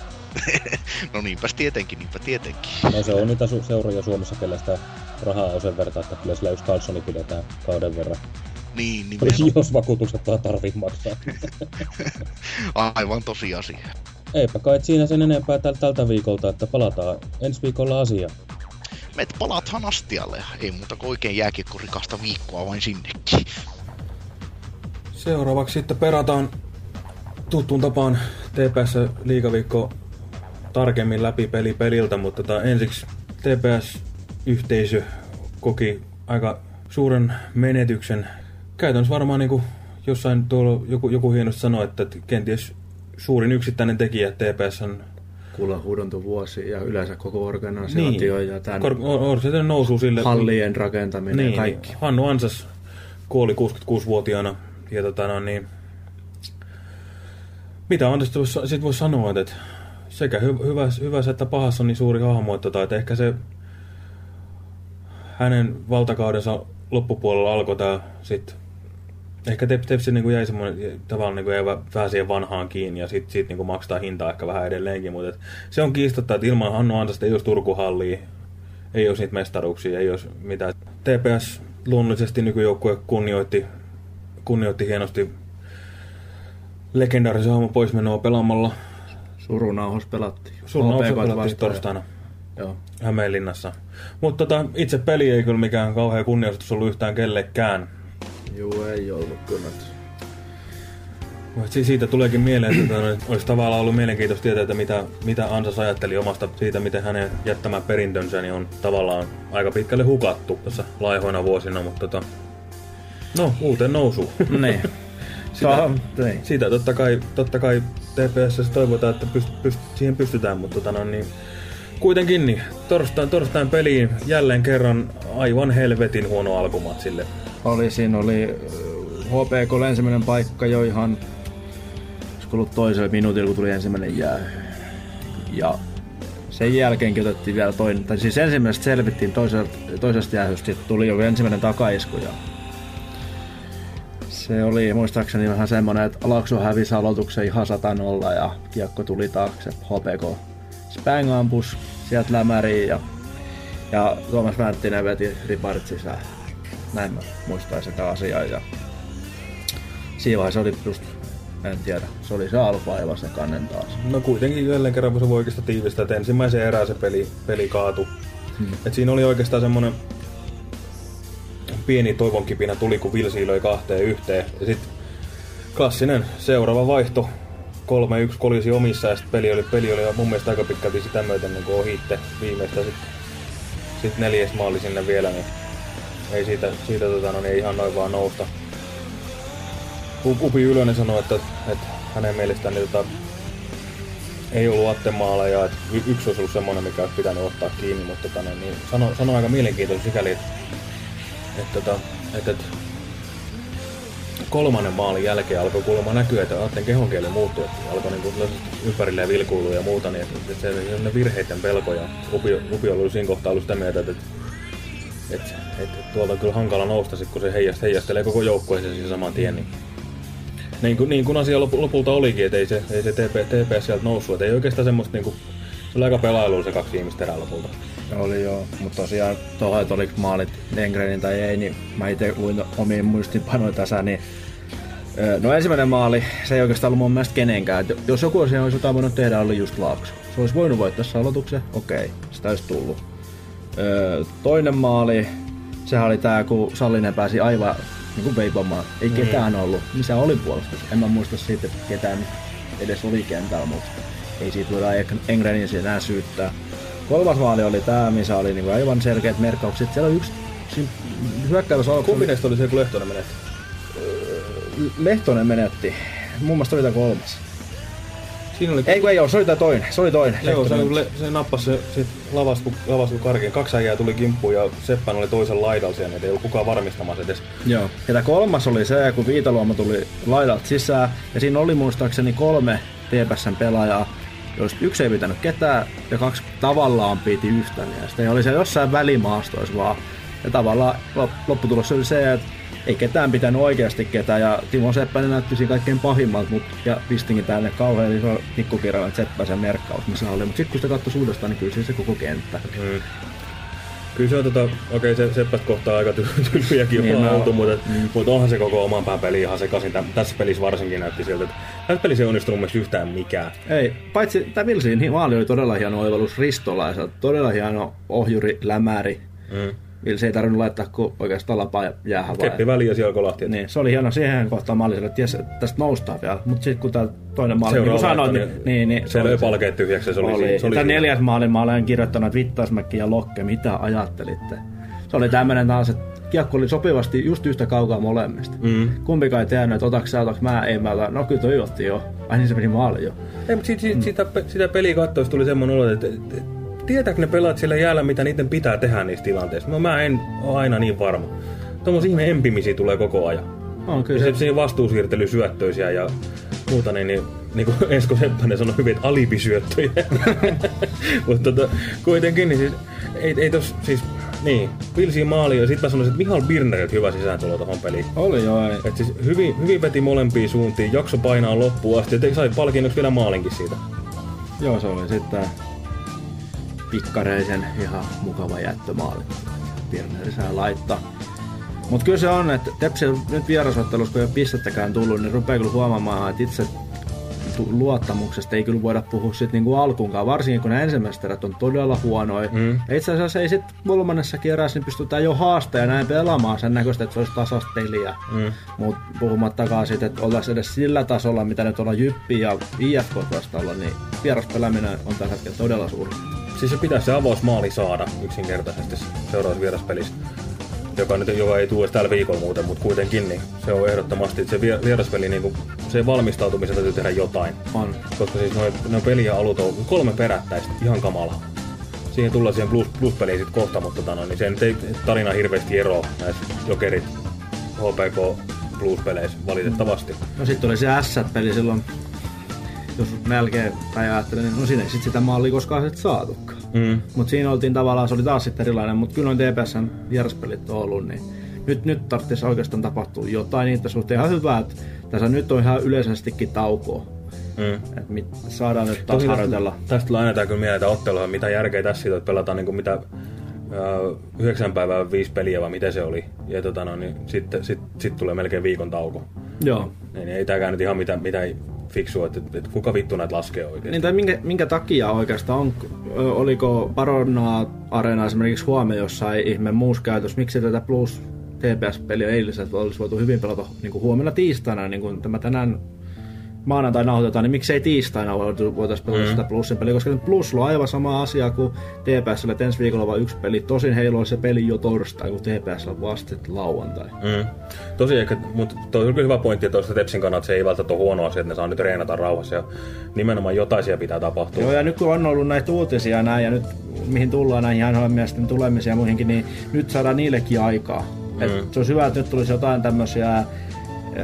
No niinpäs tietenkin, niinpä tietenkin. No se on niitä su- seuroja Suomessa, kellä sitä rahaa on sen verran, että kyllä sillä yksi Carlsoni pidetään kauden verran. Niin, nimenomaan. Jos vakuutukset vaan tarvii maksaa. Aivan tosiasia. Eipä kai et siinä sen enempää täl- tältä viikolta, että palataan ensi viikolla asiaan. Met palathan astialle ja ei muuta kuin oikein jääkiekkorikasta viikkoa vain sinnekin. Seuraavaksi sitten perataan tuttuun tapaan TPS liigaviikko tarkemmin läpi peli peliltä, mutta tota, ensiksi TPS-yhteisö koki aika suuren menetyksen. Käytännössä varmaan niin kuin jossain tuolla joku, joku hienosti sanoi, että kenties suurin yksittäinen tekijä TPS on Kullanhuudonto vuosi ja yleensä koko organisaatio ja tämän Kor- or- organisaation nousu sille. hallien rakentaminen niin, ja kaikki. Niin. Hannu Ansas kuoli 66-vuotiaana. Ja tota, no, niin, mitä on tästä vois, sit voisi sanoa, että sekä hy- hyvässä, hyvässä että pahassa on niin suuri hahmo, että, tota, että ehkä se hänen valtakaudensa loppupuolella alkoi tämä sitten Ehkä Tep- Tepsi niin jäi semmoinen tavallaan niin jäi vähän siihen vanhaan kiinni ja sitten sit, niin maksaa hintaa ehkä vähän edelleenkin, mutta et se on kiistatta, että ilman Hannu Ansasta ei olisi Turku-hallia, ei olisi niitä mestaruuksia, ei olisi mitään. TPS luonnollisesti nykyjoukkue kunnioitti, kunnioitti hienosti legendaarisen hahmon poismenoa pelaamalla. Surunauhos pelattiin. HPK pelattiin torstaina. Joo. Hämeenlinnassa. Mutta tota, itse peli ei kyllä mikään kauhean kunniostus ollut yhtään kellekään. Juu, ei ollut kyllä. Si- Siitä tuleekin mieleen, että tota, olisi tavallaan ollut mielenkiintoista tietää, että mitä, mitä Ansas ajatteli omasta siitä, miten hänen jättämä perintönsä niin on tavallaan aika pitkälle hukattu tässä laihoina vuosina, mutta tota, no, uuteen nousu. Niin. Sitä, niin. siitä totta kai, totta kai TPS toivotaan, että pyst, pyst, siihen pystytään, mutta tota, no, niin, kuitenkin niin, torstain, torstain peliin jälleen kerran aivan helvetin huono alkumatsille. Oli, siinä oli HPK ensimmäinen paikka jo ihan ollut toisella minuutilla, kun tuli ensimmäinen jäähy. Ja sen jälkeen otettiin vielä toinen, tai siis ensimmäisestä selvittiin toisesta, toisesta jäähystä, tuli jo ensimmäinen takaisku. Ja se oli muistaakseni vähän semmonen, että Alakso hävisi aloituksen ihan satanolla ja kiekko tuli taakse. HPK Spang ampus sieltä lämäriin ja, ja Tuomas Mänttinen veti riparit sisään. Näin mä muistaisin sitä asiaa. Ja siinä vaiheessa oli just, en tiedä, se oli se alkuaiva se kannen taas. No kuitenkin jälleen kerran se voi oikeastaan tiivistää, että ensimmäisen erään se peli, peli kaatu. Hmm. Et siinä oli oikeastaan semmonen pieni toivonkipinä tuli, kun Vilsi löi kahteen yhteen. Ja sitten klassinen seuraava vaihto 3-1 kolisi omissa ja peli oli, peli oli mun mielestä aika pitkälti sitä myöten niin ohitte viimeistä. Sitten sit neljäs maali sinne vielä, niin ei siitä, siitä tota, no, niin ihan noin vaan nousta. Upi Ylönen sanoi, että, että hänen mielestään niin, tota, ei ollut attemaaleja, että yksi olisi ollut semmoinen, mikä olisi pitänyt ottaa kiinni, mutta tota, niin, sanoi sano aika mielenkiintoista sikäli, että, että, että, että, että kolmannen maalin jälkeen alkoi kuulemma näkyä, että Atten kehonkieli muuttui, että alkoi niin ympärille vilkuilu ja muuta, niin että, se on virheiden pelko ja Upi, Upi oli siinä kohtaa ollut sitä mieltä, että, että, että, että tuolta on kyllä hankala nousta, kun se heijast, heijastelee koko joukkueeseen siinä saman tien. Niin, niin, kuin, niin kuin asia lopulta olikin, että ei se, ei se TP, TPS sieltä noussut, että ei oikeastaan semmoista niin kuin, se oli aika pelailu se kaksi viimeistä erää lopulta. Oli joo, mutta tosiaan tuohon, että oliko maalit Lengrenin tai ei, niin mä itse luin omiin muistinpanoja tässä, niin No ensimmäinen maali, se ei oikeastaan ollut mun mielestä kenenkään. Et jos joku asia olisi jotain voinut tehdä, oli just Laakso. Se olisi voinut voittaa se aloituksen, okei, sitä olisi tullut. Toinen maali, sehän oli tää, kun Sallinen pääsi aivan niin kuin veipamaan. Ei mm. ketään ollut. Missä oli puolustus? En mä muista siitä, että ketään edes oli kentällä, mutta ei siitä voida Engrenin enää syyttää. Kolmas maali oli tää, missä oli niin aivan selkeät merkkaukset. Siellä oli yksi hyökkäys Kumpi näistä oli se, kun Lehtonen menetti? Lehtonen menetti. Mun mielestä oli tämä kolmas. Siinä oli... Ei kun ei ole, se oli tämä toinen. Se oli toinen. Joo, se, le, se nappasi se sit lavasku, lavasku karkeen. Kaksi äijää tuli kimppuun ja Seppän oli toisen laidalla siellä, niin ei ollut kukaan varmistamassa edes. Joo. Ja tämä kolmas oli se, kun Viitaluoma tuli laidalta sisään. Ja siinä oli muistaakseni kolme TPSn pelaajaa, joista yksi ei pitänyt ketään ja kaksi tavallaan piti yhtä miestä. Ja oli se jossain välimaastoissa vaan. Ja tavallaan lopputulos oli se, että ei ketään pitänyt oikeasti ketään, ja Timo Seppänen näytti siinä kaikkein pahimmalta, mut, ja pistinkin tänne kauhean iso pikkukirjainen Seppäsen merkkaus, missä oli. Mutta sitten kun sitä katsoi uudestaan, niin kyllä se koko kenttä. Mm. Kyllä se on tota, okei okay, se Seppästä kohtaa aika tylpiäkin niin, oltu, mutta, mm. mutta onhan se koko oman pään peli ihan sekaisin. Tässä pelissä varsinkin näytti siltä, että tässä pelissä ei onnistunut mun yhtään mikään. Ei, paitsi tämä Vilsiin maali oli todella hieno oivallus Ristola ja todella hieno ohjuri, lämäri. Mm se ei tarvinnut laittaa kuin oikeastaan lapaa jäähän vaan. Keppi väliin ja siellä Niin, se oli hieno siihen kohtaan. Olin että ties, tästä noustaan vielä. Mutta sitten kun tämä toinen maali, niin kuin sanoit, niin, niin, niin, se, oli palkeet tyhjäksi. Se oli, oli. Se oli tämä neljäs maali mä olen kirjoittanut, että Vittausmäki ja Lokke, mitä ajattelitte? Se oli tämmöinen taas, että kiekko oli sopivasti just yhtä kaukaa molemmista. Mm. Kumpikaan ei tiennyt, että otaks sä, otaks mä, ei mä No kyllä toi otti jo. Ai niin se meni maali jo. Ei, mutta sit, sit, mm. sitä, sitä peliä katsoessa tuli semmoinen olo, että, että tietääkö ne pelaat siellä jäällä, mitä niiden pitää tehdä niissä tilanteissa? No mä en ole aina niin varma. Tuommoisia ihme empimisiä tulee koko ajan. On kyllä. Ja se vastuusiirtelysyöttöisiä ja muuta, niin, niin, niin kuin Esko Seppänen sanoi hyvin, että alibisyöttöjä. Mutta tota, kuitenkin, niin siis, ei, ei tos, siis, niin, Pilsiin maali ja sitten mä sanoisin, että Mihal Birnerit hyvä sisääntulo tuohon peliin. Oli joo. Ei. Et siis hyvin, hyvin veti molempiin suuntiin, jakso painaa loppuun asti ja sai palkinnoksi vielä maalinkin siitä. Joo, se oli sitten pikkareisen ihan mukava jättömaali. Pirneri saa laittaa. Mutta kyllä se on, että Tepsi nyt vierasottelussa, kun ei ole pistettäkään tullut, niin rupeaa kyllä huomaamaan, että itse luottamuksesta ei kyllä voida puhua sit niinku alkuunkaan, varsinkin kun ne ensimmäiset erät on todella huonoja. Mm. Ja itse asiassa ei sitten kolmannessa kierrässä niin pystytään jo haastaa ja näin pelaamaan sen näköistä, että se olisi tasasta peliä. Mm. Mutta puhumattakaan siitä, että oltaisiin edes sillä tasolla, mitä nyt ollaan Jyppi ja IFK vastalla, niin vieraspelaaminen on tällä hetkellä todella suuri. Siis se pitäisi se avausmaali saada yksinkertaisesti seuraavassa vieraspelissä. Joka, nyt, joka ei tule tällä viikolla muuten, mutta kuitenkin niin se on ehdottomasti, että se vieraspeli, niin kuin, se valmistautumisen täytyy tehdä jotain. On. Koska siis noin no peliä alut on kolme perättäistä, ihan kamala. Siihen tullaan siihen plus, plus-peliin sitten kohta, mutta tota, no, niin se nyt ei tarina hirveästi eroa näissä jokerit HPK plus-peleissä valitettavasti. No sitten oli se S-peli silloin jos melkein tai ajattelen, niin no siinä ei sit sitä maalia koskaan sit saatukaan. Mm. Mutta siinä oltiin tavallaan, se oli taas sitten erilainen, mutta kyllä noin TPSn vieraspelit on ollut, niin nyt, nyt tarvitsisi oikeastaan tapahtua jotain, niin tässä on ihan hyvä, että tässä nyt on ihan yleisestikin taukoa. Mm. Et mit, saadaan nyt taas harjoitella. Tästä, tästä tulee aina kyllä mieleen että ottelua, mitä järkeä tässä siitä, että pelataan niin kuin mitä ö, yhdeksän päivää viisi peliä vai miten se oli. Ja tota, no, niin sitten sit, sit tulee melkein viikon tauko. Joo. Niin, ei tääkään nyt ihan mitään, mitään fiksua, että, että kuka vittu näitä laskee oikein. Niin, tai minkä, minkä takia oikeastaan on, oliko Parona Arena esimerkiksi huomenna jossain ihme muussa käytössä, miksi tätä Plus TPS-peliä eiliseltä olisi voitu hyvin pelata niin kuin huomenna tiistaina, niin kuin tämä tänään maanantai nauhoitetaan, niin miksei tiistaina voitaisiin pelata Mm. sitä Plusin peliä, koska Plus on aivan sama asia kuin TPS, että ensi viikolla vain yksi peli. Tosin heillä on se peli jo torstai, kun TPS on vasta lauantai. Mm. Tosi ehkä, mutta toi on kyllä hyvä pointti, että tuosta Tepsin kannalta se ei välttämättä ole huono asia, että ne saa nyt treenata rauhassa ja nimenomaan jotain siellä pitää tapahtua. Joo, ja nyt kun on ollut näitä uutisia näin, ja nyt mihin tullaan näihin NHL-miesten tulemisiin ja muihinkin, niin nyt saadaan niillekin aikaa. Mm. Et se olisi hyvä, että nyt tulisi jotain tämmöisiä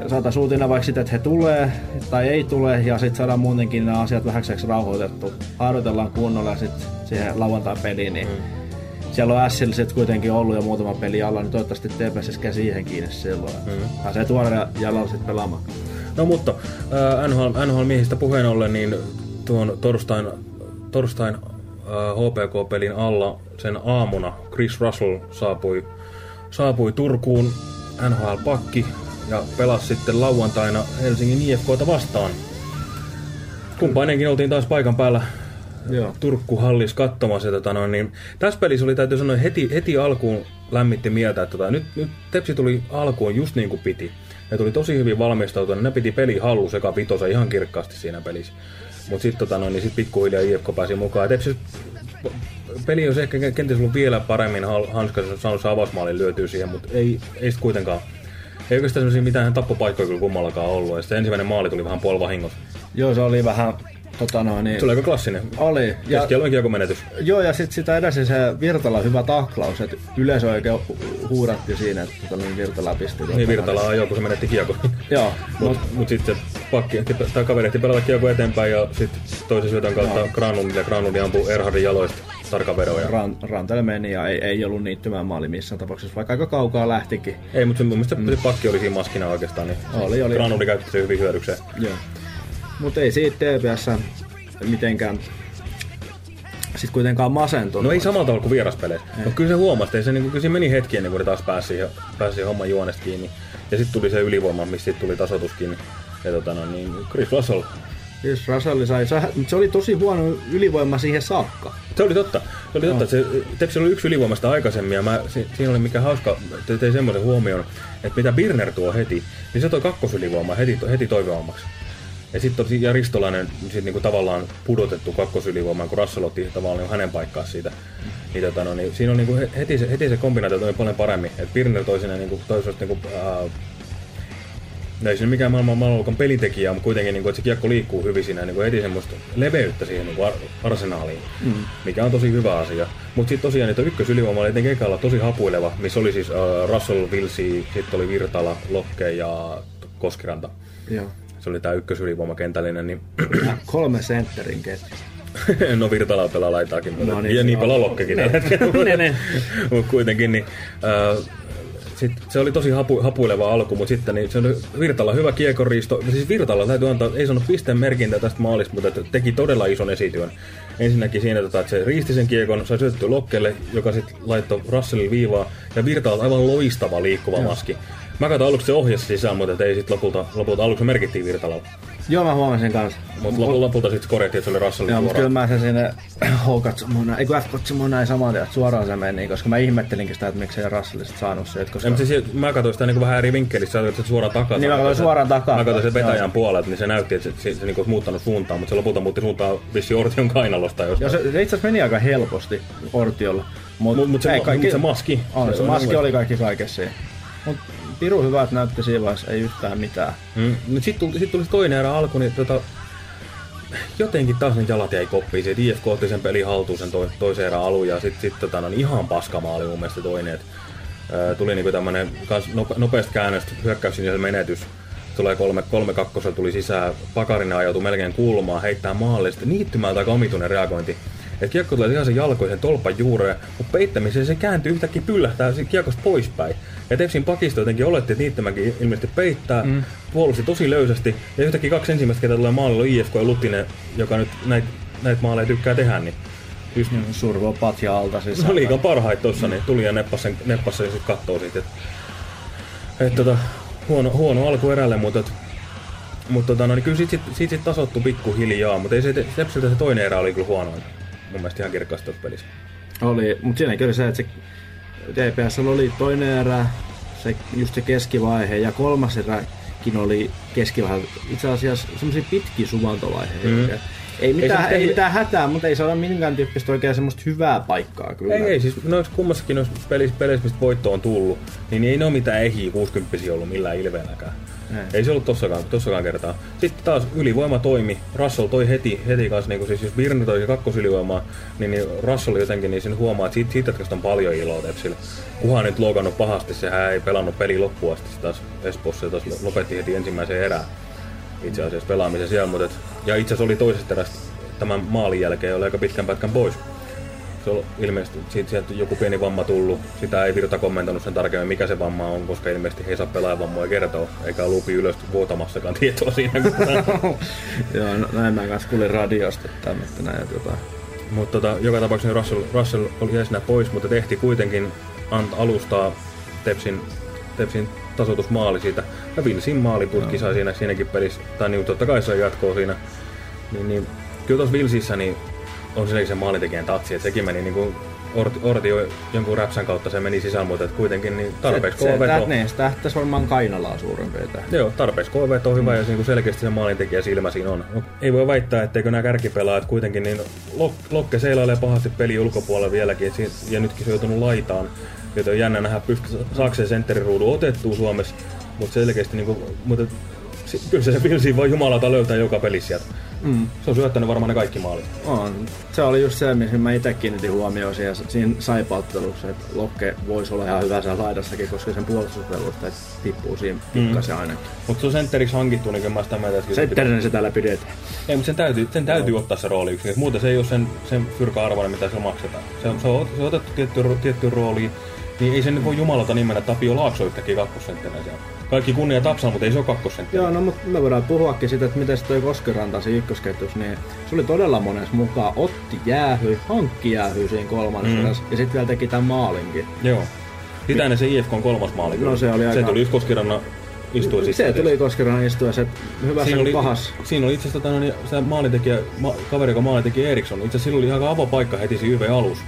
saataisiin uutina vaikka sitä, että he tulee tai ei tule, ja sitten saadaan muutenkin nämä asiat vähäksi rauhoitettu. Harjoitellaan kunnolla sitten siihen lauantai-peliin, niin mm. siellä on Sillä sit kuitenkin ollut jo muutama peli alla, niin toivottavasti TPS käy siihen kiinni silloin. Mm. Pääsee tuoda jalalla sitten pelaamaan. No mutta äh, NHL, NHL-miehistä puheen ollen, niin tuon torstain, torstain äh, HPK-pelin alla sen aamuna Chris Russell saapui, saapui Turkuun NHL-pakki ja pelasi sitten lauantaina Helsingin IFKta vastaan. Kumpainenkin oltiin taas paikan päällä Joo. Turkku-hallis katsomassa. Tota noin, niin tässä pelissä oli täytyy sanoa heti, heti alkuun lämmitti mieltä, että tota, nyt, nyt Tepsi tuli alkuun just niin kuin piti. Ne tuli tosi hyvin valmistautuneet, ne piti peli hallu sekä vitosa ihan kirkkaasti siinä pelissä. Mutta sitten tota noin, niin sit pikkuhiljaa IFK pääsi mukaan. Tepsi peli olisi ehkä kenties ollut vielä paremmin hanskassa, saanut se avausmaalin lyötyä siihen, mutta ei, ei kuitenkaan. Ei oikeastaan semmosia mitään tappopaikkoja kyllä kummallakaan ollut. Ja sitten ensimmäinen maali tuli vähän puolivahingossa. Joo, se oli vähän tota noin, niin... Aika klassinen. Oli. Ja, Keskialueen kiekomenetys. joo, ja sitten sitä edessä se Virtala hyvä taklaus, että yleisö oikein hu- huudatti siinä, että tota, niin Virtala pisti. tota Niin. Virtala ajoi, kun se menetti kiekon. Joo, Mutta mut sitten se pakki, tai kaveri ehti pelata kiekko eteenpäin ja sitten toisen syötön kautta Joo. Granlund ja Granlund ampui Erhardin jaloista tarkan vedon. Ja... Ran, Rantele meni ja ei, ei ollut niittymään maali missään tapauksessa, vaikka aika kaukaa lähtikin. Ei, mutta mun mielestä se pakki oli siinä maskina oikeastaan, niin Oli, oli. Granlundi käytti sen hyvin hyödykseen. Joo. Mutta ei siitä TPS mitenkään sit kuitenkaan masentunut. No ei samalla tavalla kuin vieraspeleissä. Mutta kyllä se huomasi, että se, niin, kyllä se meni hetki ennen kuin ne taas pääsi siihen, pääsi siihen homman juonesta kiinni. Ja sitten tuli se ylivoima, missä tuli tasoituskin. Ja tota, no, niin Chris Russell Siis Russell sai, sa- mutta se oli tosi huono ylivoima siihen saakka. Se oli totta. Se oli totta. Se, Tepsi oli yksi ylivoimasta aikaisemmin ja mä, si, siinä oli mikä hauska, te tein semmoisen huomioon, että mitä Birner tuo heti, niin se toi kakkosylivoimaa heti, heti toivovammaksi. Ja sitten ja Ristolainen sit niinku tavallaan pudotettu kakkosylivoimaan, kun Russell otti tavallaan niinku hänen paikkaa siitä. Niin, tota, no, niin siinä on niinku he- heti, se, heti se kombinaatio toimi paljon paremmin. Et Birner toi sinne niinku, toi semmoista niinku, ää, No ei se mikään maailman maailmanluokan pelintekijä, mutta kuitenkin, niin kuin, että se kiekko liikkuu hyvin siinä, niin kuin heti semmoista leveyttä siihen niin kuin arsenaaliin, mm. mikä on tosi hyvä asia. Mutta sitten tosiaan niitä ykkösylivoima oli etenkin ekalla tosi hapuileva, missä oli siis uh, Russell, Vilsi, sitten oli Virtala, Lokke ja Koskiranta. Joo. Se oli tämä ykkösylivoima kentällinen, niin Kolme sentterin ketju. no Virtala pelaa laitaakin, mutta No niin, ja niin pelaa Lokkekin tällä hetkellä. Mutta kuitenkin, niin, äh, sit, se oli tosi hapu, hapuileva alku, mutta sitten niin, se oli Virtalla hyvä kiekoriisto. Siis Virtalla täytyy antaa, ei sanonut pisteen merkintä tästä maalista, mutta teki todella ison esityön. Ensinnäkin siinä, tota, että se riisti sen kiekon, sai syötetty Lokkelle, joka sitten laittoi Russellin viivaa. Ja Virtalla aivan loistava liikkuva maski. Mä katsoin aluksi se ohjasi sisään, mutta ei sit lopulta, lopulta aluksi merkittiin Virtalalla. Joo, mä huomasin kanssa. Mutta lopulta, lopulta sitten korjattiin, että se oli Russellin Joo, mutta kyllä mä sen sinne H-katsomuun, ei kun F-katsomuun näin saman tien, että suoraan se meni, koska mä ihmettelinkin sitä, että miksei Russell sit saanut se, että koska... Siis, mä katsoin sitä niin vähän eri vinkkelissä, sä suoraan takaa. Niin, mä katsoin suoraan takaa. Mä katsoin sen vetäjän Joo. puolelta, niin se näytti, että se, se, se, niin olisi muuttanut suuntaan, mutta se lopulta muutti suuntaan vissi Ortion kainalosta Joo, jostain. se, se itse asiassa meni aika helposti Ortiolla. Mutta Mut- mut se- mut se maski. On, Se se, maski oli kaikki kaikessa siinä. Piru hyvä, että näytti siinä vaiheessa, ei yhtään mitään. Mm. Sitten tuli, sit tuli toinen erä alku, niin tota, jotenkin taas ne jalat jäi koppiin. Se IFK otti sen pelin haltuun sen to, toisen erän alun ja sitten sit, tota, no, niin ihan paskamaali mun mielestä toinen. Et, ää, tuli niinku tämmönen kans nope, nopeasta käännöstä hyökkäyksin ja se menetys. tulee kolme, kolme kakkosella tuli sisään, Pakarinen ajautui melkein kulmaan, heittää maalle, sitten niittymältä aika omituinen reagointi. Et kiekko tulee ihan sen jalkoisen tolpan juureen, mutta peittämiseen se kääntyy yhtäkkiä pyllähtää kiekosta poispäin. Ja Tepsin pakisto jotenkin oletti, että Niittymäkin ilmeisesti peittää, mm. puolusti tosi löysästi. Ja yhtäkkiä kaksi ensimmäistä, ketä tulee maalilla, on IFK ja Luttinen, joka nyt näitä näit maaleja tykkää tehdä, niin Just niin, survoo patja alta siis. No liikan parhaita tossa, niin tuli ja neppas sen, neppas sen ja sitten kattoo siitä. Että et, tota, huono, huono alku erälle, mutta et, mutta tota, no, niin kyllä siitä, siitä, siitä sit tasottu pikkuhiljaa, mutta ei se Tepsiltä se toinen erä oli kyllä huono. Mun mielestä ihan kirkkaasti pelissä. Oli, mutta siinäkin oli se, että se DPS oli toinen erä, se, just se keskivaihe ja kolmas eräkin oli keskivaihe. Itse asiassa semmoisia pitkiä suvantovaiheita. Mm. Ei mitään, ei, ei mitään hätää, mutta ei se ole minkään tyyppistä oikein semmoista hyvää paikkaa kyllä. Ei, ei siis noissa kummassakin noissa peleissä, peleissä, mistä voitto on tullut, niin ei ne ole mitään ehiä 60 ollut millään ilveelläkään. Ei. ei se ollut tossakaan, tossakaan kertaa. Sitten taas ylivoima toimi. Russell toi heti, heti kanssa, niin siis jos Birni toi kakkosylivoimaa, niin, niin Russell jotenkin niin huomaa, että siitä, siitä on paljon iloa Tepsille. Kuhan nyt loukannut pahasti, sehän ei pelannut peli loppuun asti taas Espoossa taas lopetti heti ensimmäisen erään itse asiassa pelaamisen siellä, mutta et, ja itse asiassa oli toisesta erästä tämän maalin jälkeen oli aika pitkän pätkän pois. On ilmeisesti siitä, sieltä joku pieni vamma tullut. Sitä ei Virta kommentoinut sen tarkemmin, mikä se vamma on, koska ilmeisesti he ei saa pelaajavammoja kertoa, eikä lupi ylös vuotamassakaan tietoa siinä. Joo, no, näin mä kanssa kuulin radiosta tämmöistä näin jotain. Mutta tota, joka tapauksessa Russell, Russell oli jäsenä pois, mutta tehti kuitenkin ant alustaa Tepsin, Tepsin tasoitusmaali siitä. Ja Vilsin maaliputki no. sai siinä, siinäkin pelissä, tai niin totta kai se jatkoa siinä. Niin, niin, kyllä tuossa Vilsissä niin on se se maalitekijän tatsi, että sekin meni niin kuin Orti, Orti jonkun räpsän kautta se meni sisään, mutta kuitenkin niin tarpeeksi kova veto. Niin, se tähtäisi varmaan Kainalaa suurin piirtein. Joo, tarpeeksi kova veto hyvä mm. ja niin selkeästi se maalintekijä silmä siinä on. No, ei voi väittää, etteikö nämä kärkipelaajat kuitenkin, niin Lok, Lokke seilailee pahasti peli ulkopuolella vieläkin, ja nytkin se on joutunut laitaan. Joten on jännä nähdä, pystyy sakseen sentteriruudun otettua Suomessa, mutta selkeästi niin kuin, mutta kyllä se Vilsi voi jumalata löytää joka pelissä sieltä. Mm. Se on syöttänyt varmaan ne kaikki maalit. On. Se oli just se, mihin mä itse kiinnitin huomioon siinä, siinä saipauttelussa, että Lokke voisi olla ihan hyvä siellä laidassakin, koska sen puolustusvelvoitteet tippuu siinä pikkasen mm. ainakin. Mutta se on sentteriksi hankittu, niin mä sitä mieltä, että... Sentterinä se täällä pidetään. Ei, mutta sen täytyy, sen täytyy no. ottaa se rooli yksin. Muuten se ei ole sen, sen fyrka-arvoinen, mitä se maksetaan. Se on, se on, se on otettu tietty, tietty rooli, niin ei sen voi jumalata nimenä Tapio Laakso yhtäkkiä kakkosentterinä siellä. Kaikki kunnia Tapsalla, mutta ei se ole kakkosentteri. Joo, no mutta me voidaan puhuakin siitä, että miten se toi Koskeranta siinä ykkösketjus, niin se oli todella monessa mukaan. Otti jäähy, hankki jäähy siinä kolmannessa mm. ja sitten vielä teki tämän maalinkin. Joo. Sitä se IFK on kolmas maali. No se oli aika... Se tuli Koskeranna istui siis. Se tuli Koskeranna istua, se hyvä siinä oli, pahas. Siinä oli itse asiassa no, se maalitekijä, ma, kaveri, joka maali teki Eriksson. Itse asiassa sillä oli aika avopaikka heti siinä YV alus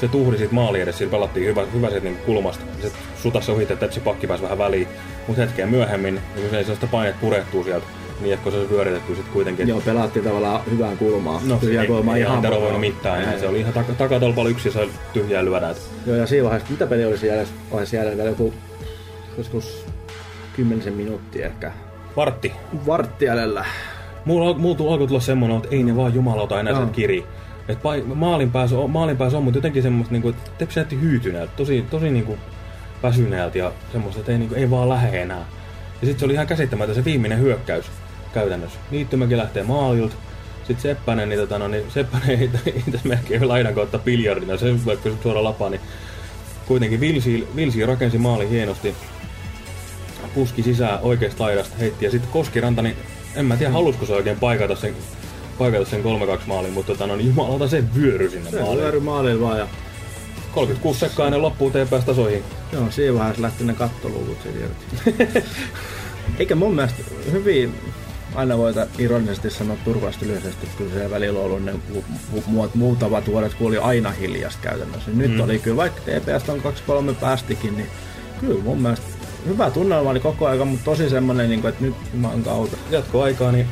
se tuhri siitä maali edessä, sillä pelattiin hyvä, hyvä se niin kulmasta. Se sutassa ohi, että se pakki pääsi vähän väliin. Mutta hetkeä myöhemmin, niin kun se ei sellaista painet purettuu sieltä, niin ehkä se olisi vyöritetty sitten kuitenkin. Joo, pelattiin tavallaan hyvään kulmaan. No, tyhjää kulmaa ei, ihan ei voinut mitään. Ei. Se oli ihan tak- takatolpalla yksi ja sai tyhjää lyödä. Joo, ja siinä vaiheessa, mitä peli olisi jäljellä, vaiheessa jäljellä joku joskus kymmenisen minuuttia ehkä. Vartti. Vartti jäljellä. Mulla, mulla alkoi tulla semmoinen, että ei ne vaan jumalauta enää sen kiri. Et maalin päässä on, maalin päässä on, mutta jotenkin semmoista, niinku, että Tepsi näytti hyytyneeltä, tosi, tosi niinku, väsyneeltä ja semmoista, että ei, niinku, ei vaan lähde enää. Ja sitten se oli ihan käsittämätön se viimeinen hyökkäys käytännössä. Niittymäkin lähtee maalilta, sitten Seppänen, niin, tota, no, niin Seppänen ei, tässä melkein laidan kautta biljardina, se vaikka suora lapa, niin kuitenkin Vilsi, Vilsi rakensi maali hienosti, puski sisään oikeasta laidasta, heitti ja sitten Koskiranta, niin en mä tiedä halusiko se oikein paikata sen paikata sen 3-2 maalin, mutta tota, no, niin jumalauta se vyöry sinne se maaliin. vyöry maaliin vaan ja... 36 sekkaa ennen loppuun TPS tasoihin. Joo, siinä vaiheessa lähti ne kattoluvut se Eikä mun mielestä hyvin aina voita ironisesti sanoa turvallisesti lyhyesti, että kyllä se välillä on ollut ne mu- muutamat vuodet, kun oli aina hiljasta käytännössä. Nyt mm. oli kyllä, vaikka TPS on 2-3 päästikin, niin kyllä mun mielestä hyvä tunnelma oli koko ajan, mutta tosi semmoinen, niin kuin, että nyt juman kautta. Jatkoaikaa, niin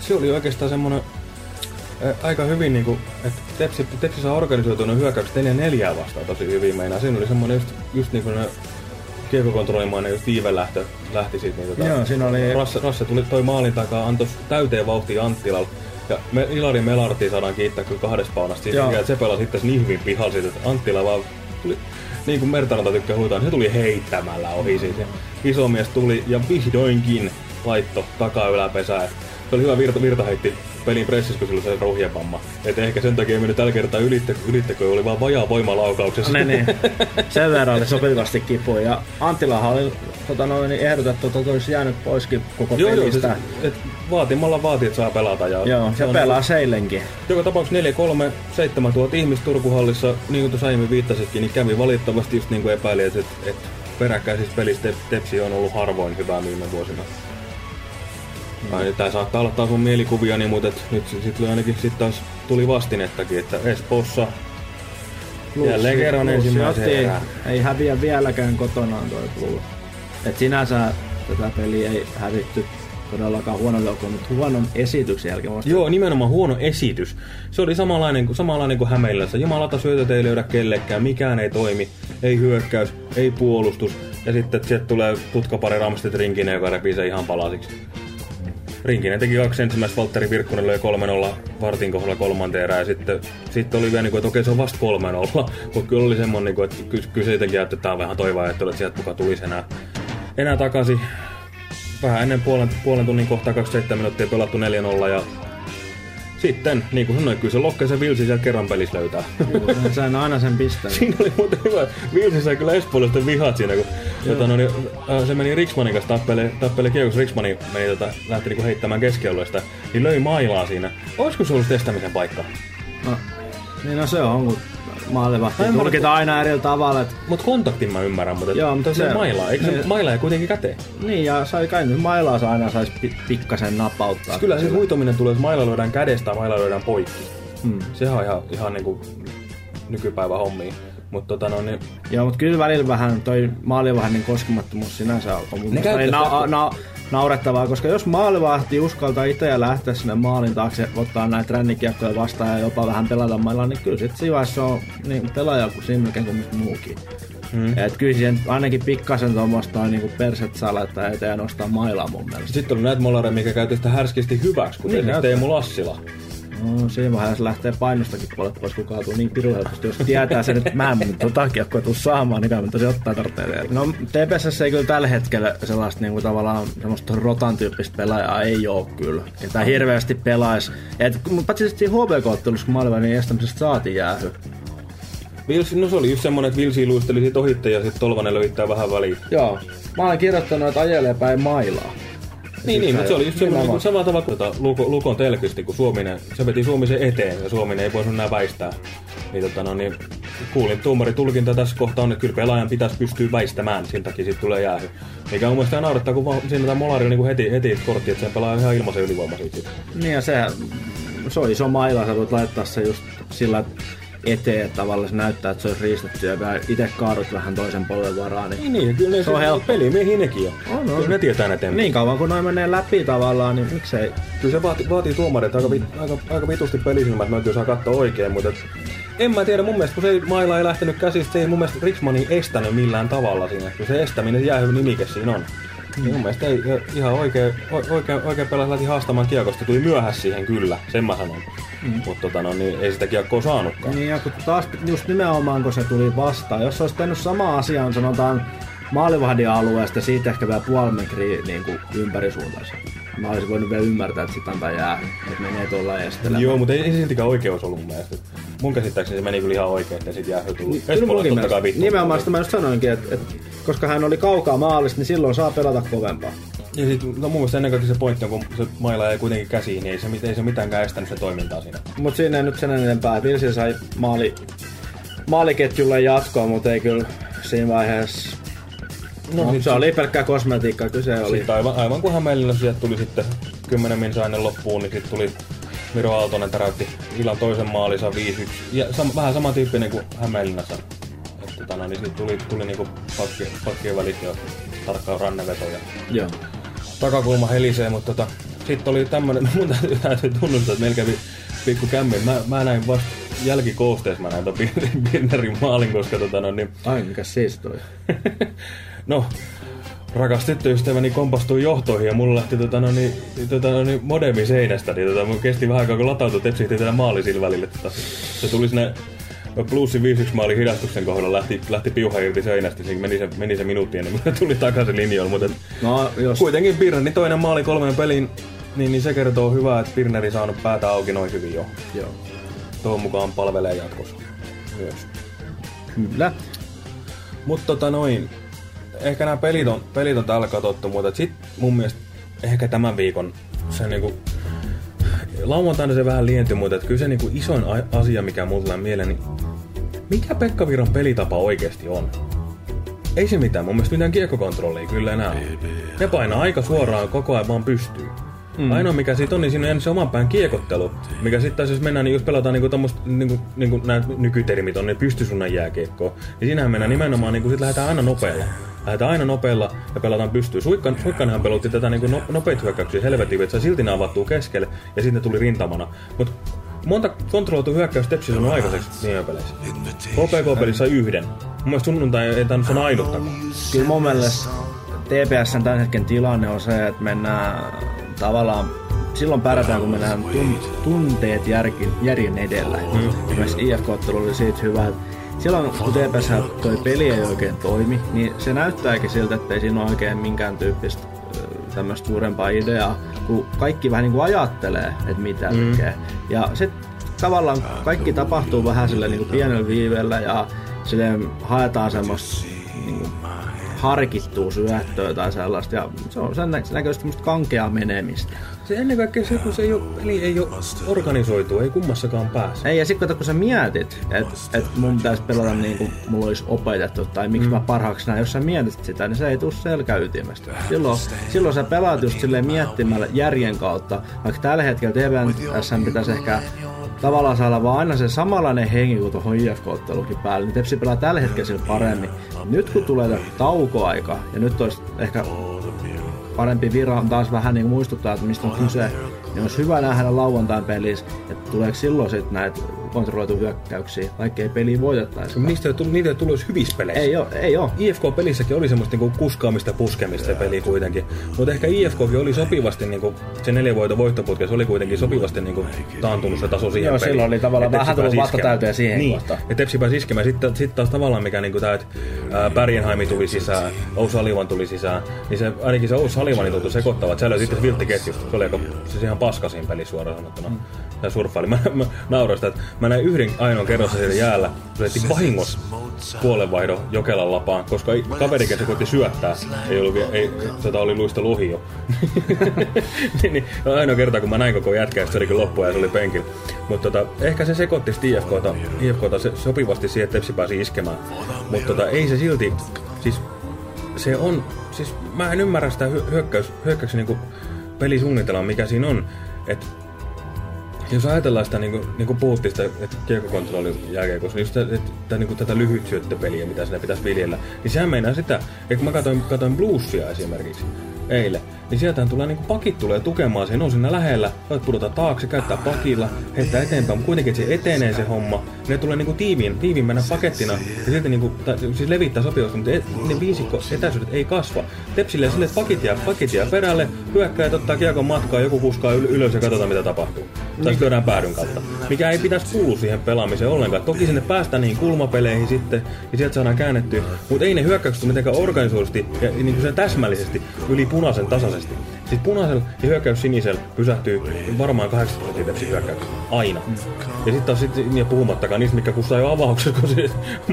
se oli oikeastaan semmoinen aika hyvin, niin kuin, että Tepsi, Tepsi saa organisoitunut hyökkäykset 4 neljää vastaan tosi hyvin meinaa. Siinä oli semmoinen just, just niin kuin ne kiekkokontrollimainen just Iive lähtö, lähti siitä. Niin, tota, Joo, siinä oli... Rasse, Rasse tuli toi maalin takaa, antoi täyteen vauhtia Anttilalla. Ja me, Ilari Melarti saadaan kiittää kyllä kahdesta paunasta siitä, että se pelasi sitten niin hyvin pihalla siitä, että Anttila vaan tuli, niin kuin Mertaranta tykkää huutaa, niin se tuli heittämällä ohi siitä. Iso mies tuli ja vihdoinkin laitto takaa yläpesää. Se oli hyvä virta, virta heitti pelin pressissä, kun sillä se ruhjepamma. Et ehkä sen takia ei mennyt tällä kertaa ylittä, ylittä kun oli vaan vajaa voimalaukauksessa. Niin, niin. Sen verran oli sopivasti kipuja. Ja Anttilahan oli tota noin, niin ehdotettu, että olisi jäänyt poiskin koko Joo, joo, pelistä. siis, et vaatimalla vaatii, että saa pelata. Ja Joo, se pelaa seilenkin. Joka tapauksessa 4 3 7 000 ihmistä Turkuhallissa, niin kuin tuossa aiemmin viittasitkin, niin kävi valitettavasti just niin kuin epäili, että, että, pelissä Tep- Tepsi on ollut harvoin hyvää viime vuosina. Mm. Tämä saattaa olla taas mun mielikuviani, mutta et nyt sitten ainakin sit taas tuli vastinettakin, että Espoossa jälleen kerran ensimmäisen erään. Ei häviä vieläkään kotonaan toi Plus. Et sinänsä tätä peliä ei hävitty todellakaan huonon joukkoon, mutta huonon esityksen jälkeen. Musta Joo, nimenomaan huono esitys. Se oli samanlainen kuin, samanlainen kuin Hämeenlässä. Jumalata syötöt ei löydä kellekään, mikään ei toimi. Ei hyökkäys, ei puolustus. Ja sitten sieltä tulee tutkapari Ramstedt Rinkinen, joka repii se ihan palasiksi. Rinkinen teki kaksi ensimmäistä, Valtteri Virkkunen löi 3-0 vartin kohdalla kolmanteen erään. Sitten, sitten oli vielä niin kuin, että okei se on vasta 3-0. Mutta kyllä oli semmoinen, niin että ky- kyllä jotenkin että tämä on vähän toivoa, että sieltä mukaan tulisi enää, enää takaisin. Vähän ennen puolen, puolen tunnin kohtaa 27 minuuttia pelattu 4-0 ja sitten, niin kuin sanoin, kyllä se Lokkaisen Vilsi siellä kerran pelissä löytää. Hän sai aina sen pisteen. Siinä oli muuten hyvä. Vilsi sai kyllä Espoolisten vihat siinä, kun jota, no, niin, äh, se meni Riksmanin kanssa tappele, tappele kiekossa. Riksmani meni, tota, lähti niinku heittämään keskialueesta, niin löi mailaa siinä. Olisiko se ollut testämisen paikka? No, niin no se on, kun maalivahti tulkitaan aina eri tavalla. Et, Mut kontaktin mä ymmärrän, mutta, Joo, mutta se, se- mailaa, eikö se niin. mailaa ja kuitenkin käteen? niin, ja sai kai nyt mailaa aina saisi pi- pikkasen napauttaa. Kyllä se huitominen tulee, jos maila lyödään kädestä ja maila lyödään poikki. Hmm. Sehän on ihan, ihan niinku nykypäivä hommia. Mutta tota no, niin, Joo, mutta kyllä välillä vähän toi maalivahdin koskemattomuus sinänsä on mun mielestä käyttäisi na- na- naurettavaa, koska jos maalivahti uskaltaa itse ja lähteä sinne maalin taakse, ottaa näitä rännikiekkoja vastaan ja jopa vähän pelata mailla, niin kyllä sit siinä vaiheessa on niin pelaaja kuin siinä kuin muukin. Mm. Et kyllä siihen ainakin pikkasen tuommoista niin perset saa laittaa eteen ja nostaa mailaa mun mielestä. Sitten oli näitä molareja, mikä sitä härskisti hyväksi, kuten Niin. Teemu Lassila. No, siinä vaiheessa lähtee painostakin puolet pois, kun kaatuu niin pirun helposti. Jos tietää sen, että mä en mun tota kiekkoa tuu saamaan, niin kai mä tosi ottaa tarvitsee No, TPSS ei kyllä tällä hetkellä sellaista niin kuin tavallaan semmoista rotan tyyppistä pelaajaa ei oo kyllä. Että hirveästi pelais. Et, mutta paitsi sitten HBK-ottelussa, kun maalivahdin estämisestä saatiin jäähy. Vilsi, no se oli just semmonen, että Vilsi luisteli siitä ohitte ja sitten Tolvanen löittää vähän väliin. Joo. Mä olen kirjoittanut, että ajelee päin mailaa. Niin, niin, mutta se oli just semmoinen niin samalla tavalla kuin tota, Luko, Lukon telkysti, kun Suominen, se veti Suomisen eteen ja Suominen ei voinut enää väistää. Niin, tota, no, niin kuulin tuomari tulkinta tässä kohtaa on, että kyllä pelaajan pitäisi pystyä väistämään, sen takia siitä tulee jäähy. Mikä mun mielestä naurattaa, kun siinä tämä Molari on niin kuin heti, heti kortti, että sen pelaa ihan ilmaisen ylivoima siitä. sitten. Niin ja se, se on iso maila, sä voit laittaa se just sillä eteen, että tavallaan se näyttää, että se olisi riistetty ja itse kaadut vähän toisen polven varaan. Niin, Niin, niin, kyllä ne Se on helppo. pelimiehiä nekin on. On, on. Kyllä ne tietää ne temput. niin kauan kun noin menee läpi tavallaan, niin miksei. Kyllä se vaatii, vaatii tuomarit aika, vi, aika, aika vitusti pelisilmät, että mä saa katsoa oikein, mutta et, en mä tiedä, mun mielestä kun se ei, maila ei lähtenyt käsistä, se ei mun mielestä Riksmani estänyt millään tavalla siinä. Kyllä se estäminen, jäähy nimike siinä on. Mm. Mun mielestä ei ihan oikein, oikein, oikein pelas lähti haastamaan kiekosta. Tuli myöhässä siihen kyllä, sen mä sanon. Mm. Mutta tota, no, niin, ei sitä kiekkoa saanutkaan. Niin ja kun taas just nimenomaan kun se tuli vastaan, jos olisi tehnyt sama asiaan sanotaan maalivahdin alueesta siitä ehkä vielä puoli metriä niin kuin ympärisuuntaisen. Mä olisin voinut vielä ymmärtää, että sit antaa jää, että menee tuolla estelemään. Joo, mutta ei, ei siltikään oikeus ollut mun mielestä. Mun käsittääkseni se meni kyllä ihan oikein, että siitä jäähy tuli. Kyllä Espoolla mullakin totta vittu. Nimenomaan sitä mä just sanoinkin, että, että koska hän oli kaukaa maalista, niin silloin saa pelata kovempaa. Ja sit, no mun mielestä ennen kaikkea se pointti on, kun se maila ei kuitenkin käsiin, niin ei se, ei se mitäänkään estänyt se toimintaa siinä. Mut siinä ei nyt sen enempää. Vilsi sai maali, maaliketjulle jatkoa, mutta ei kyllä siinä vaiheessa... No, no se oli pelkkää kosmetiikkaa, kyse oli. Sitten aivan, aivan kun Hämeenlinnassa sieltä tuli sitten 10 minsa ennen loppuun, niin sitten tuli Miro Aaltonen täräytti illan toisen maalinsa 5-1. Ja sam, vähän samantyyppinen kuin Hämeenlinnassa. Et, tota, no, niin sitten tuli, tuli niinku pakki, pakkien välistä ja tarkkaan ranneveto ja Joo. takakulma helisee, mutta tota, sitten oli tämmönen, mun täytyy, täytyy tunnustaa, että meillä kävi pikku kämmi. Mä, mä näin vasta jälkikoosteessa, mä näin ton Birnerin maalin, koska tota, no, niin, Ai, mikä siis toi. no, rakas tyttöystäväni kompastui johtoihin ja mulla lähti tota, no, niin, tota, no, niin, modemi seinästä, niin tota, mun kesti vähän aikaa kun latautui, tepsihti tätä maali sillä välillä. Tota, se tuli sinne Plussin 5 maali hidastuksen kohdalla lähti, lähti piuha irti seinästä, siinä meni se, meni se minuutti ennen kuin tuli takaisin linjoille, mutta No, jos... kuitenkin Pirneri toinen maali kolmeen peliin, niin, niin se kertoo hyvää, että Pirneri saanut päätä auki noin hyvin jo. Joo. Tuohon mukaan palvelee jatkossa myös. Kyllä. Mutta tota noin, ehkä nämä pelit on, pelit on täällä katsottu, mutta sit mun mielestä ehkä tämän viikon se niinku, lauantaina se vähän lientyi, mutta että kyllä se niinku isoin asia, mikä mulla tulee mieleen, niin mikä Pekka Virran pelitapa oikeasti on? Ei se mitään, mun mielestä mitään kiekkokontrollia kyllä enää. Ne painaa aika suoraan koko ajan vaan pystyy. Mm. Ainoa mikä siitä on, niin siinä on se oman pään kiekottelu. Mikä sitten taas jos mennään, niin jos pelataan niinku tommoista, niinku, niinku nämä nykytermit on, ne pystysunnan jääkiekkoa. Niin siinähän mennään nimenomaan, niinku sit lähdetään aina nopealla. Lähdetään aina nopealla ja pelataan pystyyn. Suikkan, Suikkanenhan pelutti tätä niinku no, nopeita hyökkäyksiä helvetin, että se silti ne avattuu keskelle ja sitten tuli rintamana. Mut monta kontrolloitu hyökkäys Tepsis on aikaiseksi viime peleissä. KPK-pelissä sai yhden. Mun mielestä sunnuntai ei tainnut sanoa ainuttakaan. Kyllä mun mielestä TPSn tämän hetken tilanne on se, että mennään tavallaan silloin pärjätään, kun mennään tun, tunteet järkin, järjen edellä. Mm. Esimerkiksi IFK-ottelu oli siitä hyvä, että silloin kun TPS toi peli ei oikein toimi, niin se näyttääkin siltä, että ei siinä ole oikein minkään tyyppistä tämmöistä suurempaa ideaa, kun kaikki vähän niin kuin ajattelee, että mitä mm. tekee. Ja sitten tavallaan kaikki tapahtuu vähän sille niin kuin pienellä viivellä ja sille haetaan semmoista niin kuin harkittua syöttöä tai sellaista. Ja se on sen nä- näköistä kankeaa menemistä. Se ennen kaikkea se, kun se ei ole, peli ei ole organisoitu, ei kummassakaan pääse. Ei, ja sitten kun sä mietit, että et mun pitäisi pelata niin kuin mulla olisi opetettu, tai miksi mm. mä parhaaksi näin, jos sä mietit sitä, niin se ei tule selkäytimestä. Silloin, silloin sä pelaat just silleen miettimällä järjen kautta, vaikka tällä hetkellä TVS pitäisi ehkä tavallaan saada vaan aina se samanlainen henki kuin tuohon IFK-ottelukin päälle, niin Tepsi pelaa tällä hetkellä sillä paremmin. Nyt kun tulee taukoaika, ja nyt olisi ehkä parempi vira taas vähän niin muistuttaa, että mistä on kyse, niin olisi hyvä nähdä lauantain pelissä, että tuleeko silloin sitten näitä kontrolloitu hyökkäyksiä, vaikka ei peli voitettaisi. Niistä ei tullut, niitä ei tullut hyvissä peleissä. Ei oo, ei oo. IFK-pelissäkin oli semmoista niinku kuskaamista puskemista se peli kuitenkin. Mutta ehkä IFKkin oli sopivasti, niinku, se neljä voito voittoputkessa oli kuitenkin sopivasti niinku, taantunut se taso siihen Joo, peliin. silloin oli tavallaan vähän tullut vatta täyteen siihen niin. kohtaan. Ja Tepsi pääsi iskemään. Sitten sit taas tavallaan mikä niinku tää, että ää, Bergenheim tuli sisään, Ousalivan tuli sisään, niin se, ainakin se Ousalivan tuntui sekoittava. Että siellä oli sitten Viltti ketjusta. Se oli aika, siis ihan paska siinä pelissä suoraan sanottuna. Mm. Ja surffaili. Mä, mä nauroin sitä, että mä näin yhden ainoan kerran siellä jäällä. Laitti vahingossa puolenvaihdon Jokelan lapaan, koska kaverikin se koitti syöttää. Ei ollut vielä, ei, tota oli luista luhi jo. niin, niin, ainoa kerta, kun mä näin koko jätkää, se olikin loppu ja se oli penkillä. Mutta tota, ehkä se sekoitti IFKta, IFKta se, sopivasti siihen, että Tepsi pääsi iskemään. Mutta tota, ei se silti, siis se on, siis mä en ymmärrä sitä hy- hyökkäys, hyökkäyksen niinku pelisuunnitelmaa, mikä siinä on. Että jos ajatellaan sitä, niin kuin, niin kuin puhuttiin sitä, että kiekkokontrollin jälkeen, niin just että, että, niin kuin tätä lyhyt syöttöpeliä, mitä siinä pitäisi viljellä, niin sehän meinaa sitä, että mä katsoin, katsoin bluesia esimerkiksi eilen, niin sieltähän tulee niin pakit tulee tukemaan, se on siinä lähellä, voit pudota taakse, käyttää pakilla, heittää eteenpäin, mutta kuitenkin se etenee se homma, ne tulee niin kuin tiiviin, tiiviin mennä pakettina, ja silti niin kuin, tai, siis levittää sopivasti, mutta et, ne viisikko etäisyydet ei kasva. Tepsille sille, että pakit jää, pakit jää perälle, hyökkäjät ottaa kiekon matkaa, joku kuskaa yl- ylös ja katsotaan mitä tapahtuu. Tai sitten lyödään päädyn kautta. Mikä ei pitäisi kuulua siihen pelaamiseen ollenkaan. Toki sinne päästään niihin kulmapeleihin sitten, ja sieltä saadaan käännettyä. Mutta ei ne hyökkäykset mitenkään organisoidusti ja niin kuin sen täsmällisesti yli punaisen tasaisesti. Siis punaisella ja hyökkäys sinisellä pysähtyy varmaan 80 prosenttia tepsi hyökkäyksiä. Aina. Ja sitten taas sit, ja puhumattakaan niistä, mitkä kustaa jo avauksessa, kun se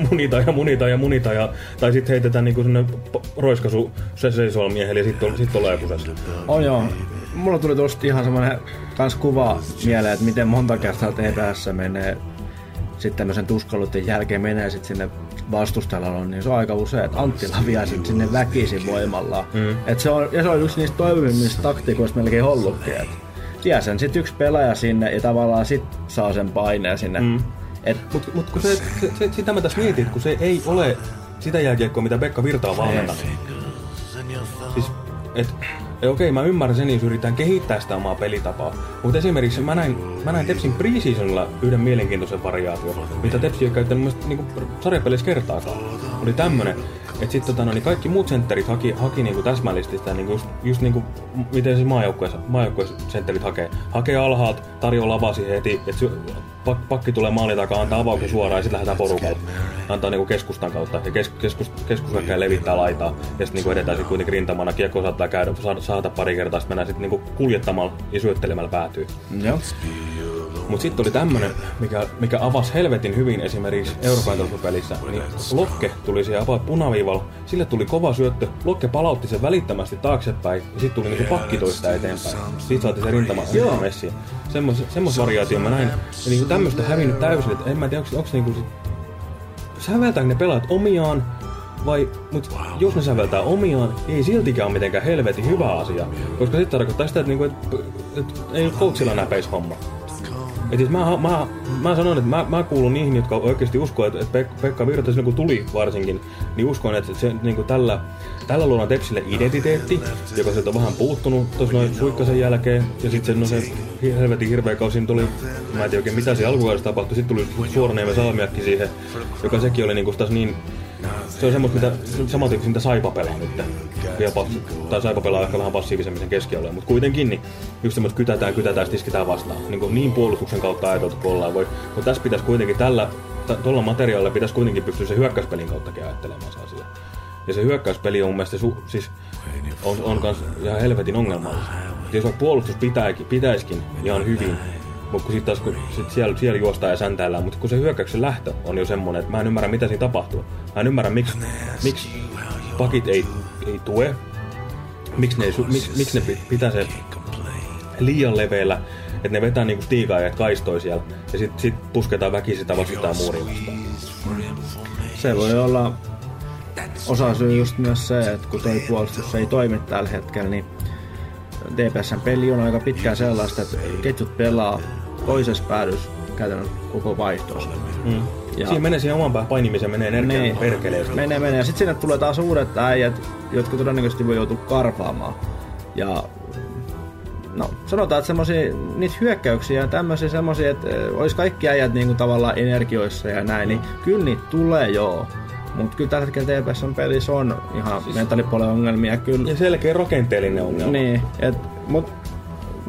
munita ja munita ja munita. Ja, tai sitten heitetään niinku sellainen roiskasu se seisolla miehelle ja sitten sit ollaan kusessa. On joo. Mulla tuli tosta ihan semmonen kans kuva mieleen, että miten monta kertaa TPS menee sitten tämmöisen tuskalutten jälkeen menee sitten sinne vastustajalla, niin se on aika usein, että Anttila vie sit sinne väkisin voimalla. Mm. Et se on, ja se on yksi niistä toimivimmista taktiikoista melkein ollutkin. Et vie sen sit yksi pelaaja sinne ja tavallaan sit saa sen paineen sinne. Mm. Et, Mutta mut kun se, se, se, sitä mä tässä mietin, että kun se ei ole sitä jälkiekkoa, mitä Pekka Virta on valmentanut. Siis, et, ja okei, mä ymmärrän sen, jos yritetään kehittää sitä omaa pelitapaa. Mutta esimerkiksi mä näin, mä näin Tepsin preseasonilla yhden mielenkiintoisen variaation, mitä Tepsi ei käyttänyt mun niin sarjapeleissä kertaakaan. Oli tämmönen, Et sit, tota, no, niin kaikki muut sentterit haki, haki niinku täsmällisesti sitä, niinku just, just niinku, miten se maajoukkueessa, maajoukkueessa sentterit hakee. Hakee alhaalta, tarjoaa lavasi heti, että pak, pakki tulee maalin takaa, antaa avauksen suoraan ja sitten lähdetään porukalla. Antaa niinku keskustan kautta ja kes, keskus, keskusväkkäin levittää laitaa ja sitten niinku edetään sit kuitenkin rintamana. Kiekko saattaa käydä, saada pari kertaa, sitten mennään sitten niinku kuljettamalla ja syöttelemällä päätyy. Joo. Mutta sitten oli tämmönen, mikä, mikä avasi helvetin hyvin esimerkiksi Euroopan pelissä. Niin Lokke tuli siihen about punaviivalla, sille tuli kova syöttö, Lokke palautti sen välittömästi taaksepäin ja sitten tuli niinku pakki toista eteenpäin. Siitä saatiin se rintama, messiin. Semmos, semmos variaatio mä näin. Ja niinku tämmöstä hävinnyt täysin, että en mä tiedä, onko, niinku sit... Säveltääkö ne pelaat omiaan vai, mut jos ne säveltää omiaan, ei siltikään ole mitenkään helvetin hyvä asia. Koska sitten tarkoittaa sitä, että, niinku, et, et, ei coachilla näpeis homma. Et siis mä, mä, mä sanon, että mä, mä kuulun niihin, jotka oikeasti uskoo, että, Pek- Pekka Virta silloin kun tuli varsinkin, niin uskon, että se niin kuin tällä, tällä luodaan Tepsille identiteetti, joka sieltä on vähän puuttunut tuossa noin suikkasen jälkeen. Ja sitten se, no se helvetin hirveä kausi tuli, mä en tiedä oikein mitä siinä alkukaudessa tapahtui, sitten tuli Suoraniemen Salmiakki siihen, joka sekin oli niin kuin taas niin se on semmoista, mitä samantyyppistä, mitä Saipa pelaa nyt. Pass- tai Saipa pelaa ehkä vähän passiivisemmin sen keskialueen, mutta kuitenkin niin just semmoista kytätään, kytätään, tiskitään vastaan. Niin, kuin niin puolustuksen kautta ajateltu kuin ollaan voi. Mutta tässä pitäisi kuitenkin tällä, tuolla materiaalilla pitäisi kuitenkin pystyä se hyökkäyspelin kauttakin ajattelemaan se asia. Ja se hyökkäyspeli on mun mielestä su, siis on, on kans ihan helvetin ongelmallista. Jos puolustus pitääkin, pitäisikin ihan hyvin, mutta sitten taas kun sit siellä, siellä juostaan ja säntäillään, mutta kun se hyökkäyksen lähtö on jo semmonen, että mä en ymmärrä mitä siinä tapahtuu. Mä en ymmärrä miksi, miksi pakit ei, ei tue, miksi ne, miksi, miksi ne pitää se liian leveillä, että ne vetää niinku stiikaajat kaistoi siellä ja sitten sit pusketaan väkisin sitä vastutaan muuriin vastaan. Se voi olla osa syy just myös se, että kun toi puolustus ei toimi tällä hetkellä, niin DPSn peli on aika pitkään sellaista, että ketjut pelaa toisessa päädys käytännön koko vaihtoon. Mm. Ja Siinä menee siihen oman pään painimiseen, menee energiaa niin. Menee, menee. Ja sitten sinne tulee taas uudet äijät, jotka todennäköisesti voi joutua karpaamaan. Ja no, sanotaan, että semmosia, niitä hyökkäyksiä ja tämmöisiä semmosia, että olisi kaikki äijät niinku tavallaan energioissa ja näin, niin kyllä niitä tulee joo. Mutta kyllä tällä hetkellä TPSn pelissä on ihan siis... mentaalipuolen ongelmia. Kyllä. Ja selkeä rakenteellinen ongelma. Niin, et, mut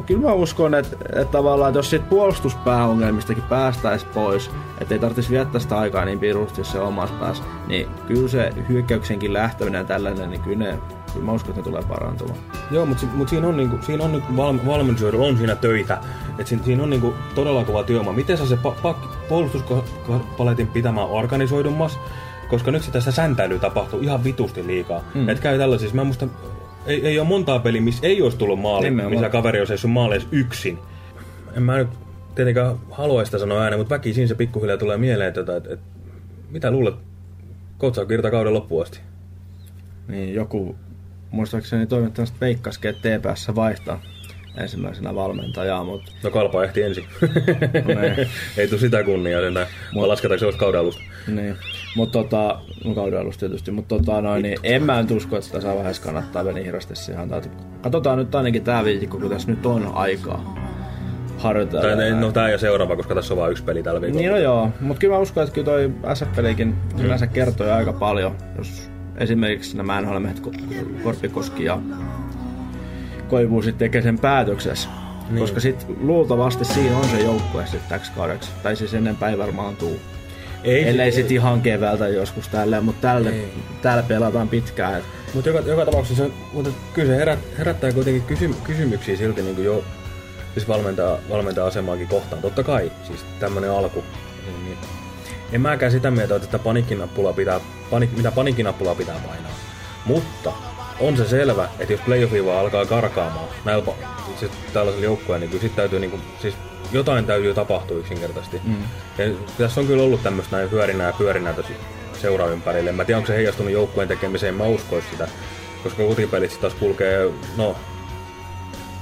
kyllä mä uskon, että, että tavallaan että jos siitä puolustuspääongelmistakin päästäisiin pois, että ei tarvitsisi viettää sitä aikaa niin pirusti se omassa päässä, niin kyllä se hyökkäyksenkin lähteminen tällainen, niin kyllä, ne, kyllä mä uskon, että ne tulee parantumaan. Joo, mutta, mutta siinä, on, niinku, siinä on nyt val, valmennusjohdolla on siinä töitä, että siinä, siinä on niinku todella kova työmaa. Miten saa se pa, pa, puolustuspaletin pitämään organisoidummas, koska nyt sitä säntäilyä tapahtuu ihan vitusti liikaa. Mm. Et käy tällaisissa, mä musta, ei, ei ole montaa peliä, missä ei olisi tullut maali, missä kaveri olisi seissyt maaleissa yksin. En mä nyt tietenkään halua sitä sanoa ääneen, mutta väkisin se pikkuhiljaa tulee mieleen, että, että, että mitä luulet, Koutsa kirta kauden loppuun asti? Niin, joku, muistaakseni toimittamasta veikkaskin, että TPS vaihtaa ensimmäisenä valmentajaa, mutta... No kalpa ehti ensin. No niin. Ei tule sitä kunniaa sentään, Mut... lasketaanko se olisi kauden alusta. Niin, mutta tota, no kauden alusta tietysti, mutta tota, noin, niin en mä nyt usko, että tässä vaiheessa kannattaa vielä hirveästi siihen antaa. Katsotaan nyt ainakin tämä viikko, kun tässä nyt on aikaa harjoitella. Tai, no tää ja seuraava, koska tässä on vain yksi peli tällä viikolla. Niin no joo, mutta kyllä mä uskon, että kyllä toi SF-pelikin mm. yleensä kertoo aika paljon, jos esimerkiksi nämä nhl Korpikoski ja Koivu sitten tekee sen päätöksessä. Niin. Koska sitten luultavasti siinä on se joukkue sitten täksi kaudeksi. Tai siis ennen päivä varmaan tuu. Ei, Ellei sitten ihan keväältä joskus tälleen, mutta tälle, täällä pelataan pitkään. Mutta joka, joka tapauksessa mutta kyllä se herät, herättää kuitenkin kysy, kysymyksiä silti niin jo siis valmentaa, valmentaa asemaakin kohtaan. Totta kai, siis tämmöinen alku. Niin, niin. En mäkään sitä mieltä, että panikkinappulaa pitää, panik, mitä panikkinappulaa pitää painaa. Mutta on se selvä, että jos playoffi vaan alkaa karkaamaan näillä siis tällaisella joukkueella, niin kyllä sit täytyy niinku, siis jotain täytyy tapahtua yksinkertaisesti. Mm. Ja tässä on kyllä ollut tämmöistä näin pyörinää ja pyörinää tosi seuraa ympärille. Mä tiedän, onko se heijastunut joukkueen tekemiseen, mä uskois sitä. Koska kotipelit taas kulkee, no,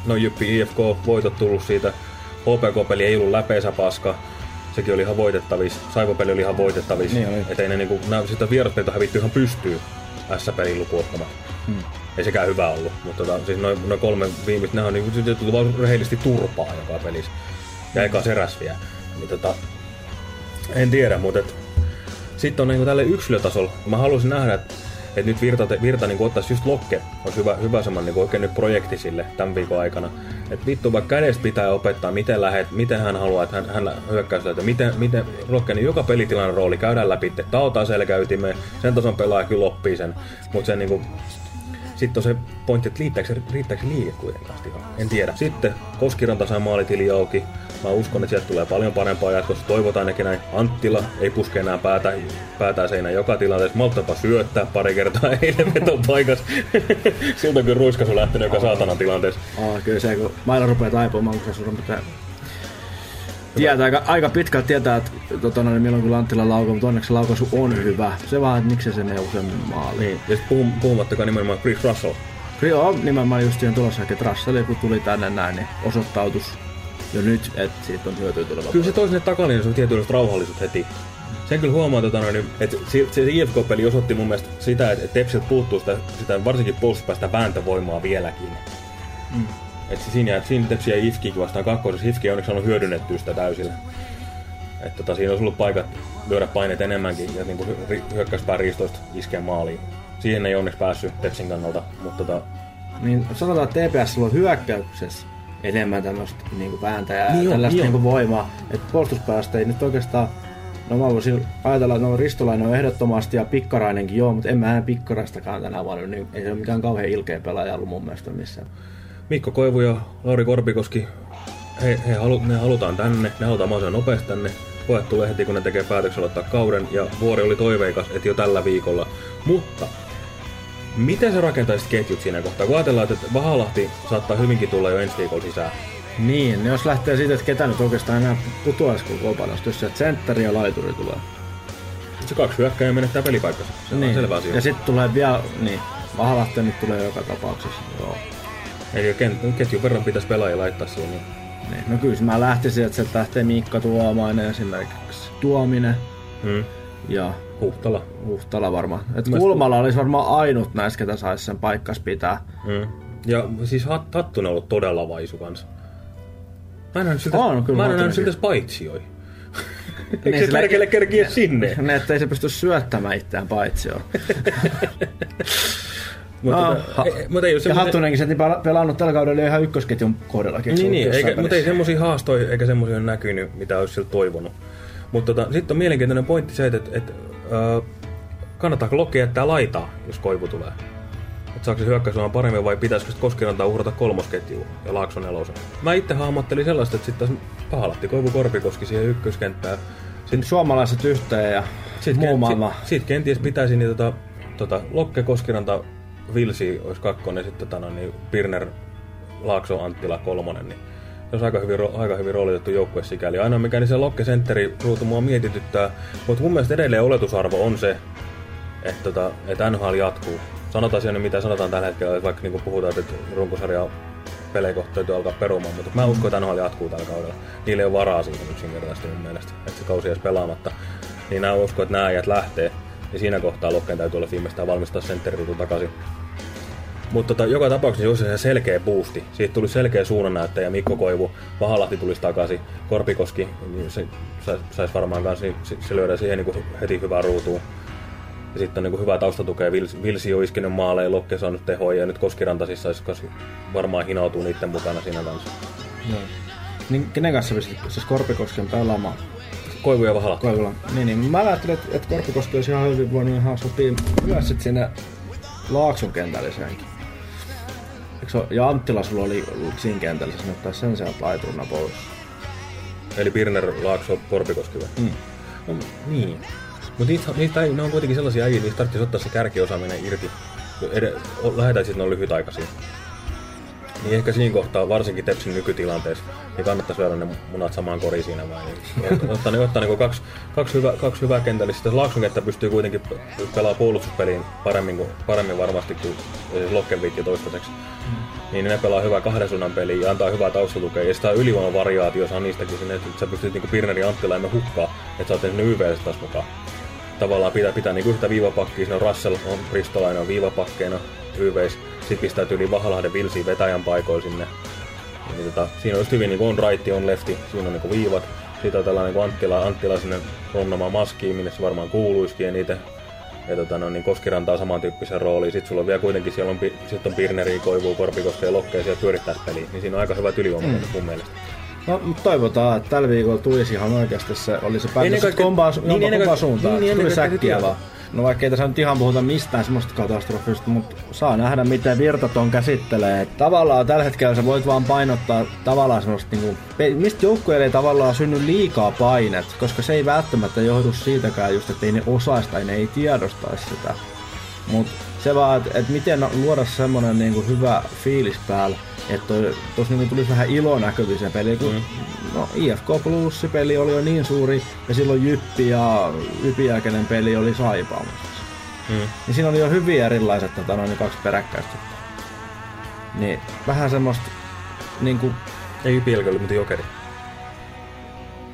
no Jyppi IFK voitot tullut siitä. HPK-peli ei ollut läpeensä paska. Sekin oli ihan voitettavissa. Saivo-peli oli ihan voitettavissa. Niin Että ei ne niinku, nää, sitä vieraspelit hävitty ihan pystyy S-pelin lukuottamatta. Hmm. Ei sekään hyvä ollut, mutta tota, siis noin noi kolme viimeistä, ne on niinku tullut vaan rehellisesti turpaa joka pelissä. Ja eka seräs vielä. Niin tota, en tiedä, mutta sitten on niinku tälle yksilötasolla, mä haluaisin nähdä, että että nyt Virta, Virta niin ottaisi just Lokke, olisi hyvä, hyvä semmoinen niin oikein nyt projekti sille tämän viikon aikana. Että vittu vaikka kädestä pitää opettaa, miten lähet, miten hän haluaa, että hän, hän hyökkäys että miten, miten Lokke, niin joka pelitilan rooli käydään läpi, että tautaa selkäytimeen, sen tason pelaaja kyllä oppii sen, mutta se niin sitten on se pointti, että riittääkö riittääkö liike kuitenkaan ihan. En tiedä. Sitten Koskiranta saa maalitili auki. Mä uskon, että sieltä tulee paljon parempaa jatkossa. Toivotaan ainakin näin. Anttila ei puske enää päätä, päätä seinään joka tilanteessa. Malttapa syöttää pari kertaa eilen veton paikassa. Siltä kun ruiskas on lähtenyt joka saatanan tilanteessa. Aa, kyllä se, kun mailla rupeaa taipumaan, kun se pitää Tietää, aika, aika pitkälti tietää, että tota, noin, milloin kun Lanttila laukoo, mutta onneksi laukaisu on hyvä. Se vaan, että miksi se menee useammin maaliin. Niin, ja puhum, puhumattakaan nimenomaan Chris Russell. Joo, nimenomaan just siihen tulossa, että Russell kun tuli tänne näin, niin osoittautus jo nyt, että siitä on hyötyä tuleva. Kyllä se toi sinne takalinjassa on tietynlaista rauhallisuutta heti. Sen kyllä huomaa, tota, noin, että se, se IFK-peli osoitti mun mielestä sitä, että Tepsiltä puuttuu sitä, sitä varsinkin puolustuspäästä vääntövoimaa vieläkin. Mm. Et siinä, Tepsi ja Ifkikin vastaan kakkoisessa. Ifki onneksi on hyödynnetty sitä täysillä. Et tota, siinä olisi ollut paikat lyödä paineet enemmänkin ja niin hyökkäyspään riistoista iskee maaliin. Siihen ei onneksi päässyt Tepsin kannalta, mutta tota... Niin sanotaan, että TPS on hyökkäyksessä enemmän tämmöistä niin vääntäjää niin ja tällaista niin voimaa. Että puolustuspäästä ei nyt oikeastaan No mä voisin ajatella, että no Ristolainen on ehdottomasti ja Pikkarainenkin joo, mutta en mä enää Pikkaraistakaan tänä vuonna, niin ei se ole mikään kauhean ilkeä pelaaja ollut mun mielestä missään. Mikko Koivu ja Lauri Korpikoski, he, he halu, ne halutaan tänne, ne halutaan mahdollisimman nopeasti tänne. Pojat tulee heti, kun ne tekee päätöksen aloittaa kauden, ja Vuori oli toiveikas, että jo tällä viikolla. Mutta miten sä rakentaisit ketjut siinä kohtaa? Kun ajatellaan, että Vahalahti saattaa hyvinkin tulla jo ensi viikolla sisään. Niin, jos lähtee siitä, että ketä nyt oikeastaan enää putoaisi koko panosta, jos se sentteri ja laituri tulee. Se kaksi hyökkäjä menettää pelipaikkansa. Se niin. on selvä asia. Ja sitten tulee vielä, niin, Vahalahti nyt tulee joka tapauksessa. Joo. Eli ketjun verran pitäisi pelaajia laittaa siihen. Niin. niin. No kyllä mä lähtisin, että sieltä lähtee Miikka Tuomainen esimerkiksi. Tuominen. Hmm. Ja Huhtala. Huhtala varmaan. Et Kulmala olisi varmaan ainut näistä, ketä saisi sen paikkas pitää. Hmm. Ja siis Hattunen on ollut todella vaisu kanssa. Mä en nähnyt siltä, on, kyllä mä en nähnyt siltä paitsioi. Eikö niin, se perkele kerkiä sinne? Ne, ettei se pysty syöttämään itseään paitsioon. Mutta, no, tota, ei, mutta ei ja semmoinen... Hattunenkin se pelannut tällä kaudella ihan ykkösketjun kohdallakin. Niin, niin eikä, mutta ei semmoisia haastoja eikä semmoisia näkynyt, mitä olisi siltä toivonut. Mutta tota, sitten on mielenkiintoinen pointti se, että, että, että äh, kannattaako Lokki jättää laitaa, jos Koivu tulee? Että saako se hyökkäys paremmin vai pitäisikö sitten Koskirantaa uhrata kolmosketjuun ja Laakson nelosen? Mä itse hahmottelin sellaista, että sitten Pahalatti Koivu Korpikoski siihen ykköskenttään. Sitten suomalaiset yhteen ja sitten muu maailma. Sitten sit kenties pitäisi niin tota, tota, Lokke, Koskiranta, Vilsi olisi kakkonen, sitten tota, no, niin Pirner, Laakso, Anttila kolmonen, niin se olisi aika hyvin, aika hyvin roolitettu joukkue sikäli. Ainoa mikä niin se Lokke-sentteri ruutu mua mietityttää, mutta mun mielestä edelleen oletusarvo on se, että, tota, että NHL jatkuu. Sanotaan siinä, mitä sanotaan tällä hetkellä, että vaikka niin puhutaan, että runkosarja pelejä kohta täytyy alkaa perumaan, mutta mä uskon, että NHL jatkuu tällä kaudella. Niillä ei ole varaa siihen yksinkertaisesti mun mielestä, että se kausi edes pelaamatta. Niin mä uskon, että nämä ajat lähtee. Ja siinä kohtaa Lokkeen täytyy olla viimeistään valmistaa sentteriruutu takaisin. Mutta tota, joka tapauksessa olisi se selkeä boosti. Siitä tuli selkeä suunnannäyttäjä Mikko Koivu, Vahalahti tulisi takaisin, Korpikoski, niin se saisi varmaan kanssa, niin se lyödään siihen niin heti hyvää ruutuun. Ja sitten on niin kuin hyvää taustatukea, Vilsi, Vilsi on iskenyt maaleja, Lokke saanut tehoja ja nyt Koskiranta siis saisi varmaan hinautua niiden mukana siinä kanssa. Joo. Niin kenen kanssa siis Korpikosken pelaamaan? Koivu ja Vahala. Koivulla. Niin, niin. Mä ajattelin, että, että Korpikoski olisi ihan hyvin voinut ihan sopia myös sitten sinne Laakson kentälliseenkin. Eikö ja Anttila sulla oli siinä kentällä, sinne ottaisi sen sieltä laiturina pois. Eli Pirner, Laakso, Korpikoski vai? Mm. No, niin. Mutta niitä, niitä, ne on kuitenkin sellaisia äijä, niistä tarvitsisi ottaa se kärkiosaaminen irti. Lähetään sitten ne on lyhytaikaisia. Niin ehkä siinä kohtaa, varsinkin Tepsin nykytilanteessa, niin kannattaisi lyödä ne munat samaan koriin siinä vai niin. Ottaa, ne, ottaa niin kaksi, kaksi, hyvä, kaksi hyvää kentällistä. Laakson kenttä pystyy kuitenkin pelaamaan puolustuspeliin paremmin, kuin, paremmin varmasti kuin siis Lokkenviikki toistaiseksi. Mm. Niin ne pelaa hyvää kahden suunnan peliä ja antaa hyvää taustatukea. Ja sitä ylivoimavariaatio saa niistäkin sinne, että sä pystyt niin Pirneri Anttila emme hukkaa, että sä oot sinne YVS taas mukaan. Tavallaan pitää, pitää niin yhtä viivapakkia, siinä on Russell, on Ristolainen on viivapakkeina, YVS sitten pistää yli Vahalahden Vilsiin vetäjän paikoille sinne. Niin, tota, siinä on just hyvin niin on righti, on lefti, siinä on niin viivat. Sitten on tällainen niin Anttila, Anttila sinne ronnamaan maskiin, minne se varmaan kuuluisikin. Ja niitä ja tota, no, niin Koskiranta on samantyyppisen rooliin. Sitten sulla on vielä kuitenkin, siellä on, sit on Pirneri, Koivu, Korpikoske ja Lokkeja siellä pyörittäisi peliä. Niin siinä on aika hyvä ylivoima mm. mun mielestä. No, mutta toivotaan, että tällä viikolla tulisi ihan oikeasti se, oli se päätös kaikkea- kompaa, niin, niin, kompaa suuntaan. niin, Niin, tuli säkkiä vaan. No vaikka ei tässä nyt ihan puhuta mistään semmoista katastrofista, mutta saa nähdä miten Virta ton käsittelee. Et tavallaan tällä hetkellä sä voit vaan painottaa tavallaan semmoista niinku, mistä joukkueelle ei tavallaan synny liikaa painet, koska se ei välttämättä johdu siitäkään just, että ei ne osaisi tai ne ei tiedostaisi sitä. Mutta se vaan, että et miten luoda semmonen niinku hyvä fiilis päällä, että tuossa niinku tulisi vähän ilo näkyviin se peli, kun mm. No, IFK Plus peli oli jo niin suuri, ja silloin Jyppi ja Jypin jälkeinen peli oli Saipaamassa. Mm. Niin siinä oli jo hyvin erilaiset tota, noin kaksi peräkkäistä. Niin vähän semmoista niinku, Ei Jypi oli, mutta Jokeri.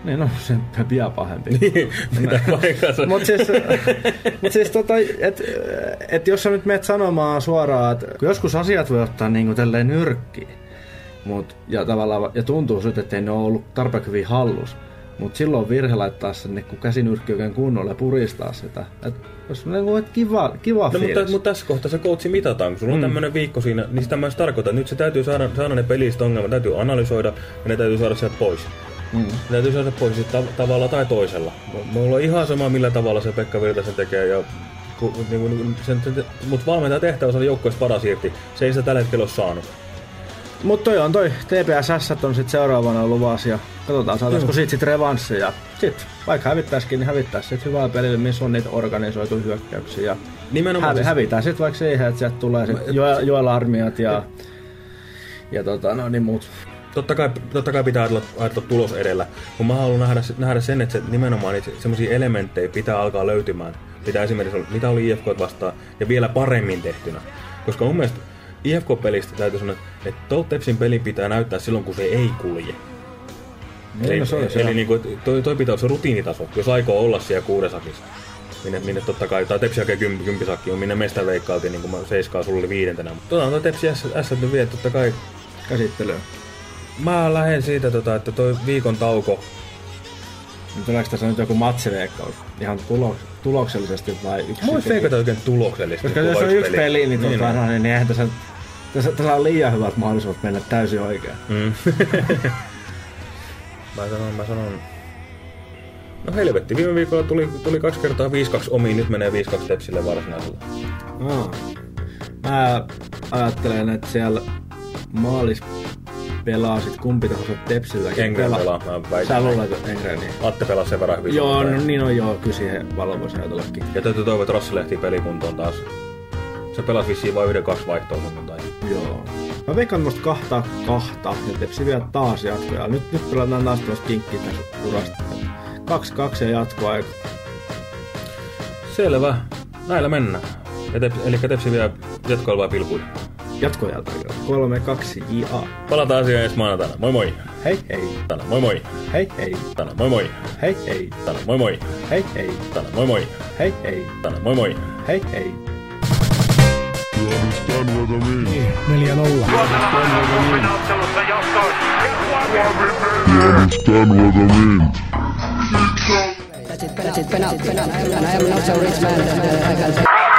niin no se on vielä pahempi. Mitä paikassa? Mutta siis, mut siis tota, et, et jos sä nyt menet sanomaan suoraan, että joskus asiat voi ottaa niinku tälleen nyrkkiin, mut, ja, tavallaan, ja tuntuu siltä, että ne ole ollut tarpeeksi hyvin hallus. Mutta silloin on virhe laittaa sen niin käsinyrkki oikein kunnolla ja puristaa sitä. Et, jos niinku, et kiva, kiva No, fiilis. mutta, mutta tässä kohtaa se coachi mitataan, kun sulla on Mm. mm. tämmöinen viikko siinä, niin sitä myös tarkoittaa, että nyt se täytyy saada, saada ne pelistä ongelmat, täytyy analysoida ja ne täytyy saada sieltä pois. Mm. Ne täytyy saada pois sit tav- tavalla tai toisella. Mulla on ihan sama, millä tavalla se Pekka Virta sen tekee. Ja, niin sen, sen, mutta valmentaja tehtävä on joukkueessa paras irti. Se ei sitä tällä hetkellä ole saanut. Mutta toi on toi TPSS on sitten seuraavana luvassa ja katsotaan saataisiko siitä sit revanssi ja sit vaikka hävittäisikin, niin hävittäisi sit hyvää pelille, missä on niitä organisoitu hyökkäyksiä ja Nimenomaan hävi, siis- hävitään sit vaikka siihen, että sieltä tulee sit Joel, Armiat ja, ja tota, no niin muut. Totta kai, totta kai pitää ajatella, ajatella tulos edellä, mutta mä haluan nähdä, nähdä sen, että se, nimenomaan niitä semmoisia elementtejä pitää alkaa löytymään. Mitä esimerkiksi mitä oli IFK vastaan ja vielä paremmin tehtynä. Koska mun mielestä IFK-pelistä täytyy sanoa, että tuo Tepsin peli pitää näyttää silloin, kun se ei kulje. Niin, eli no se on se. eli niin kuin, toi, toi pitää olla se rutiinitaso, jos aikoo olla siellä kuudesakissa. Minne, minne totta kai, tai Tepsi hakee kymp, kympisakki on, minne mestä veikkailtiin, niin kuin mä seiskaa sulla oli viidentenä. Mutta tota, toi Tepsi S, S nyt vie, totta kai Käsittelyä. Mä lähden siitä, tota, että toi viikon tauko, Tuleeko tässä nyt joku matsiveikkaus? Ihan tulo, tuloksellisesti vai yksi? Mä voin feikata oikein tuloksellisesti. Koska jos on yksi peli, niin, Niin tota, no, niin eihän tässä, tässä, tässä on liian hyvät mahdollisuudet mennä täysin oikein. Mm. mä sanon, mä sanon... No helvetti, viime viikolla tuli, tuli kaksi kertaa 5-2 omiin, nyt menee 5-2 Tepsille varsinaisella. Aa. Mä ajattelen, että siellä maalis pelaa sit kumpi tahansa Tepsilläkin. Engren Pela- pelaa, mä väitän. Sä luulet, että Engren niin. Atte pelasi sen verran hyvin. Joo, no niin on joo, kyllä siihen valo voisi ajatellakin. Ja täytyy toivoa, että Rassi lähti pelikuntoon taas. Se pelasi vissiin vain yhden kaksi vaihtoa sunnuntai. Joo. Mä veikkaan musta kahta kahta ja Tepsi vielä taas jatkoja. Nyt, nyt pelataan taas tuosta kinkkiä tässä urasta. Kaksi kaksi ja jatkoaika. Selvä. Näillä mennään. Ja tep, eli Tepsi vielä jatkoilla vai pilkuja. Jatkoajalta kolme kaksi JA. Palataan asiaan ensi maanantaina. Moi moi. Hei hei. Tana, moi moi. Hei hei. Tana, moi moi. Hei hei. Tana, moi moi. Hei hei. Tana, moi moi. Hei hei. Tana, moi moi. Hei hei. Neljä nolla. That's it, penalty, penalty, and I am not so rich man I can say.